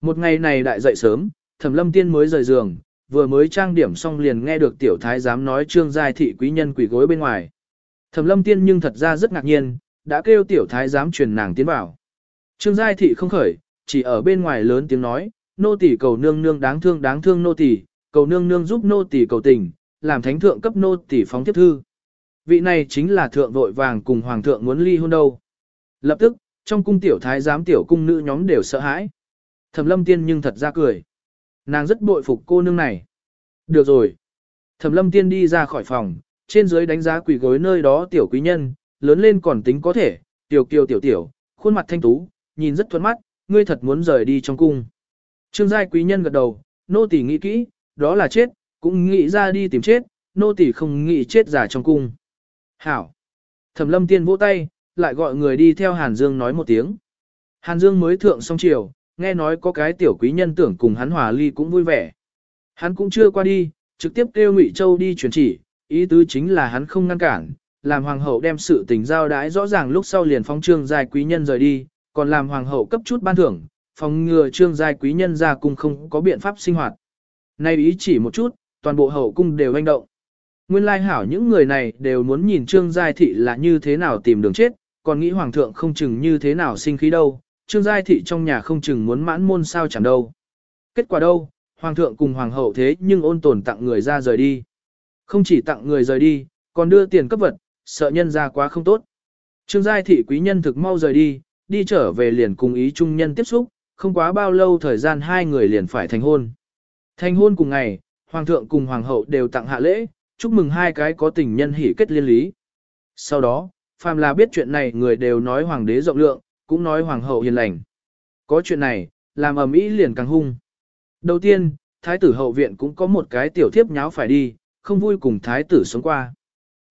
Một ngày này đại dậy sớm, thẩm lâm tiên mới rời giường, vừa mới trang điểm xong liền nghe được tiểu thái giám nói trương giai thị quý nhân quỷ gối bên ngoài. Thẩm lâm tiên nhưng thật ra rất ngạc nhiên, đã kêu tiểu thái giám truyền nàng tiến vào. Trương giai thị không khởi, chỉ ở bên ngoài lớn tiếng nói, nô tỷ cầu nương nương đáng thương đáng thương nô tỷ, cầu nương nương giúp nô tỷ cầu tình, làm thánh thượng cấp nô tỷ phóng tiếp thư. Vị này chính là thượng vội vàng cùng hoàng thượng muốn ly hôn đâu. Lập tức, trong cung tiểu thái giám tiểu cung nữ nhóm đều sợ hãi. Thẩm lâm tiên nhưng thật ra cười. Nàng rất bội phục cô nương này. Được rồi. Thẩm lâm tiên đi ra khỏi phòng, trên dưới đánh giá quỷ gối nơi đó tiểu quý nhân, lớn lên còn tính có thể, tiểu kiều tiểu tiểu, khuôn mặt thanh tú, nhìn rất thuận mắt, ngươi thật muốn rời đi trong cung. Trương giai quý nhân gật đầu, nô tỳ nghĩ kỹ, đó là chết, cũng nghĩ ra đi tìm chết, nô tỳ không nghĩ chết giả trong cung. Hảo. Thẩm lâm tiên vỗ tay, lại gọi người đi theo Hàn Dương nói một tiếng. Hàn Dương mới thượng xong chiều, nghe nói có cái tiểu quý nhân tưởng cùng hắn hòa ly cũng vui vẻ. Hắn cũng chưa qua đi, trực tiếp kêu Ngụy Châu đi truyền chỉ, ý tứ chính là hắn không ngăn cản, làm hoàng hậu đem sự tình giao đái rõ ràng lúc sau liền phóng trương giai quý nhân rời đi, còn làm hoàng hậu cấp chút ban thưởng, phòng ngừa trương giai quý nhân ra cung không có biện pháp sinh hoạt. Nay ý chỉ một chút, toàn bộ hậu cung đều hành động. Nguyên lai hảo những người này đều muốn nhìn trương giai thị là như thế nào tìm đường chết, còn nghĩ hoàng thượng không chừng như thế nào sinh khí đâu, Trương Giai Thị trong nhà không chừng muốn mãn môn sao chẳng đâu. Kết quả đâu, Hoàng thượng cùng Hoàng hậu thế nhưng ôn tồn tặng người ra rời đi. Không chỉ tặng người rời đi, còn đưa tiền cấp vật, sợ nhân ra quá không tốt. Trương Giai Thị quý nhân thực mau rời đi, đi trở về liền cùng ý trung nhân tiếp xúc, không quá bao lâu thời gian hai người liền phải thành hôn. Thành hôn cùng ngày, Hoàng thượng cùng Hoàng hậu đều tặng hạ lễ, chúc mừng hai cái có tình nhân hỷ kết liên lý. Sau đó, phàm là biết chuyện này người đều nói Hoàng đế rộng lượng, cũng nói Hoàng hậu hiền lành. Có chuyện này, làm ầm ĩ liền càng hung. Đầu tiên, Thái tử hậu viện cũng có một cái tiểu thiếp nháo phải đi, không vui cùng Thái tử sống qua.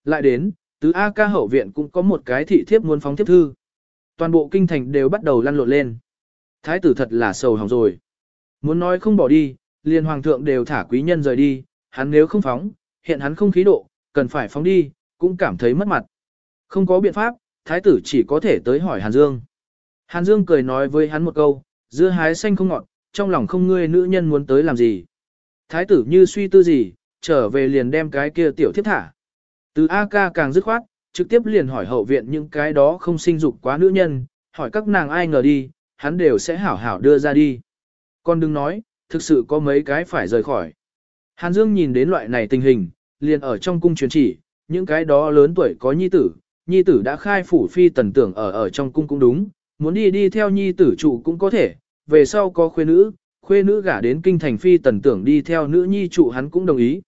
Lại đến, tứ A ca hậu viện cũng có một cái thị thiếp muốn phóng thiếp thư. Toàn bộ kinh thành đều bắt đầu lăn lộn lên. Thái tử thật là sầu hỏng rồi. Muốn nói không bỏ đi, liền hoàng thượng đều thả quý nhân rời đi, hắn nếu không phóng, hiện hắn không khí độ, cần phải phóng đi, cũng cảm thấy mất mặt. Không có biện pháp, thái tử chỉ có thể tới hỏi Hàn Dương. Hàn Dương cười nói với hắn một câu, dưa hái xanh không ngọt, trong lòng không ngươi nữ nhân muốn tới làm gì. Thái tử như suy tư gì, trở về liền đem cái kia tiểu thiếp thả. Từ A ca càng dứt khoát, trực tiếp liền hỏi hậu viện những cái đó không sinh dục quá nữ nhân, hỏi các nàng ai ngờ đi, hắn đều sẽ hảo hảo đưa ra đi. Con đừng nói, thực sự có mấy cái phải rời khỏi. Hàn Dương nhìn đến loại này tình hình, liền ở trong cung truyền chỉ, những cái đó lớn tuổi có nhi tử, nhi tử đã khai phủ phi tần tưởng ở ở trong cung cũng đúng, muốn đi đi theo nhi tử trụ cũng có thể, về sau có khuê nữ, khuê nữ gả đến kinh thành phi tần tưởng đi theo nữ nhi trụ hắn cũng đồng ý.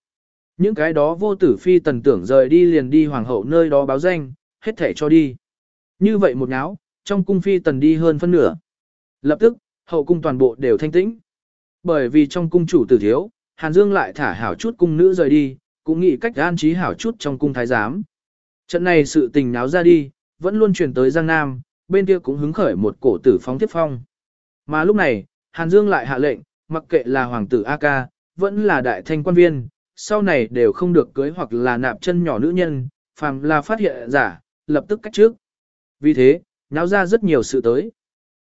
Những cái đó vô tử phi tần tưởng rời đi liền đi hoàng hậu nơi đó báo danh, hết thể cho đi. Như vậy một náo, trong cung phi tần đi hơn phân nửa. Lập tức, hậu cung toàn bộ đều thanh tĩnh. Bởi vì trong cung chủ tử thiếu, Hàn Dương lại thả hảo chút cung nữ rời đi, cũng nghĩ cách an trí hảo chút trong cung thái giám. Trận này sự tình náo ra đi, vẫn luôn truyền tới Giang Nam, bên kia cũng hứng khởi một cổ tử phóng tiếp phong. Mà lúc này, Hàn Dương lại hạ lệnh, mặc kệ là hoàng tử A Ca, vẫn là đại thanh quan viên, sau này đều không được cưới hoặc là nạp chân nhỏ nữ nhân, phàm là phát hiện giả, lập tức cách trước. Vì thế, náo ra rất nhiều sự tới.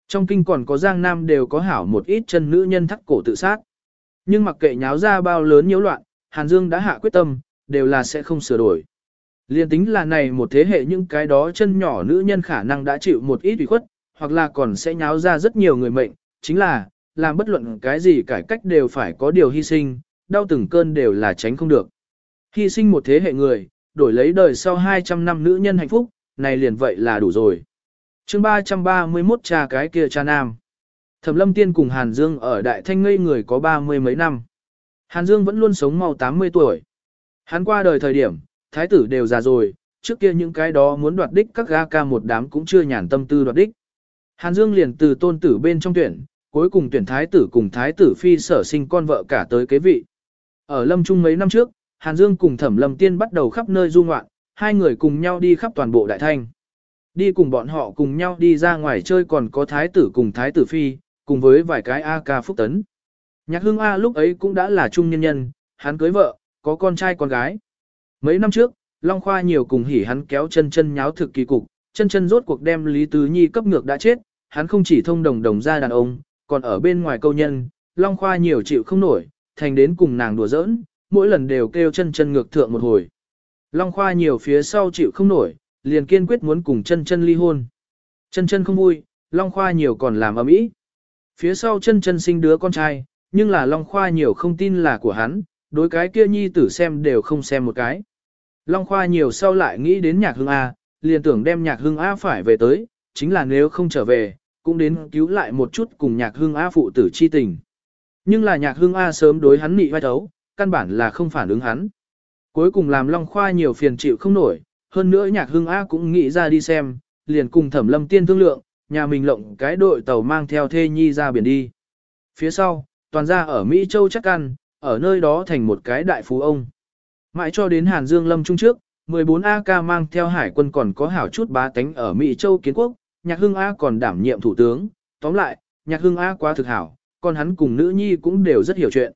Trong kinh còn có Giang Nam đều có hảo một ít chân nữ nhân thắt cổ tự sát. Nhưng mặc kệ nháo ra bao lớn nhiễu loạn, Hàn Dương đã hạ quyết tâm, đều là sẽ không sửa đổi. Liên tính là này một thế hệ những cái đó chân nhỏ nữ nhân khả năng đã chịu một ít ủy khuất, hoặc là còn sẽ nháo ra rất nhiều người mệnh, chính là, làm bất luận cái gì cải cách đều phải có điều hy sinh, đau từng cơn đều là tránh không được. Hy sinh một thế hệ người, đổi lấy đời sau 200 năm nữ nhân hạnh phúc, này liền vậy là đủ rồi. chương 331 cha cái kia cha nam. Thẩm lâm tiên cùng Hàn Dương ở Đại Thanh ngây người có ba mươi mấy năm. Hàn Dương vẫn luôn sống mau 80 tuổi. Hắn qua đời thời điểm, thái tử đều già rồi, trước kia những cái đó muốn đoạt đích các ga ca một đám cũng chưa nhàn tâm tư đoạt đích. Hàn Dương liền từ tôn tử bên trong tuyển, cuối cùng tuyển thái tử cùng thái tử phi sở sinh con vợ cả tới kế vị. Ở Lâm Trung mấy năm trước, Hàn Dương cùng Thẩm Lâm Tiên bắt đầu khắp nơi du ngoạn, hai người cùng nhau đi khắp toàn bộ Đại Thanh. Đi cùng bọn họ cùng nhau đi ra ngoài chơi còn có thái tử cùng thái tử phi, cùng với vài cái A ca phúc tấn. Nhạc hương A lúc ấy cũng đã là trung nhân nhân, hắn cưới vợ, có con trai con gái. Mấy năm trước, Long Khoa nhiều cùng hỉ hắn kéo chân chân nháo thực kỳ cục, chân chân rốt cuộc đem Lý Tứ Nhi cấp ngược đã chết, hắn không chỉ thông đồng đồng ra đàn ông, còn ở bên ngoài câu nhân, Long Khoa nhiều chịu không nổi, thành đến cùng nàng đùa giỡn, mỗi lần đều kêu chân chân ngược thượng một hồi. Long Khoa nhiều phía sau chịu không nổi, liền kiên quyết muốn cùng chân chân ly hôn. Chân chân không vui, Long Khoa nhiều còn làm ầm ĩ. Phía sau chân chân sinh đứa con trai, nhưng là Long Khoa nhiều không tin là của hắn, đối cái kia nhi tử xem đều không xem một cái. Long Khoa nhiều sau lại nghĩ đến nhạc hương A, liền tưởng đem nhạc hương A phải về tới, chính là nếu không trở về, cũng đến cứu lại một chút cùng nhạc hương A phụ tử chi tình. Nhưng là nhạc hương A sớm đối hắn nị vai thấu, căn bản là không phản ứng hắn. Cuối cùng làm Long Khoa nhiều phiền chịu không nổi, hơn nữa nhạc hương A cũng nghĩ ra đi xem, liền cùng thẩm lâm tiên thương lượng, nhà mình lộng cái đội tàu mang theo thê nhi ra biển đi. Phía sau, toàn ra ở Mỹ Châu chắc ăn, ở nơi đó thành một cái đại phú ông. Mãi cho đến Hàn Dương Lâm Trung trước, 14 AK mang theo hải quân còn có hảo chút bá tánh ở Mỹ Châu kiến quốc, Nhạc Hưng A còn đảm nhiệm thủ tướng, tóm lại, Nhạc Hưng A quá thực hảo, còn hắn cùng nữ nhi cũng đều rất hiểu chuyện.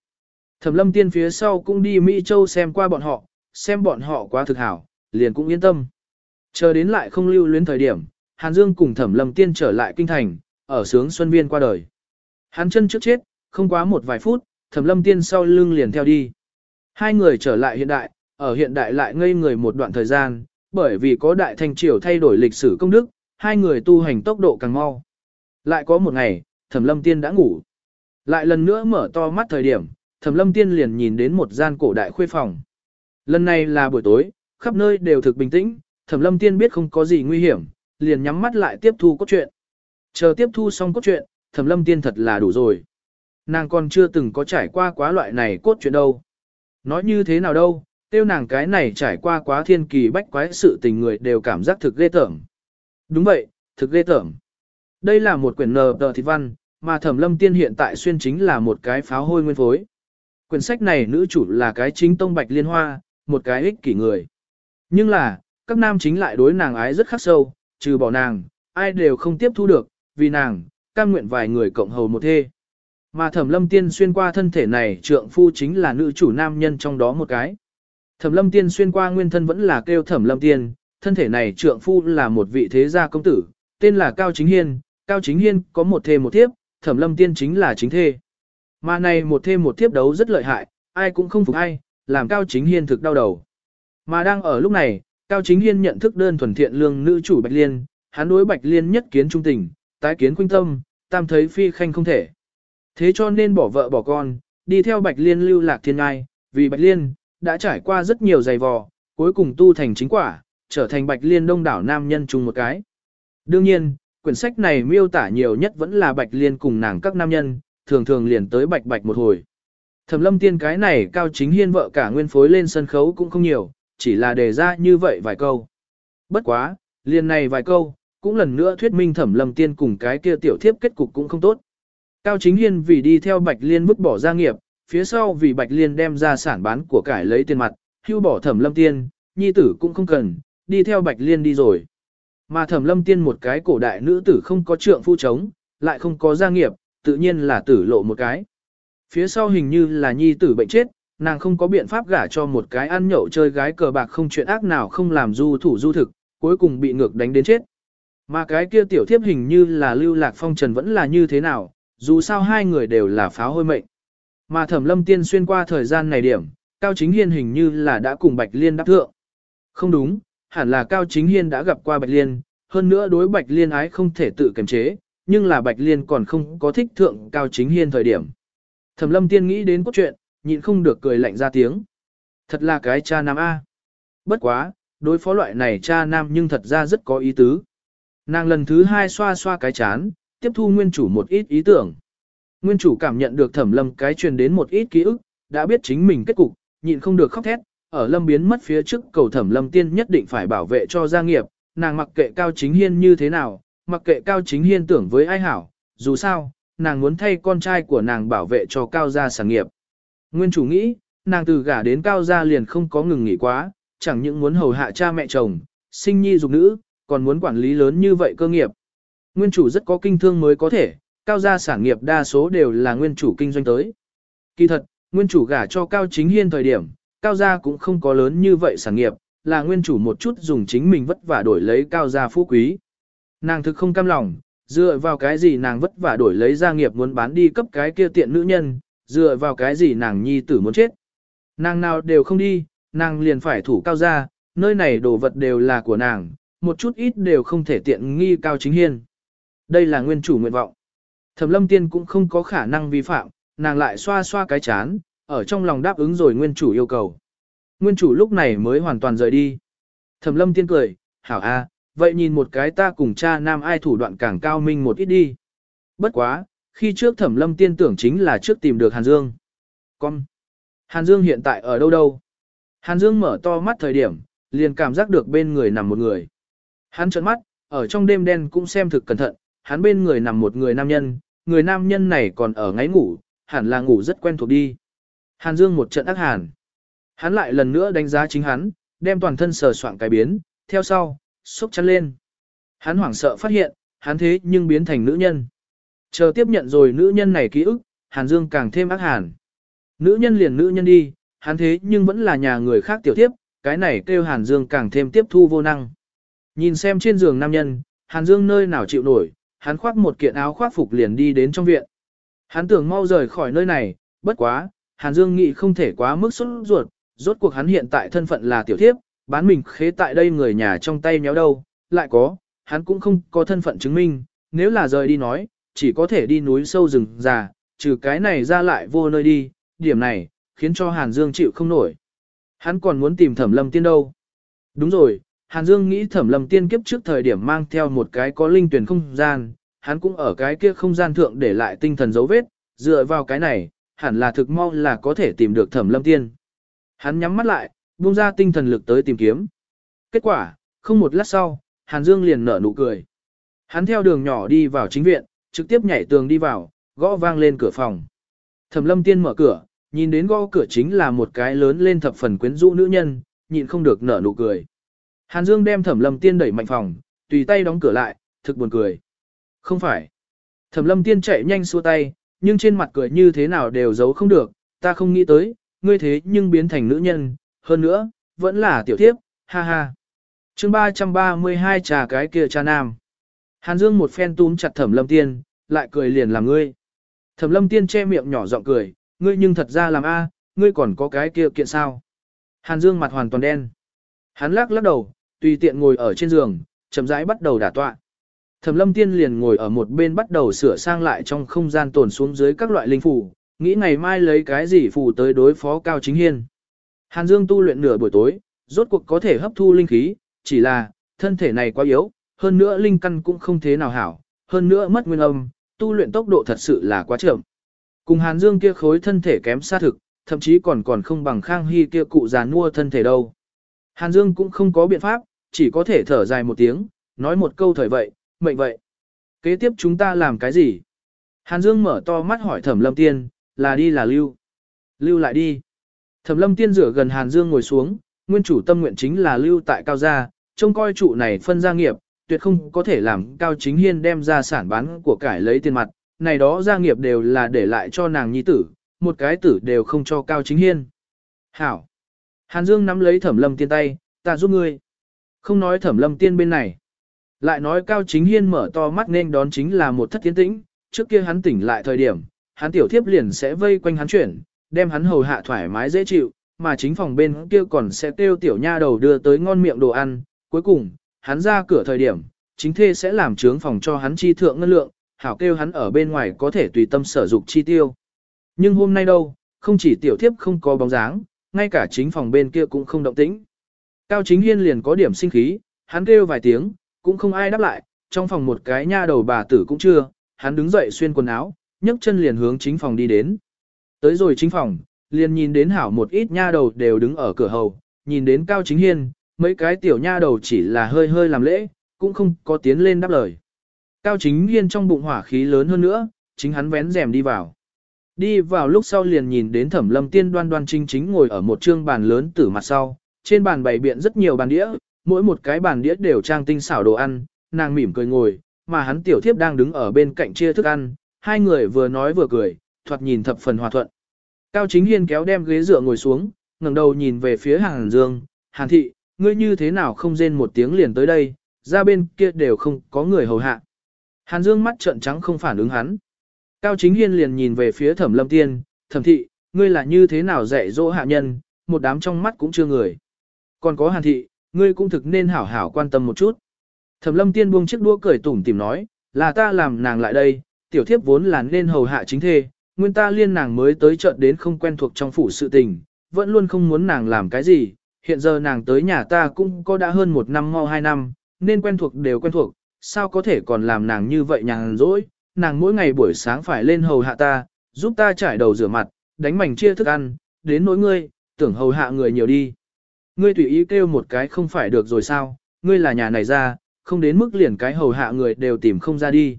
Thẩm lâm tiên phía sau cũng đi Mỹ Châu xem qua bọn họ, xem bọn họ quá thực hảo, liền cũng yên tâm. Chờ đến lại không lưu luyến thời điểm, Hàn Dương cùng Thẩm lâm tiên trở lại kinh thành, ở sướng Xuân Viên qua đời. Hắn chân trước chết, không quá một vài phút, Thẩm lâm tiên sau lưng liền theo đi. Hai người trở lại hiện đại, ở hiện đại lại ngây người một đoạn thời gian, bởi vì có đại thành triều thay đổi lịch sử công đức, hai người tu hành tốc độ càng mau. Lại có một ngày, Thẩm Lâm Tiên đã ngủ. Lại lần nữa mở to mắt thời điểm, Thẩm Lâm Tiên liền nhìn đến một gian cổ đại khuê phòng. Lần này là buổi tối, khắp nơi đều thực bình tĩnh, Thẩm Lâm Tiên biết không có gì nguy hiểm, liền nhắm mắt lại tiếp thu cốt truyện. Chờ tiếp thu xong cốt truyện, Thẩm Lâm Tiên thật là đủ rồi. Nàng còn chưa từng có trải qua quá loại này cốt truyện đâu. Nói như thế nào đâu, tiêu nàng cái này trải qua quá thiên kỳ bách quái sự tình người đều cảm giác thực ghê tởm. Đúng vậy, thực ghê tởm. Đây là một quyển nờ tờ thị văn, mà Thẩm Lâm Tiên hiện tại xuyên chính là một cái pháo hôi nguyên phối. Quyển sách này nữ chủ là cái chính tông bạch liên hoa, một cái ích kỷ người. Nhưng là, các nam chính lại đối nàng ái rất khắc sâu, trừ bỏ nàng, ai đều không tiếp thu được, vì nàng, cam nguyện vài người cộng hầu một thê. Mà thẩm lâm tiên xuyên qua thân thể này trượng phu chính là nữ chủ nam nhân trong đó một cái. Thẩm lâm tiên xuyên qua nguyên thân vẫn là kêu thẩm lâm tiên, thân thể này trượng phu là một vị thế gia công tử, tên là Cao Chính Hiên, Cao Chính Hiên có một thê một thiếp, thẩm lâm tiên chính là chính thê. Mà này một thê một thiếp đấu rất lợi hại, ai cũng không phục ai, làm Cao Chính Hiên thực đau đầu. Mà đang ở lúc này, Cao Chính Hiên nhận thức đơn thuần thiện lương nữ chủ Bạch Liên, hắn đối Bạch Liên nhất kiến trung tình, tái kiến khuynh tâm, tam thấy phi khanh không thể. Thế cho nên bỏ vợ bỏ con, đi theo Bạch Liên lưu lạc thiên ngai, vì Bạch Liên, đã trải qua rất nhiều giày vò, cuối cùng tu thành chính quả, trở thành Bạch Liên đông đảo nam nhân chung một cái. Đương nhiên, quyển sách này miêu tả nhiều nhất vẫn là Bạch Liên cùng nàng các nam nhân, thường thường liền tới Bạch Bạch một hồi. Thẩm lâm tiên cái này cao chính hiên vợ cả nguyên phối lên sân khấu cũng không nhiều, chỉ là đề ra như vậy vài câu. Bất quá, liền này vài câu, cũng lần nữa thuyết minh thẩm lâm tiên cùng cái kia tiểu thiếp kết cục cũng không tốt. Cao chính hiên vì đi theo Bạch Liên vứt bỏ gia nghiệp, phía sau vì Bạch Liên đem ra sản bán của cải lấy tiền mặt, hưu bỏ thẩm lâm tiên, nhi tử cũng không cần, đi theo Bạch Liên đi rồi. Mà thẩm lâm tiên một cái cổ đại nữ tử không có trượng phu chống, lại không có gia nghiệp, tự nhiên là tử lộ một cái. Phía sau hình như là nhi tử bệnh chết, nàng không có biện pháp gả cho một cái ăn nhậu chơi gái cờ bạc không chuyện ác nào không làm du thủ du thực, cuối cùng bị ngược đánh đến chết. Mà cái kia tiểu thiếp hình như là lưu lạc phong trần vẫn là như thế nào, dù sao hai người đều là pháo hôi mệnh. Mà thẩm lâm tiên xuyên qua thời gian này điểm, Cao Chính Hiên hình như là đã cùng Bạch Liên đáp thượng. Không đúng, hẳn là Cao Chính Hiên đã gặp qua Bạch Liên, hơn nữa đối Bạch Liên ái không thể tự kiềm chế, nhưng là Bạch Liên còn không có thích thượng Cao Chính Hiên thời điểm. Thẩm lâm tiên nghĩ đến cốt truyện, nhịn không được cười lạnh ra tiếng. Thật là cái cha nam A. Bất quá, đối phó loại này cha nam nhưng thật ra rất có ý tứ. Nàng lần thứ hai xoa xoa cái chán, tiếp thu nguyên chủ một ít ý tưởng. Nguyên chủ cảm nhận được thẩm lâm cái truyền đến một ít ký ức, đã biết chính mình kết cục, nhịn không được khóc thét, ở lâm biến mất phía trước cầu thẩm lâm tiên nhất định phải bảo vệ cho gia nghiệp, nàng mặc kệ cao chính hiên như thế nào, mặc kệ cao chính hiên tưởng với ai hảo, dù sao, nàng muốn thay con trai của nàng bảo vệ cho cao gia sản nghiệp. Nguyên chủ nghĩ, nàng từ gả đến cao gia liền không có ngừng nghỉ quá, chẳng những muốn hầu hạ cha mẹ chồng, sinh nhi dục nữ, còn muốn quản lý lớn như vậy cơ nghiệp. Nguyên chủ rất có kinh thương mới có thể, cao gia sản nghiệp đa số đều là nguyên chủ kinh doanh tới. Kỳ thật, nguyên chủ gả cho cao chính hiên thời điểm, cao gia cũng không có lớn như vậy sản nghiệp, là nguyên chủ một chút dùng chính mình vất vả đổi lấy cao gia phú quý. Nàng thực không cam lòng, dựa vào cái gì nàng vất vả đổi lấy gia nghiệp muốn bán đi cấp cái kia tiện nữ nhân, dựa vào cái gì nàng nhi tử muốn chết. Nàng nào đều không đi, nàng liền phải thủ cao ra nơi này đồ vật đều là của nàng, một chút ít đều không thể tiện nghi cao chính hiên. Đây là nguyên chủ nguyện vọng. Thẩm lâm tiên cũng không có khả năng vi phạm, nàng lại xoa xoa cái chán, ở trong lòng đáp ứng rồi nguyên chủ yêu cầu. Nguyên chủ lúc này mới hoàn toàn rời đi. Thẩm lâm tiên cười, hảo a, vậy nhìn một cái ta cùng cha nam ai thủ đoạn càng cao minh một ít đi. Bất quá, khi trước thẩm lâm tiên tưởng chính là trước tìm được Hàn Dương. Con! Hàn Dương hiện tại ở đâu đâu? Hàn Dương mở to mắt thời điểm, liền cảm giác được bên người nằm một người. Hắn trợn mắt, ở trong đêm đen cũng xem thực cẩn thận, hắn bên người nằm một người nam nhân, người nam nhân này còn ở ngáy ngủ, hẳn là ngủ rất quen thuộc đi. Hàn Dương một trận ác hàn. Hắn lại lần nữa đánh giá chính hắn, đem toàn thân sờ soạn cái biến, theo sau, xúc chăn lên. Hắn hoảng sợ phát hiện, hắn thế nhưng biến thành nữ nhân. Chờ tiếp nhận rồi nữ nhân này ký ức, Hàn Dương càng thêm ác hàn. Nữ nhân liền nữ nhân đi, hắn thế nhưng vẫn là nhà người khác tiểu tiếp, cái này kêu Hàn Dương càng thêm tiếp thu vô năng. Nhìn xem trên giường nam nhân, Hàn Dương nơi nào chịu nổi, hắn khoác một kiện áo khoác phục liền đi đến trong viện. Hắn tưởng mau rời khỏi nơi này, bất quá, Hàn Dương nghĩ không thể quá mức xuất ruột, rốt cuộc hắn hiện tại thân phận là tiểu thiếp, bán mình khế tại đây người nhà trong tay nhéo đâu, lại có, hắn cũng không có thân phận chứng minh, nếu là rời đi nói, chỉ có thể đi núi sâu rừng già, trừ cái này ra lại vô nơi đi, điểm này, khiến cho Hàn Dương chịu không nổi. Hắn còn muốn tìm thẩm lâm tiên đâu. Đúng rồi, Hàn Dương nghĩ thẩm lâm tiên kiếp trước thời điểm mang theo một cái có linh tuyển không gian, hắn cũng ở cái kia không gian thượng để lại tinh thần dấu vết, dựa vào cái này, hẳn là thực mau là có thể tìm được thẩm lâm tiên. Hắn nhắm mắt lại, buông ra tinh thần lực tới tìm kiếm. Kết quả, không một lát sau, Hàn Dương liền nở nụ cười. Hắn theo đường nhỏ đi vào chính viện, trực tiếp nhảy tường đi vào, gõ vang lên cửa phòng. Thẩm lâm tiên mở cửa, nhìn đến gõ cửa chính là một cái lớn lên thập phần quyến rũ nữ nhân, nhịn không được nở nụ cười. Hàn Dương đem thẩm lâm tiên đẩy mạnh phòng, tùy tay đóng cửa lại, thực buồn cười. Không phải. Thẩm lâm tiên chạy nhanh xua tay, nhưng trên mặt cười như thế nào đều giấu không được, ta không nghĩ tới, ngươi thế nhưng biến thành nữ nhân, hơn nữa, vẫn là tiểu thiếp, ha ha. chương 332 trà cái kia cha nam. Hàn Dương một phen túm chặt thẩm lâm tiên, lại cười liền làm ngươi. Thẩm lâm tiên che miệng nhỏ giọng cười, ngươi nhưng thật ra làm a, ngươi còn có cái kia kiện sao. Hàn Dương mặt hoàn toàn đen. Hắn lắc lắc đầu, tùy tiện ngồi ở trên giường, chậm rãi bắt đầu đả tọa. Thẩm lâm tiên liền ngồi ở một bên bắt đầu sửa sang lại trong không gian tồn xuống dưới các loại linh phủ, nghĩ ngày mai lấy cái gì phù tới đối phó Cao Chính Hiên. Hàn Dương tu luyện nửa buổi tối, rốt cuộc có thể hấp thu linh khí, chỉ là, thân thể này quá yếu, hơn nữa linh căn cũng không thế nào hảo, hơn nữa mất nguyên âm, tu luyện tốc độ thật sự là quá chậm. Cùng Hàn Dương kia khối thân thể kém xa thực, thậm chí còn còn không bằng Khang Hy kia cụ già nua thân thể đâu. Hàn Dương cũng không có biện pháp, chỉ có thể thở dài một tiếng, nói một câu thời vậy, mệnh vậy. Kế tiếp chúng ta làm cái gì? Hàn Dương mở to mắt hỏi Thẩm Lâm Tiên, là đi là lưu? Lưu lại đi. Thẩm Lâm Tiên rửa gần Hàn Dương ngồi xuống, nguyên chủ tâm nguyện chính là lưu tại cao gia, trông coi trụ này phân gia nghiệp, tuyệt không có thể làm cao chính hiên đem ra sản bán của cải lấy tiền mặt, này đó gia nghiệp đều là để lại cho nàng nhi tử, một cái tử đều không cho cao chính hiên. Hảo! Hàn Dương nắm lấy thẩm lâm tiên tay, ta giúp ngươi. Không nói thẩm lâm tiên bên này. Lại nói cao chính hiên mở to mắt nên đón chính là một thất tiến tĩnh, trước kia hắn tỉnh lại thời điểm, hắn tiểu thiếp liền sẽ vây quanh hắn chuyển, đem hắn hầu hạ thoải mái dễ chịu, mà chính phòng bên kia còn sẽ kêu tiểu nha đầu đưa tới ngon miệng đồ ăn, cuối cùng, hắn ra cửa thời điểm, chính thê sẽ làm trướng phòng cho hắn chi thượng ngân lượng, hảo kêu hắn ở bên ngoài có thể tùy tâm sở dục chi tiêu. Nhưng hôm nay đâu, không chỉ tiểu thiếp không có bóng dáng, ngay cả chính phòng bên kia cũng không động tĩnh. Cao chính hiên liền có điểm sinh khí, hắn kêu vài tiếng, cũng không ai đáp lại, trong phòng một cái nha đầu bà tử cũng chưa, hắn đứng dậy xuyên quần áo, nhấc chân liền hướng chính phòng đi đến. Tới rồi chính phòng, liền nhìn đến hảo một ít nha đầu đều đứng ở cửa hầu, nhìn đến Cao Chính Hiên, mấy cái tiểu nha đầu chỉ là hơi hơi làm lễ, cũng không có tiến lên đáp lời. Cao Chính yên trong bụng hỏa khí lớn hơn nữa, chính hắn vén rèm đi vào. Đi vào lúc sau liền nhìn đến thẩm lâm tiên đoan đoan chính chính ngồi ở một trương bàn lớn tử mặt sau, trên bàn bày biện rất nhiều bàn đĩa, mỗi một cái bàn đĩa đều trang tinh xảo đồ ăn, nàng mỉm cười ngồi, mà hắn tiểu thiếp đang đứng ở bên cạnh chia thức ăn, hai người vừa nói vừa cười, thoạt nhìn thập phần hòa thuận. Cao Chính Hiên kéo đem ghế dựa ngồi xuống, ngẩng đầu nhìn về phía Hàn Dương, Hàn Thị, ngươi như thế nào không rên một tiếng liền tới đây, ra bên kia đều không có người hầu hạ. Hàn Dương mắt trợn trắng không phản ứng hắn. Cao Chính Hiên liền nhìn về phía Thẩm Lâm Tiên, Thẩm Thị, ngươi là như thế nào dạy dỗ hạ nhân, một đám trong mắt cũng chưa người. Còn có Hàn Thị, ngươi cũng thực nên hảo hảo quan tâm một chút. Thẩm Lâm Tiên buông chiếc đũa cười tủm tìm nói, là ta làm nàng lại đây, tiểu thiếp vốn là nên hầu hạ chính thê, nguyên ta liên nàng mới tới chợt đến không quen thuộc trong phủ sự tình, vẫn luôn không muốn nàng làm cái gì, hiện giờ nàng tới nhà ta cũng có đã hơn một năm mau hai năm, nên quen thuộc đều quen thuộc, sao có thể còn làm nàng như vậy nhàn rỗi, nàng mỗi ngày buổi sáng phải lên hầu hạ ta, giúp ta trải đầu rửa mặt, đánh mảnh chia thức ăn, đến nỗi ngươi, tưởng hầu hạ người nhiều đi. Ngươi tùy ý kêu một cái không phải được rồi sao, ngươi là nhà này ra, không đến mức liền cái hầu hạ người đều tìm không ra đi.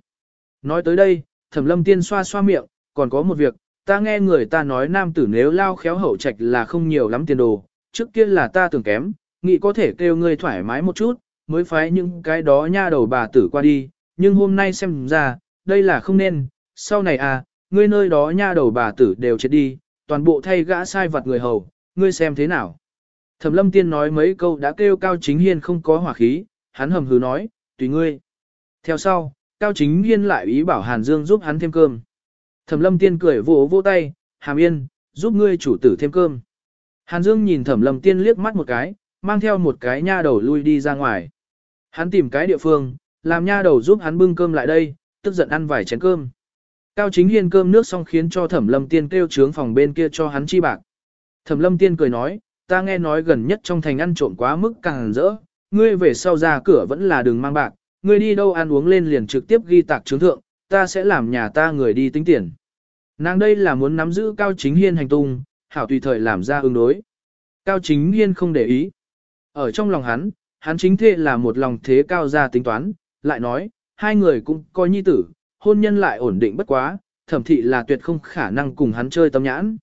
Nói tới đây, thẩm lâm tiên xoa xoa miệng, còn có một việc, ta nghe người ta nói nam tử nếu lao khéo hậu trạch là không nhiều lắm tiền đồ, trước kia là ta tưởng kém, nghĩ có thể kêu ngươi thoải mái một chút, mới phái những cái đó nha đầu bà tử qua đi, nhưng hôm nay xem ra, đây là không nên, sau này à, ngươi nơi đó nha đầu bà tử đều chết đi, toàn bộ thay gã sai vật người hầu, ngươi xem thế nào. Thẩm lâm tiên nói mấy câu đã kêu Cao Chính Hiên không có hỏa khí, hắn hầm hừ nói, tùy ngươi. Theo sau, Cao Chính Hiên lại ý bảo Hàn Dương giúp hắn thêm cơm. Thẩm lâm tiên cười vỗ vỗ tay, hàm yên, giúp ngươi chủ tử thêm cơm. Hàn Dương nhìn thẩm lâm tiên liếc mắt một cái, mang theo một cái nha đầu lui đi ra ngoài. Hắn tìm cái địa phương, làm nha đầu giúp hắn bưng cơm lại đây, tức giận ăn vài chén cơm. Cao chính hiên cơm nước xong khiến cho thẩm lâm tiên kêu trướng phòng bên kia cho hắn chi bạc. Thẩm lâm tiên cười nói, ta nghe nói gần nhất trong thành ăn trộm quá mức càng rỡ, ngươi về sau ra cửa vẫn là đừng mang bạc, ngươi đi đâu ăn uống lên liền trực tiếp ghi tạc trướng thượng, ta sẽ làm nhà ta người đi tính tiền. Nàng đây là muốn nắm giữ cao chính hiên hành tung, hảo tùy thời làm ra ứng đối. Cao chính hiên không để ý. Ở trong lòng hắn, hắn chính thế là một lòng thế cao ra tính toán, lại nói, hai người cũng coi nhi tử, hôn nhân lại ổn định bất quá, thẩm thị là tuyệt không khả năng cùng hắn chơi tâm nhãn.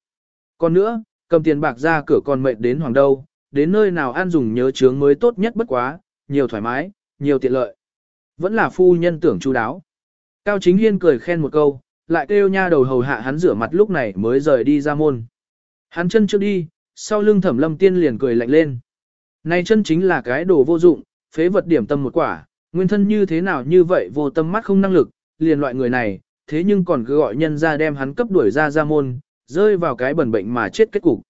Còn nữa, cầm tiền bạc ra cửa còn mệt đến hoàng đâu, đến nơi nào ăn dùng nhớ chướng mới tốt nhất bất quá, nhiều thoải mái, nhiều tiện lợi. Vẫn là phu nhân tưởng chu đáo. Cao Chính Hiên cười khen một câu, lại kêu nha đầu hầu hạ hắn rửa mặt lúc này mới rời đi ra môn. Hắn chân trước đi, sau lưng thẩm lâm tiên liền cười lạnh lên. Này chân chính là cái đồ vô dụng, phế vật điểm tâm một quả, nguyên thân như thế nào như vậy vô tâm mắt không năng lực, liền loại người này, thế nhưng còn cứ gọi nhân ra đem hắn cấp đuổi ra ra môn, rơi vào cái bẩn bệnh mà chết kết cục.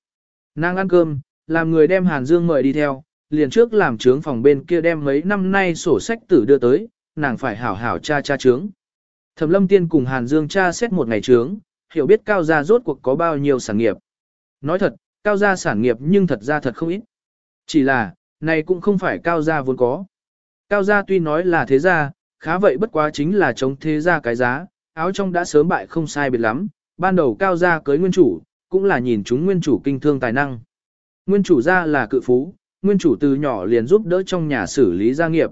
Nàng ăn cơm, làm người đem Hàn Dương mời đi theo, liền trước làm trướng phòng bên kia đem mấy năm nay sổ sách tử đưa tới, nàng phải hảo hảo cha cha trướng. Thẩm lâm tiên cùng Hàn Dương cha xét một ngày trướng, hiểu biết cao gia rốt cuộc có bao nhiêu sản nghiệp. Nói thật, cao gia sản nghiệp nhưng thật ra thật không ít. Chỉ là, này cũng không phải cao gia vốn có. Cao gia tuy nói là thế gia, khá vậy bất quá chính là chống thế gia cái giá, áo trong đã sớm bại không sai biệt lắm, ban đầu cao gia cưới nguyên chủ, cũng là nhìn chúng nguyên chủ kinh thương tài năng. Nguyên chủ gia là cự phú, nguyên chủ từ nhỏ liền giúp đỡ trong nhà xử lý gia nghiệp.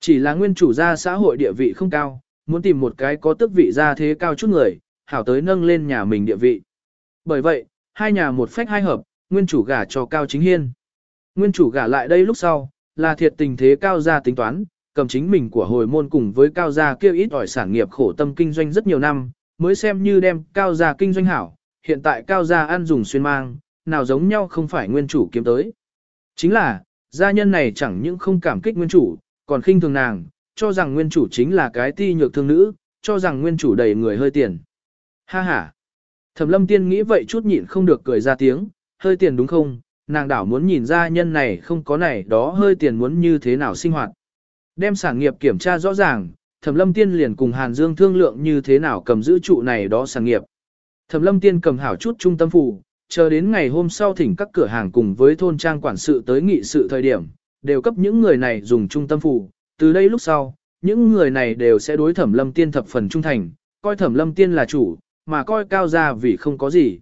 Chỉ là nguyên chủ gia xã hội địa vị không cao, muốn tìm một cái có tước vị gia thế cao chút người, hảo tới nâng lên nhà mình địa vị. Bởi vậy, hai nhà một phách hai hợp, nguyên chủ gả cho Cao Chính Hiên. Nguyên chủ gả lại đây lúc sau, là thiệt tình thế Cao gia tính toán, cầm chính mình của hồi môn cùng với Cao gia kêu ít ỏi sản nghiệp khổ tâm kinh doanh rất nhiều năm, mới xem như đem Cao gia kinh doanh hảo, hiện tại Cao gia ăn dùng xuyên mang, nào giống nhau không phải nguyên chủ kiếm tới. Chính là, gia nhân này chẳng những không cảm kích nguyên chủ, còn khinh thường nàng, cho rằng nguyên chủ chính là cái ti nhược thương nữ, cho rằng nguyên chủ đầy người hơi tiền. Ha ha. Thẩm lâm tiên nghĩ vậy chút nhịn không được cười ra tiếng, hơi tiền đúng không, nàng đảo muốn nhìn ra nhân này không có này đó hơi tiền muốn như thế nào sinh hoạt. Đem sản nghiệp kiểm tra rõ ràng, Thẩm lâm tiên liền cùng Hàn Dương thương lượng như thế nào cầm giữ trụ này đó sản nghiệp. Thẩm lâm tiên cầm hảo chút trung tâm phủ, chờ đến ngày hôm sau thỉnh các cửa hàng cùng với thôn trang quản sự tới nghị sự thời điểm, đều cấp những người này dùng trung tâm phủ, từ đây lúc sau, những người này đều sẽ đối thẩm lâm tiên thập phần trung thành, coi thẩm lâm tiên là chủ, mà coi cao gia vì không có gì.